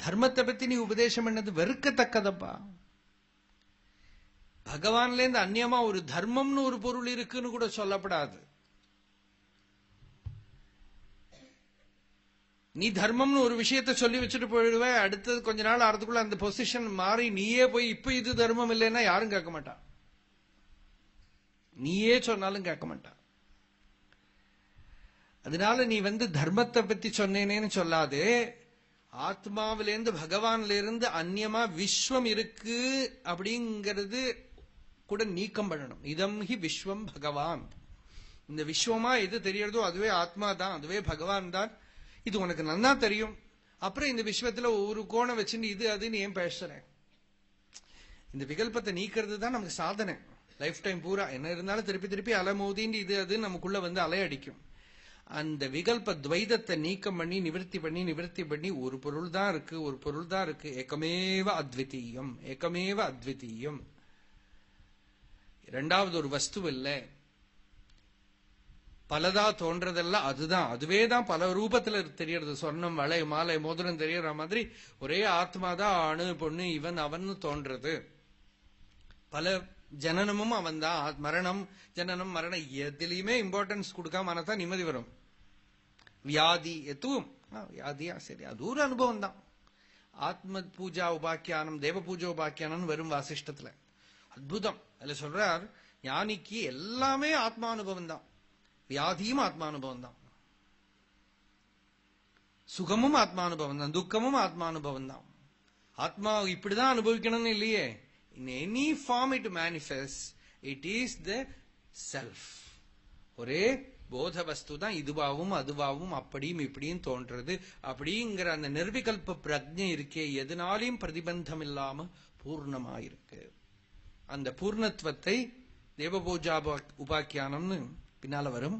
தர்மத்தை பத்தி நீ உபதேசம் பண்ணது வெறுக்கத்தக்கதப்பா. பகவான்ல இருந்து அந்நியமா ஒரு தர்மம்னு ஒரு பொருள் இருக்குன்னு கூட சொல்லப்படாது. நீ தர்மம்னு ஒரு விஷயத்த சொல்லி வச்சுட்டு போயிடுவேன் அடுத்தது கொஞ்ச நாள் ஆறதுக்குள்ள அந்த பொசிஷன் மாறி நீயே போய் இப்ப இது தர்மம் இல்லைன்னா யாரும் கேட்க மாட்டான் நீயே சொன்னாலும் கேட்க மாட்டான் அதனால நீ வந்து தர்மத்தை பத்தி சொன்னேனேன்னு சொல்லாது. ஆத்மாவிலேருந்து பகவான்ல இருந்து அந்நியமா விஸ்வம் இருக்கு அப்படிங்கிறது கூட நீக்கம் பண்ணணும். இதம் ஹி விஸ்வம் பகவான். இந்த விஸ்வமா எது தெரியறதோ அதுவே ஆத்மா தான் அதுவே பகவான் தான். இது உனக்கு நன்னா தெரியும். அப்புறம் இந்த விஸ்வத்துல ஒரு கோணம் வச்சுட்டு இது அதுன்னு ஏன் பேசுறேன்? இந்த விகல்பத்தை நீக்கிறது தான் நமக்கு சாதனை. லைஃப் டைம் பூரா. என்ன இருந்தாலும் திருப்பி திருப்பி அலமோதின்னு இது அது நமக்குள்ள வந்து அலையடிக்கும் அந்த விகல்ப துவைதத்தை நீக்கம் பண்ணி நிவர்த்தி பண்ணி நிவர்த்தி பண்ணி ஒரு பொருள் தான் இருக்கு ஒரு பொருள் தான் இருக்கு. ஏக்கமேவ அத்விதீயம். ஏக்கமேவ அத்விதீயம். ரெண்டாவது ஒரு வஸ்து இல்லை. பலதா தோன்றதெல்லாம் அதுதான். அதுவே தான் பல ரூபத்துல தெரியறது சொர்ணம் வளை மாலை மோதிரம் தெரியற மாதிரி ஒரே ஆத்மா தான் அணு பொண்ணு இவன் அவன் தோன்றது. பல ஜனனமும் அவன் தான். மரணம் ஜனனம் மரணம் எதுலையுமே இம்பார்ட்டன்ஸ் கொடுக்காம தான் நிம்மதி வரும். வியாதி எதுவும். வியாதியா? சரி அது ஒரு அனுபவம் தான். ஆத்ம பூஜா உபாக்கியானம் தேவ பூஜா உபாக்கியானம் வரும் வாசிஷ்டத்துல. அற்புதம். அதுல சொல்றார் ஞானிக்கு எல்லாமே ஆத்மானுபவம் தான் வியாதியும் ஆத்மானுபவம் தான் சுகமும் ஆத்மானுபவம் தான் துக்கமும் ஆத்மானுபவம் தான் ஆத்மா இப்படிதான் அனுபவிக்கணும்னு இல்லையே. In any form it manifest it is the self ஒரே போத வஸ்து தான் இதுவாகவும் அதுவாகவும் அப்படியும் இப்படியும் தோன்றது. அப்படிங்கிற அந்த நிர்விகல்ப பிரஜை இருக்கே எதனாலையும் பிரதிபந்தம் இல்லாம பூர்ணமாயிருக்கு. அந்த பூர்ணத்துவத்தை தேவபூஜா உபாக்கியானம்னு பின்னால வரும்.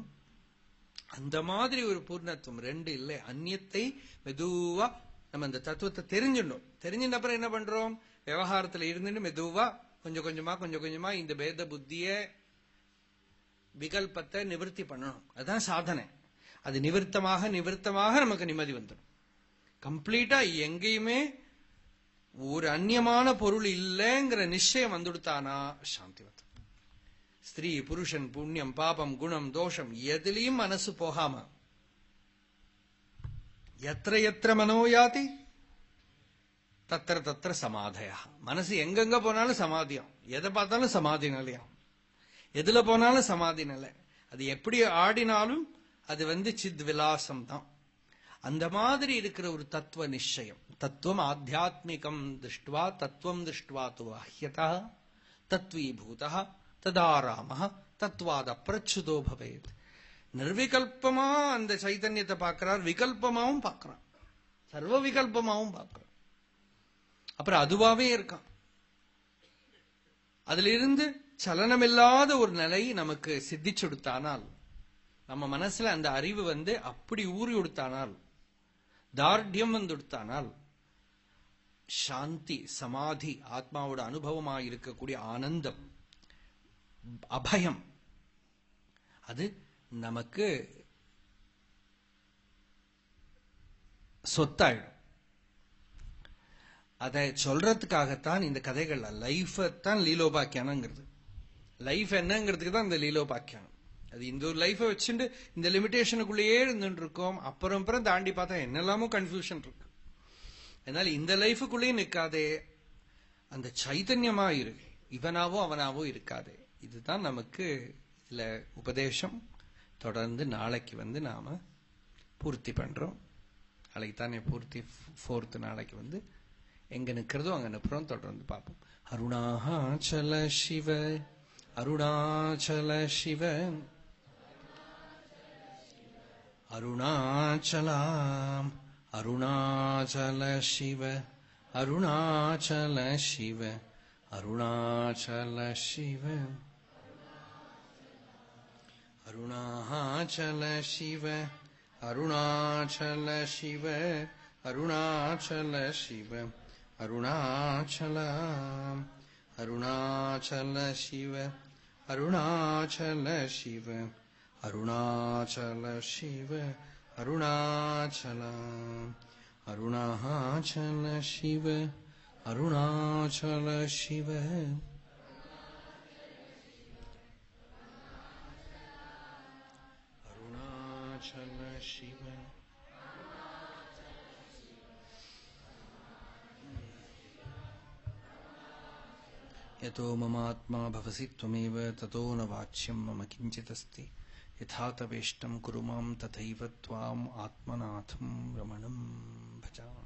அந்த மாதிரி ஒரு பூர்ணத்துவம் ரெண்டு இல்லை. அந்நியத்தை மெதுவா நம்ம அந்த தத்துவத்தை தெரிஞ்சிடணும். தெரிஞ்சின அப்புறம் என்ன பண்றோம்? விவகாரத்துல இருந்துட்டு மெதுவா கொஞ்சம் கொஞ்சமா கொஞ்சம் கொஞ்சமா இந்த பேத புத்திய விகல்பத்தை நிவர்த்தி பண்ணணும். அதுதான் சாதனை. அது நிவர்த்தமாக நிவர்த்தமாக நமக்கு நிம்மதி வந்துடும். கம்ப்ளீட்டா எங்கேயுமே ஒரு அந்நியமான பொருள் இல்லைங்கிற நிச்சயம் வந்துடுத்தானா? சாந்தி வந்து ஸ்திரீ புருஷன் புண்ணியம் பாபம் குணம் தோஷம் எதுலையும் மனசு போகாம. எத்திர எத்திர மனோயாதி? தத்திர தத்திர சமாதயா. மனசு எங்கெங்க போனாலும் சமாதியம். எதை பார்த்தாலும் சமாதி நிலையம். எதுல போனாலும் சமாதி நிலை. அது எப்படி ஆடினாலும் அது வந்து சித் விலாசம் தான் அந்த மாதிரி இருக்கிற ஒரு தத்துவ நிச்சயம். தத்துவம் ஆத்தியாத்மிகம் திருஷ்டுவா தத்துவம் திருஷ்டுவா து வாஹ்யதா தத்வீபூதா ததாராம தத்வாத பிரச்சுதோ பவேத். நிர்விகல்பமா அந்த சைதன்யத்தை பார்க்கிறார் விகல்பமாவும் பார்க்கிறான். சர்வ விகல்பமாவும் பார்க்கிறான். அப்புறம் அதுவாவே இருக்கான். அதுல இருந்து சலனமில்லாத ஒரு நிலை நமக்கு சித்திச்சுடுத்தானால் நம்ம மனசுல அந்த அறிவு வந்து அப்படி ஊறி கொடுத்தானால் தார்டியம் வந்து கொடுத்தானால் சாந்தி சமாதி ஆத்மாவோட அனுபவமாக இருக்கக்கூடிய ஆனந்தம் அபயம் அது நமக்கு சொத்தாயிடும். அதை சொல்றதுக்காகத்தான் இந்த கதைகள்ல லைஃப் தான் லீலோபாக்கியானங்கிறது. லைஃப் என்னங்கிறதுக்கு தான் இந்த லீலோபாக்கியானம். அது இந்த ஒரு லைஃபை வச்சுட்டு இந்த லிமிடேஷனுக்குள்ளேயே இருந்துட்டு இருக்கோம் அப்புறம் அப்புறம் தாண்டி பார்த்தா என்னெல்லாமோ கன்ஃபியூஷன் இருக்கு. அதனால இந்த லைஃபுக்குள்ளேயே நிற்காதே. அந்த சைத்தன்யமா இருக்கு இவனாவோ அவனாவோ இருக்காதே. இதுதான் நமக்கு இதுல உபதேசம். தொடர்ந்து நாளைக்கு வந்து நாம பூர்த்தி பண்றோம். நாளைக்கு தானே பூர்த்தி ஃபோர்த்து நாளைக்கு வந்து எங்க நிக்கிறதோ அங்க நிற்போம். தொடர்ந்து பார்ப்போம். அருணாச்சல சிவ அருணாச்சல சிவ அருணாச்சலாம். அருணாச்சல சிவ அருணாச்சல சிவ அருணாச்சல சிவ அருணாச்சல சிவ அருணாச்சல சிவ அருணாச்சல சிவ அருணாச்சலாம் அருணாச்சல சிவ அருணாச்சல சிவ அருணாச்சல சிவ अरुणाचल अरुणाचल शिव अरुणाचल शिव। यतो ममात्मा भवसि त्वमेव ततो न वाच्यं मम किञ्चिदस्ति। यथा तवेष्टं कुरु मां तथैव त्वाम् आत्मनाथं रमणं भजामि